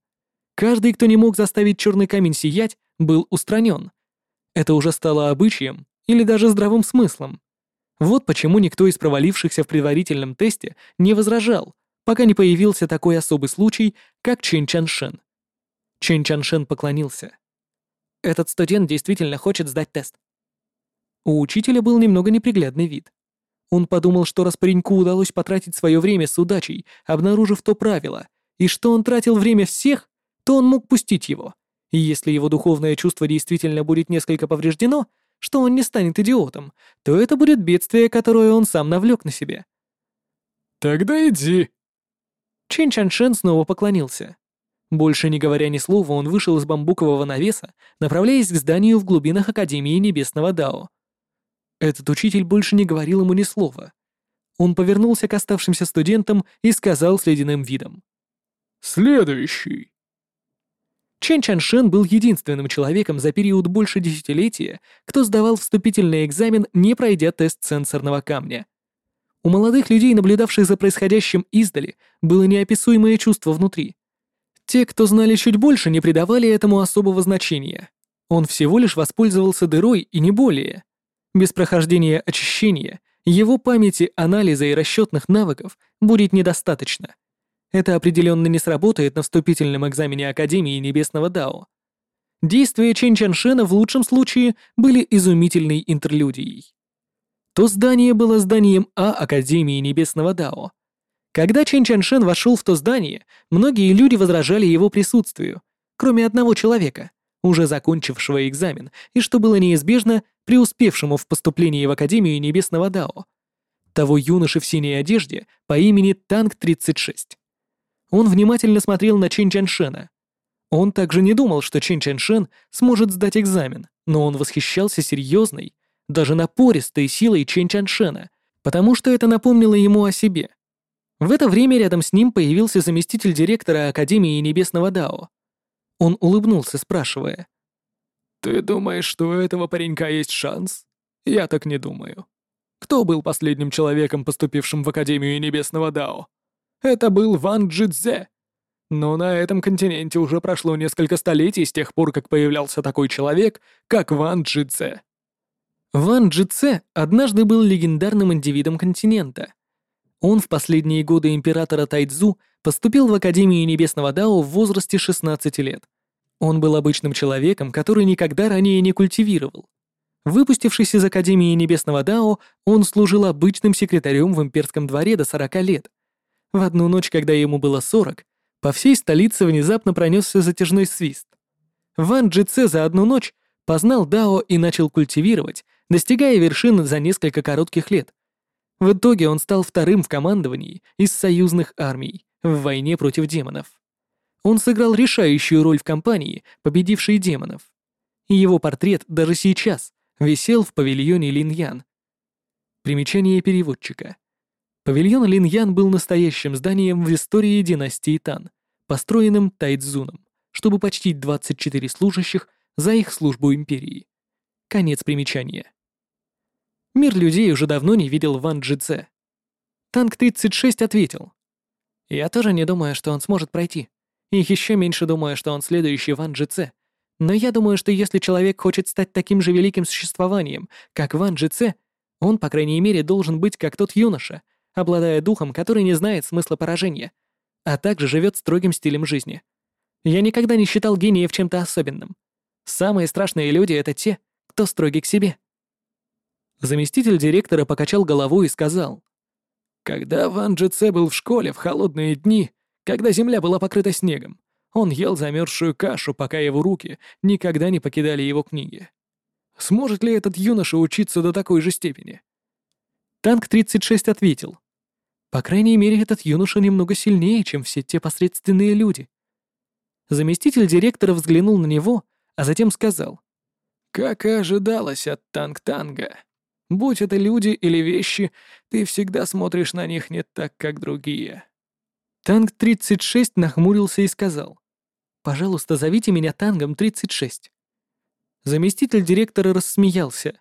Каждый, кто не мог заставить черный камень сиять, был устранен. Это уже стало обычаем или даже здравым смыслом. Вот почему никто из провалившихся в предварительном тесте не возражал, пока не появился такой особый случай, как Чен Чаншен. Чен Чаншен поклонился. «Этот студент действительно хочет сдать тест». У учителя был немного неприглядный вид. Он подумал, что раз пареньку удалось потратить свое время с удачей, обнаружив то правило, и что он тратил время всех, то он мог пустить его. И если его духовное чувство действительно будет несколько повреждено, что он не станет идиотом, то это будет бедствие, которое он сам навлек на себя. «Тогда иди». Чен Чаншен снова поклонился. Больше не говоря ни слова, он вышел из бамбукового навеса, направляясь к зданию в глубинах Академии Небесного Дао. Этот учитель больше не говорил ему ни слова. Он повернулся к оставшимся студентам и сказал с ледяным видом. «Следующий». Чен Чаншен был единственным человеком за период больше десятилетия, кто сдавал вступительный экзамен, не пройдя тест сенсорного камня. У молодых людей, наблюдавших за происходящим издали, было неописуемое чувство внутри. Те, кто знали чуть больше, не придавали этому особого значения. Он всего лишь воспользовался дырой и не более. Без прохождения очищения его памяти, анализа и расчетных навыков будет недостаточно. Это определенно не сработает на вступительном экзамене Академии Небесного Дао. Действия Чен Чаншена в лучшем случае были изумительной интерлюдией. То здание было зданием А Академии Небесного Дао. Когда Чен Чаншен вошел в то здание, многие люди возражали его присутствию, кроме одного человека, уже закончившего экзамен, и что было неизбежно, преуспевшему в поступлении в Академию Небесного Дао. Того юноши в синей одежде по имени Танк-36. Он внимательно смотрел на Чен Чаншена. Он также не думал, что Чен Чаншен сможет сдать экзамен, но он восхищался серьезной, даже напористой силой Чен Чаншена, потому что это напомнило ему о себе. В это время рядом с ним появился заместитель директора Академии Небесного Дао. Он улыбнулся, спрашивая. «Ты думаешь, что у этого паренька есть шанс? Я так не думаю. Кто был последним человеком, поступившим в Академию Небесного Дао? Это был Ван Джидзе. Но на этом континенте уже прошло несколько столетий с тех пор, как появлялся такой человек, как Ван Джидзе. Ван Джидзе однажды был легендарным индивидом континента. Он в последние годы императора Тайцзу поступил в Академию Небесного Дао в возрасте 16 лет. Он был обычным человеком, который никогда ранее не культивировал. Выпустившись из Академии Небесного Дао, он служил обычным секретарем в имперском дворе до 40 лет — в одну ночь, когда ему было 40, по всей столице внезапно пронесся затяжной свист. Ван Джице за одну ночь познал Дао и начал культивировать, достигая вершины за несколько коротких лет. В итоге он стал вторым в командовании из союзных армий в войне против демонов. Он сыграл решающую роль в кампании, победившей демонов. Его портрет даже сейчас висел в павильоне Линьян. Примечание переводчика. Павильон Линьян был настоящим зданием в истории династии Тан, построенным Тайцзуном, чтобы почтить 24 служащих за их службу империи. Конец примечания. Мир людей уже давно не видел Ван Джице. Танк-36 ответил. «Я тоже не думаю, что он сможет пройти. И еще меньше думаю, что он следующий Ван Джице. Но я думаю, что если человек хочет стать таким же великим существованием, как Ван Джице, он, по крайней мере, должен быть как тот юноша, обладая духом, который не знает смысла поражения, а также живет строгим стилем жизни. Я никогда не считал гениев чем-то особенным. Самые страшные люди — это те, кто строгий к себе. Заместитель директора покачал головой и сказал. «Когда Ван Джице был в школе в холодные дни, когда земля была покрыта снегом, он ел замерзшую кашу, пока его руки никогда не покидали его книги. Сможет ли этот юноша учиться до такой же степени?» Танк-36 ответил. По крайней мере, этот юноша немного сильнее, чем все те посредственные люди. Заместитель директора взглянул на него, а затем сказал. «Как и ожидалось от Танк-Танга. Будь это люди или вещи, ты всегда смотришь на них не так, как другие». Танк-36 нахмурился и сказал. «Пожалуйста, зовите меня Тангом 36». Заместитель директора рассмеялся.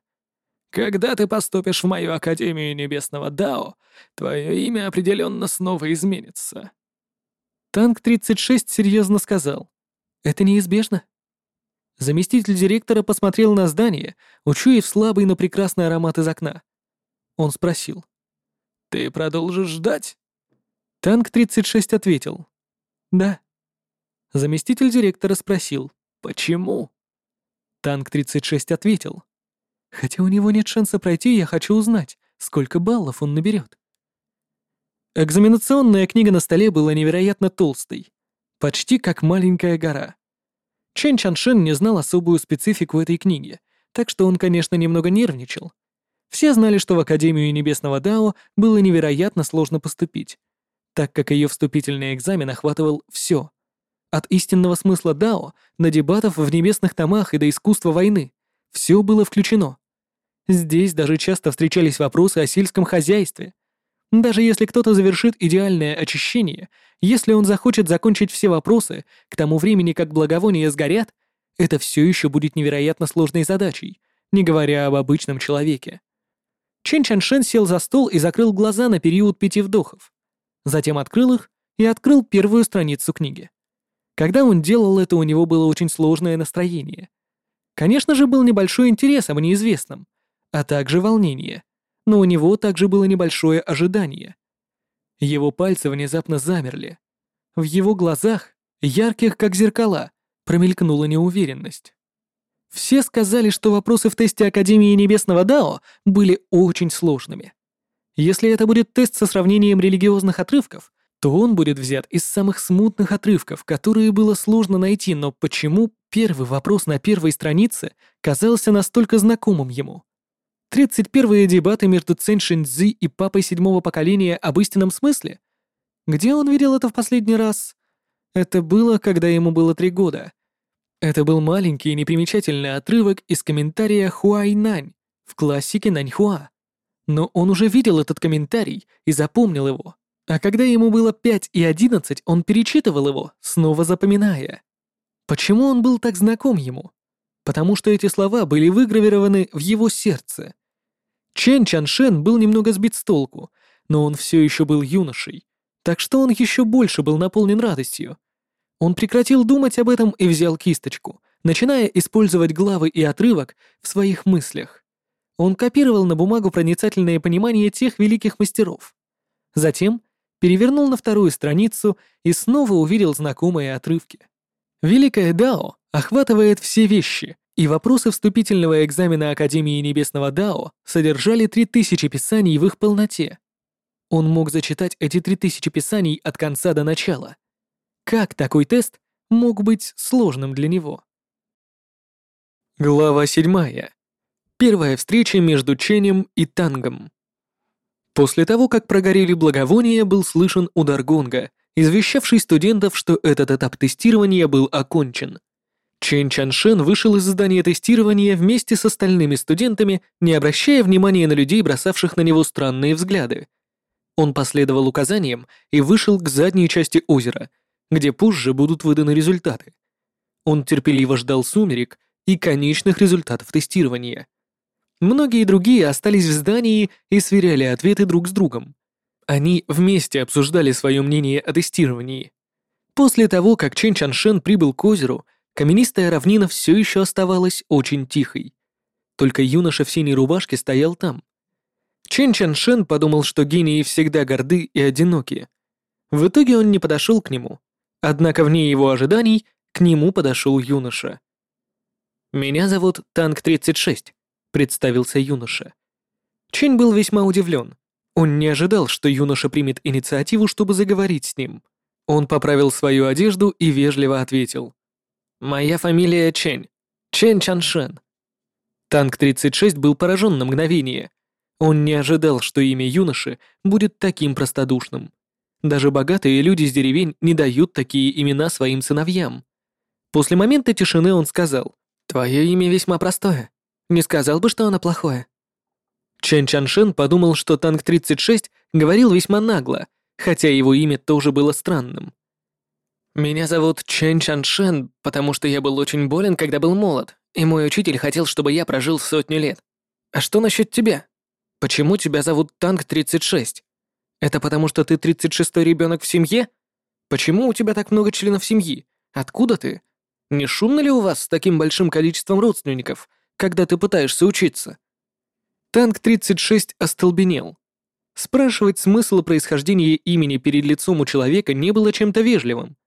Когда ты поступишь в мою Академию Небесного Дао, твое имя определенно снова изменится». Танк-36 серьезно сказал. «Это неизбежно». Заместитель директора посмотрел на здание, учуяв слабый, но прекрасный аромат из окна. Он спросил. «Ты продолжишь ждать?» Танк-36 ответил. «Да». Заместитель директора спросил. «Почему?» Танк-36 ответил. Хотя у него нет шанса пройти, я хочу узнать, сколько баллов он наберет. Экзаменационная книга на столе была невероятно толстой, почти как маленькая гора. Чен Чаншин не знал особую специфику этой книги, так что он, конечно, немного нервничал. Все знали, что в Академию Небесного Дао было невероятно сложно поступить, так как ее вступительный экзамен охватывал все. От истинного смысла Дао до дебатов в небесных томах и до искусства войны. Все было включено. Здесь даже часто встречались вопросы о сельском хозяйстве. Даже если кто-то завершит идеальное очищение, если он захочет закончить все вопросы к тому времени, как благовония сгорят, это все еще будет невероятно сложной задачей, не говоря об обычном человеке. Чен Чаншен сел за стол и закрыл глаза на период пяти вдохов. Затем открыл их и открыл первую страницу книги. Когда он делал это, у него было очень сложное настроение. Конечно же, был небольшой интерес об неизвестном, а также волнение, но у него также было небольшое ожидание. Его пальцы внезапно замерли. В его глазах, ярких как зеркала, промелькнула неуверенность. Все сказали, что вопросы в тесте Академии Небесного Дао были очень сложными. Если это будет тест со сравнением религиозных отрывков, то он будет взят из самых смутных отрывков, которые было сложно найти, но почему первый вопрос на первой странице казался настолько знакомым ему? 31-е дебаты между Цэнь Шинцзи и папой седьмого поколения об истинном смысле? Где он видел это в последний раз? Это было, когда ему было три года. Это был маленький и непримечательный отрывок из комментария Хуайнань в классике Наньхуа. Но он уже видел этот комментарий и запомнил его. А когда ему было 5 и 11, он перечитывал его, снова запоминая. Почему он был так знаком ему? Потому что эти слова были выгравированы в его сердце. Чен Чаншен был немного сбит с толку, но он все еще был юношей, так что он еще больше был наполнен радостью. Он прекратил думать об этом и взял кисточку, начиная использовать главы и отрывок в своих мыслях. Он копировал на бумагу проницательное понимание тех великих мастеров. Затем перевернул на вторую страницу и снова увидел знакомые отрывки. Великое Дао охватывает все вещи, и вопросы вступительного экзамена Академии Небесного Дао содержали 3000 писаний в их полноте. Он мог зачитать эти 3000 писаний от конца до начала. Как такой тест мог быть сложным для него? Глава 7. Первая встреча между Ченем и Тангом. После того, как прогорели благовония, был слышен удар гонга, извещавший студентов, что этот этап тестирования был окончен. Чен Чаншен вышел из здания тестирования вместе с остальными студентами, не обращая внимания на людей, бросавших на него странные взгляды. Он последовал указаниям и вышел к задней части озера, где позже будут выданы результаты. Он терпеливо ждал сумерек и конечных результатов тестирования. Многие другие остались в здании и сверяли ответы друг с другом. Они вместе обсуждали свое мнение о тестировании. После того, как Чен Чаншен прибыл к озеру, каменистая равнина все еще оставалась очень тихой. Только юноша в синей рубашке стоял там. Чен Чаншен подумал, что гении всегда горды и одиноки. В итоге он не подошел к нему. Однако вне его ожиданий к нему подошел юноша. «Меня зовут Танк-36», представился юноша. Чень был весьма удивлен. Он не ожидал, что юноша примет инициативу, чтобы заговорить с ним. Он поправил свою одежду и вежливо ответил. «Моя фамилия Чень. Чен Чаншен». Танк-36 был поражен на мгновение. Он не ожидал, что имя юноши будет таким простодушным. Даже богатые люди с деревень не дают такие имена своим сыновьям. После момента тишины он сказал, «Твое имя весьма простое. Не сказал бы, что оно плохое». Чен Чаншин подумал, что Танк-36 говорил весьма нагло, хотя его имя тоже было странным. «Меня зовут Чен Чаншин, потому что я был очень болен, когда был молод, и мой учитель хотел, чтобы я прожил сотню лет. А что насчет тебя? Почему тебя зовут Танк-36? Это потому что ты 36-й ребенок в семье? Почему у тебя так много членов семьи? Откуда ты? Не шумно ли у вас с таким большим количеством родственников?» когда ты пытаешься учиться?» Танк-36 остолбенел. Спрашивать смысл происхождения имени перед лицом у человека не было чем-то вежливым.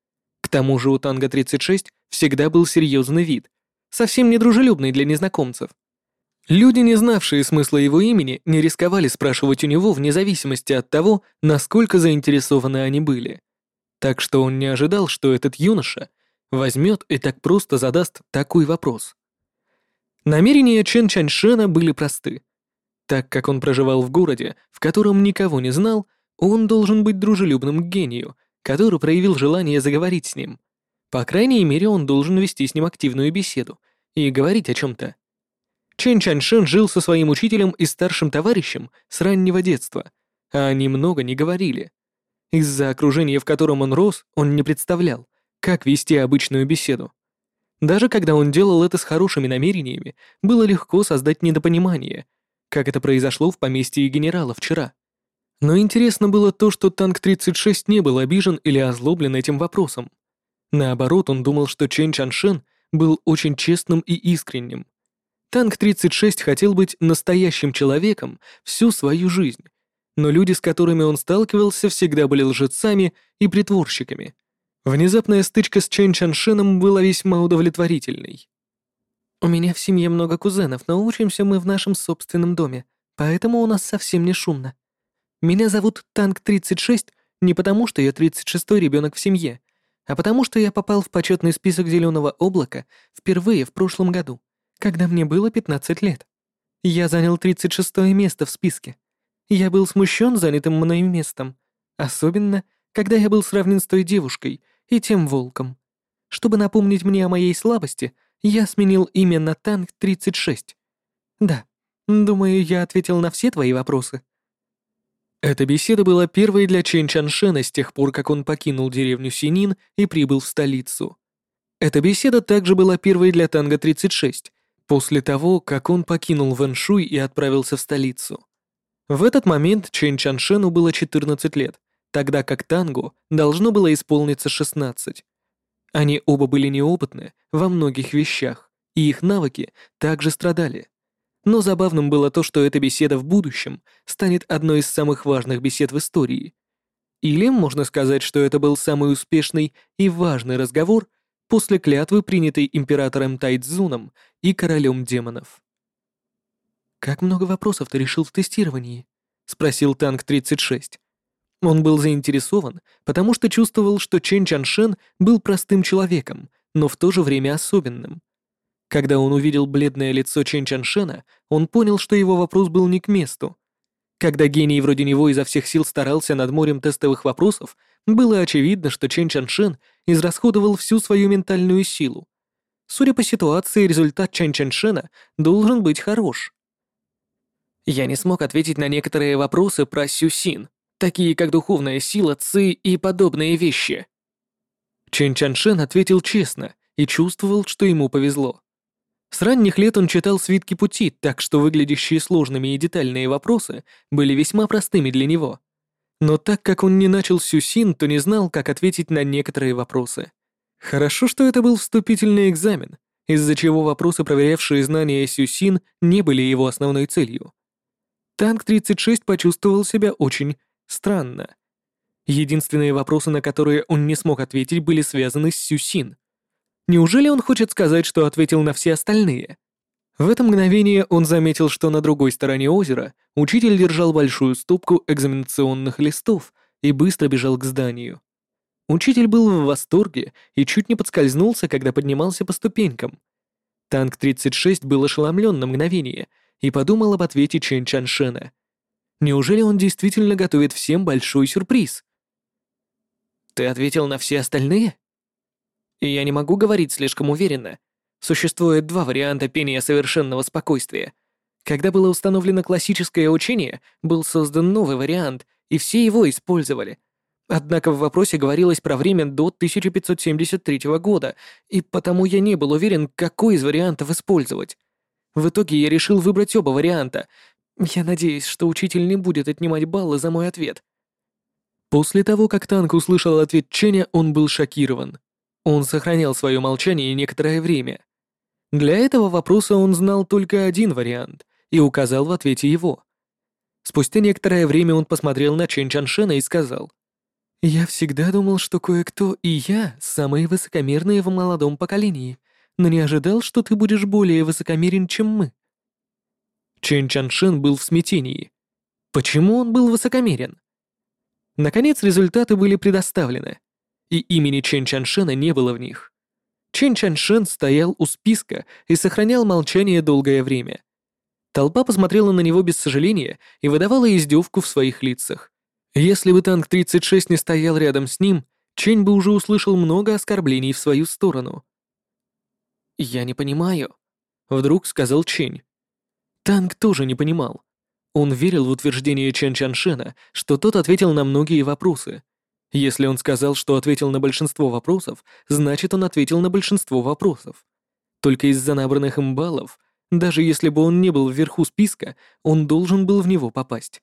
К тому же у Танга-36 всегда был серьезный вид, совсем недружелюбный для незнакомцев. Люди, не знавшие смысла его имени, не рисковали спрашивать у него вне зависимости от того, насколько заинтересованы они были. Так что он не ожидал, что этот юноша возьмет и так просто задаст такой вопрос. Намерения Чен Чаньшена были просты. Так как он проживал в городе, в котором никого не знал, он должен быть дружелюбным к гению, который проявил желание заговорить с ним. По крайней мере, он должен вести с ним активную беседу и говорить о чем-то. Чен Чаньшен жил со своим учителем и старшим товарищем с раннего детства, а они много не говорили. Из-за окружения, в котором он рос, он не представлял, как вести обычную беседу. Даже когда он делал это с хорошими намерениями, было легко создать недопонимание, как это произошло в поместье генерала вчера. Но интересно было то, что танк-36 не был обижен или озлоблен этим вопросом. Наоборот, он думал, что Чен Чаншен был очень честным и искренним. Танк-36 хотел быть настоящим человеком всю свою жизнь, но люди, с которыми он сталкивался, всегда были лжецами и притворщиками. Внезапная стычка с Чен Чаншеном была весьма удовлетворительной. «У меня в семье много кузенов, но учимся мы в нашем собственном доме, поэтому у нас совсем не шумно. Меня зовут Танк-36 не потому, что я 36-й ребенок в семье, а потому что я попал в почетный список Зеленого облака впервые в прошлом году, когда мне было 15 лет. Я занял 36 место в списке. Я был смущен занятым мной местом, особенно, когда я был сравнен с той девушкой и тем волком. Чтобы напомнить мне о моей слабости, я сменил имя на Танк-36. Да, думаю, я ответил на все твои вопросы. Эта беседа была первой для Чен Чаншена с тех пор, как он покинул деревню Синин и прибыл в столицу. Эта беседа также была первой для Танга-36, после того, как он покинул Вэншуй и отправился в столицу. В этот момент Чен Чаншену было 14 лет, тогда как Тангу должно было исполниться 16. Они оба были неопытны во многих вещах, и их навыки также страдали. Но забавным было то, что эта беседа в будущем станет одной из самых важных бесед в истории. Или можно сказать, что это был самый успешный и важный разговор после клятвы, принятой императором Тайцзуном и королем демонов. «Как много вопросов ты решил в тестировании?» — спросил Танк-36. Он был заинтересован, потому что чувствовал, что Чен Чаншен был простым человеком, но в то же время особенным. Когда он увидел бледное лицо Чен Чаншена, он понял, что его вопрос был не к месту. Когда гений вроде него изо всех сил старался над морем тестовых вопросов, было очевидно, что Чен Чаншен израсходовал всю свою ментальную силу. Судя по ситуации, результат Чен Чаншена должен быть хорош. Я не смог ответить на некоторые вопросы про Сюсин, такие как духовная сила, ци и подобные вещи. Чен Чаншен ответил честно и чувствовал, что ему повезло. С ранних лет он читал свитки пути, так что выглядящие сложными и детальные вопросы были весьма простыми для него. Но так как он не начал Сюсин, то не знал, как ответить на некоторые вопросы. Хорошо, что это был вступительный экзамен, из-за чего вопросы, проверявшие знания Сюсин, не были его основной целью. Танк-36 почувствовал себя очень странно. Единственные вопросы, на которые он не смог ответить, были связаны с Сюсин. Неужели он хочет сказать, что ответил на все остальные? В это мгновение он заметил, что на другой стороне озера учитель держал большую стопку экзаменационных листов и быстро бежал к зданию. Учитель был в восторге и чуть не подскользнулся, когда поднимался по ступенькам. Танк-36 был ошеломлен на мгновение — и подумал об ответе Чен Чаншена. Неужели он действительно готовит всем большой сюрприз? Ты ответил на все остальные? И я не могу говорить слишком уверенно. Существует два варианта пения совершенного спокойствия. Когда было установлено классическое учение, был создан новый вариант, и все его использовали. Однако в вопросе говорилось про время до 1573 года, и потому я не был уверен, какой из вариантов использовать. В итоге я решил выбрать оба варианта. Я надеюсь, что учитель не будет отнимать баллы за мой ответ. После того, как Танк услышал ответ Ченя, он был шокирован. Он сохранял свое молчание некоторое время. Для этого вопроса он знал только один вариант и указал в ответе его. Спустя некоторое время он посмотрел на Чен Чаншена и сказал, «Я всегда думал, что кое-кто и я самые высокомерные в молодом поколении но не ожидал, что ты будешь более высокомерен, чем мы». Чен Чаншин был в смятении. Почему он был высокомерен? Наконец результаты были предоставлены, и имени Чен Чаншина не было в них. Чен Чаншин стоял у списка и сохранял молчание долгое время. Толпа посмотрела на него без сожаления и выдавала издевку в своих лицах. Если бы танк 36 не стоял рядом с ним, Чень бы уже услышал много оскорблений в свою сторону. «Я не понимаю», — вдруг сказал Чень. Танк тоже не понимал. Он верил в утверждение Чен Чаншена, что тот ответил на многие вопросы. Если он сказал, что ответил на большинство вопросов, значит, он ответил на большинство вопросов. Только из-за набранных им баллов, даже если бы он не был вверху списка, он должен был в него попасть.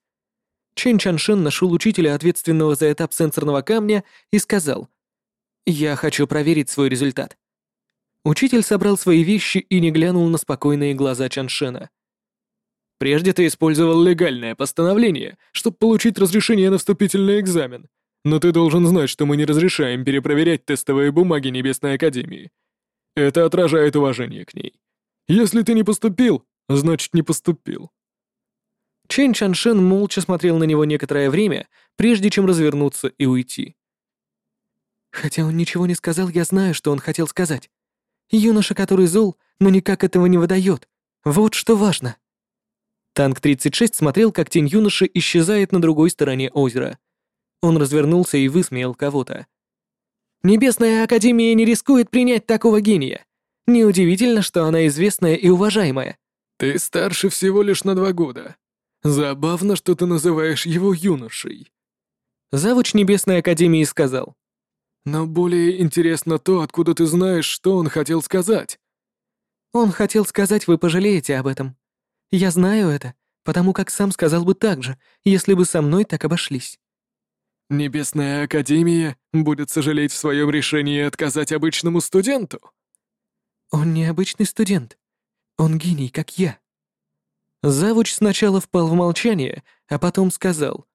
Чен Чаншен нашел учителя, ответственного за этап сенсорного камня, и сказал, «Я хочу проверить свой результат». Учитель собрал свои вещи и не глянул на спокойные глаза Чаншена. «Прежде ты использовал легальное постановление, чтобы получить разрешение на вступительный экзамен, но ты должен знать, что мы не разрешаем перепроверять тестовые бумаги Небесной Академии. Это отражает уважение к ней. Если ты не поступил, значит не поступил». Чен Чаншен молча смотрел на него некоторое время, прежде чем развернуться и уйти. «Хотя он ничего не сказал, я знаю, что он хотел сказать. Юноша, который зол, но никак этого не выдает. Вот что важно. Танк 36 смотрел, как тень юноши исчезает на другой стороне озера. Он развернулся и высмеял кого-то. «Небесная Академия не рискует принять такого гения. Неудивительно, что она известная и уважаемая». «Ты старше всего лишь на два года. Забавно, что ты называешь его юношей». Завуч Небесной Академии сказал. Но более интересно то, откуда ты знаешь, что он хотел сказать. Он хотел сказать, вы пожалеете об этом. Я знаю это, потому как сам сказал бы так же, если бы со мной так обошлись. Небесная Академия будет сожалеть в своем решении отказать обычному студенту? Он не обычный студент. Он гений, как я. Завуч сначала впал в молчание, а потом сказал.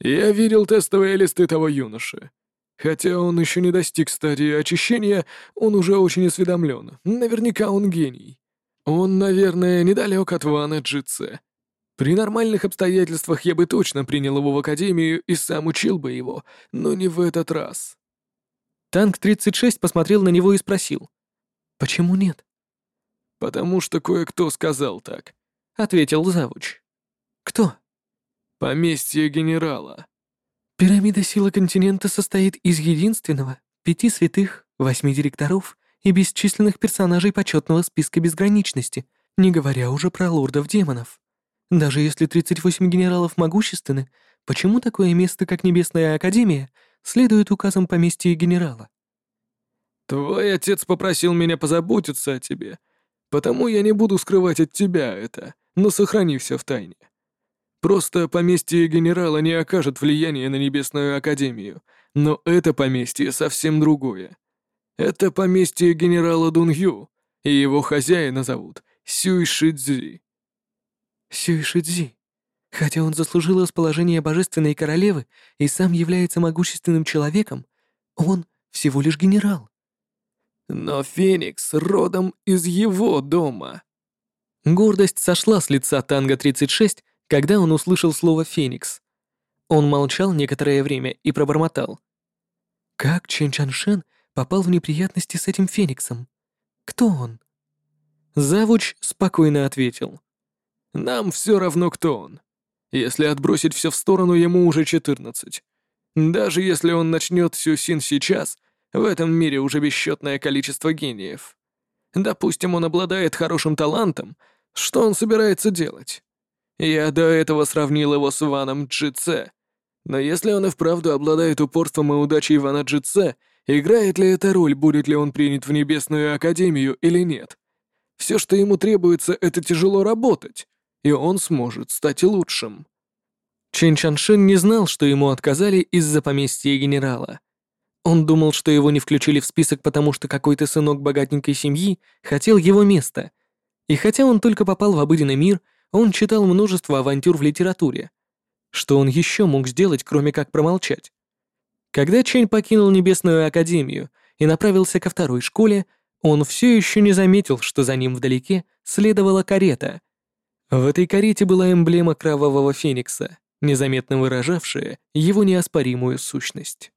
«Я видел тестовые листы того юноши. Хотя он еще не достиг стадии очищения, он уже очень осведомлен. Наверняка он гений. Он, наверное, недалек от Вана Джитсе. При нормальных обстоятельствах я бы точно принял его в академию и сам учил бы его, но не в этот раз. Танк 36 посмотрел на него и спросил. «Почему нет?» «Потому что кое-кто сказал так», — ответил завуч. «Кто?» «Поместье генерала». Пирамида силы континента состоит из единственного, пяти святых, восьми директоров и бесчисленных персонажей почетного списка безграничности, не говоря уже про лордов-демонов. Даже если 38 генералов могущественны, почему такое место, как Небесная Академия, следует указам поместья генерала? «Твой отец попросил меня позаботиться о тебе, потому я не буду скрывать от тебя это, но сохрани все в тайне. Просто поместье генерала не окажет влияния на Небесную Академию, но это поместье совсем другое. Это поместье генерала Дунью, и его хозяина зовут Сюй Шидзи. Сюй Шидзи. Хотя он заслужил расположение божественной королевы и сам является могущественным человеком, он всего лишь генерал. Но Феникс родом из его дома. Гордость сошла с лица Танго-36, когда он услышал слово «феникс». Он молчал некоторое время и пробормотал. «Как Чен Чаншен попал в неприятности с этим фениксом? Кто он?» Завуч спокойно ответил. «Нам все равно, кто он. Если отбросить все в сторону, ему уже 14. Даже если он начнет Сюсин сейчас, в этом мире уже бесчетное количество гениев. Допустим, он обладает хорошим талантом, что он собирается делать? Я до этого сравнил его с Ваном Джице. Но если он и вправду обладает упорством и удачей Вана Джице, играет ли эта роль, будет ли он принят в Небесную Академию или нет? Все, что ему требуется, это тяжело работать, и он сможет стать лучшим. Чин Чаншин не знал, что ему отказали из-за поместья генерала. Он думал, что его не включили в список, потому что какой-то сынок богатенькой семьи хотел его место. И хотя он только попал в обыденный мир, он читал множество авантюр в литературе. Что он еще мог сделать, кроме как промолчать? Когда Чэнь покинул Небесную Академию и направился ко второй школе, он все еще не заметил, что за ним вдалеке следовала карета. В этой карете была эмблема Кровавого Феникса, незаметно выражавшая его неоспоримую сущность.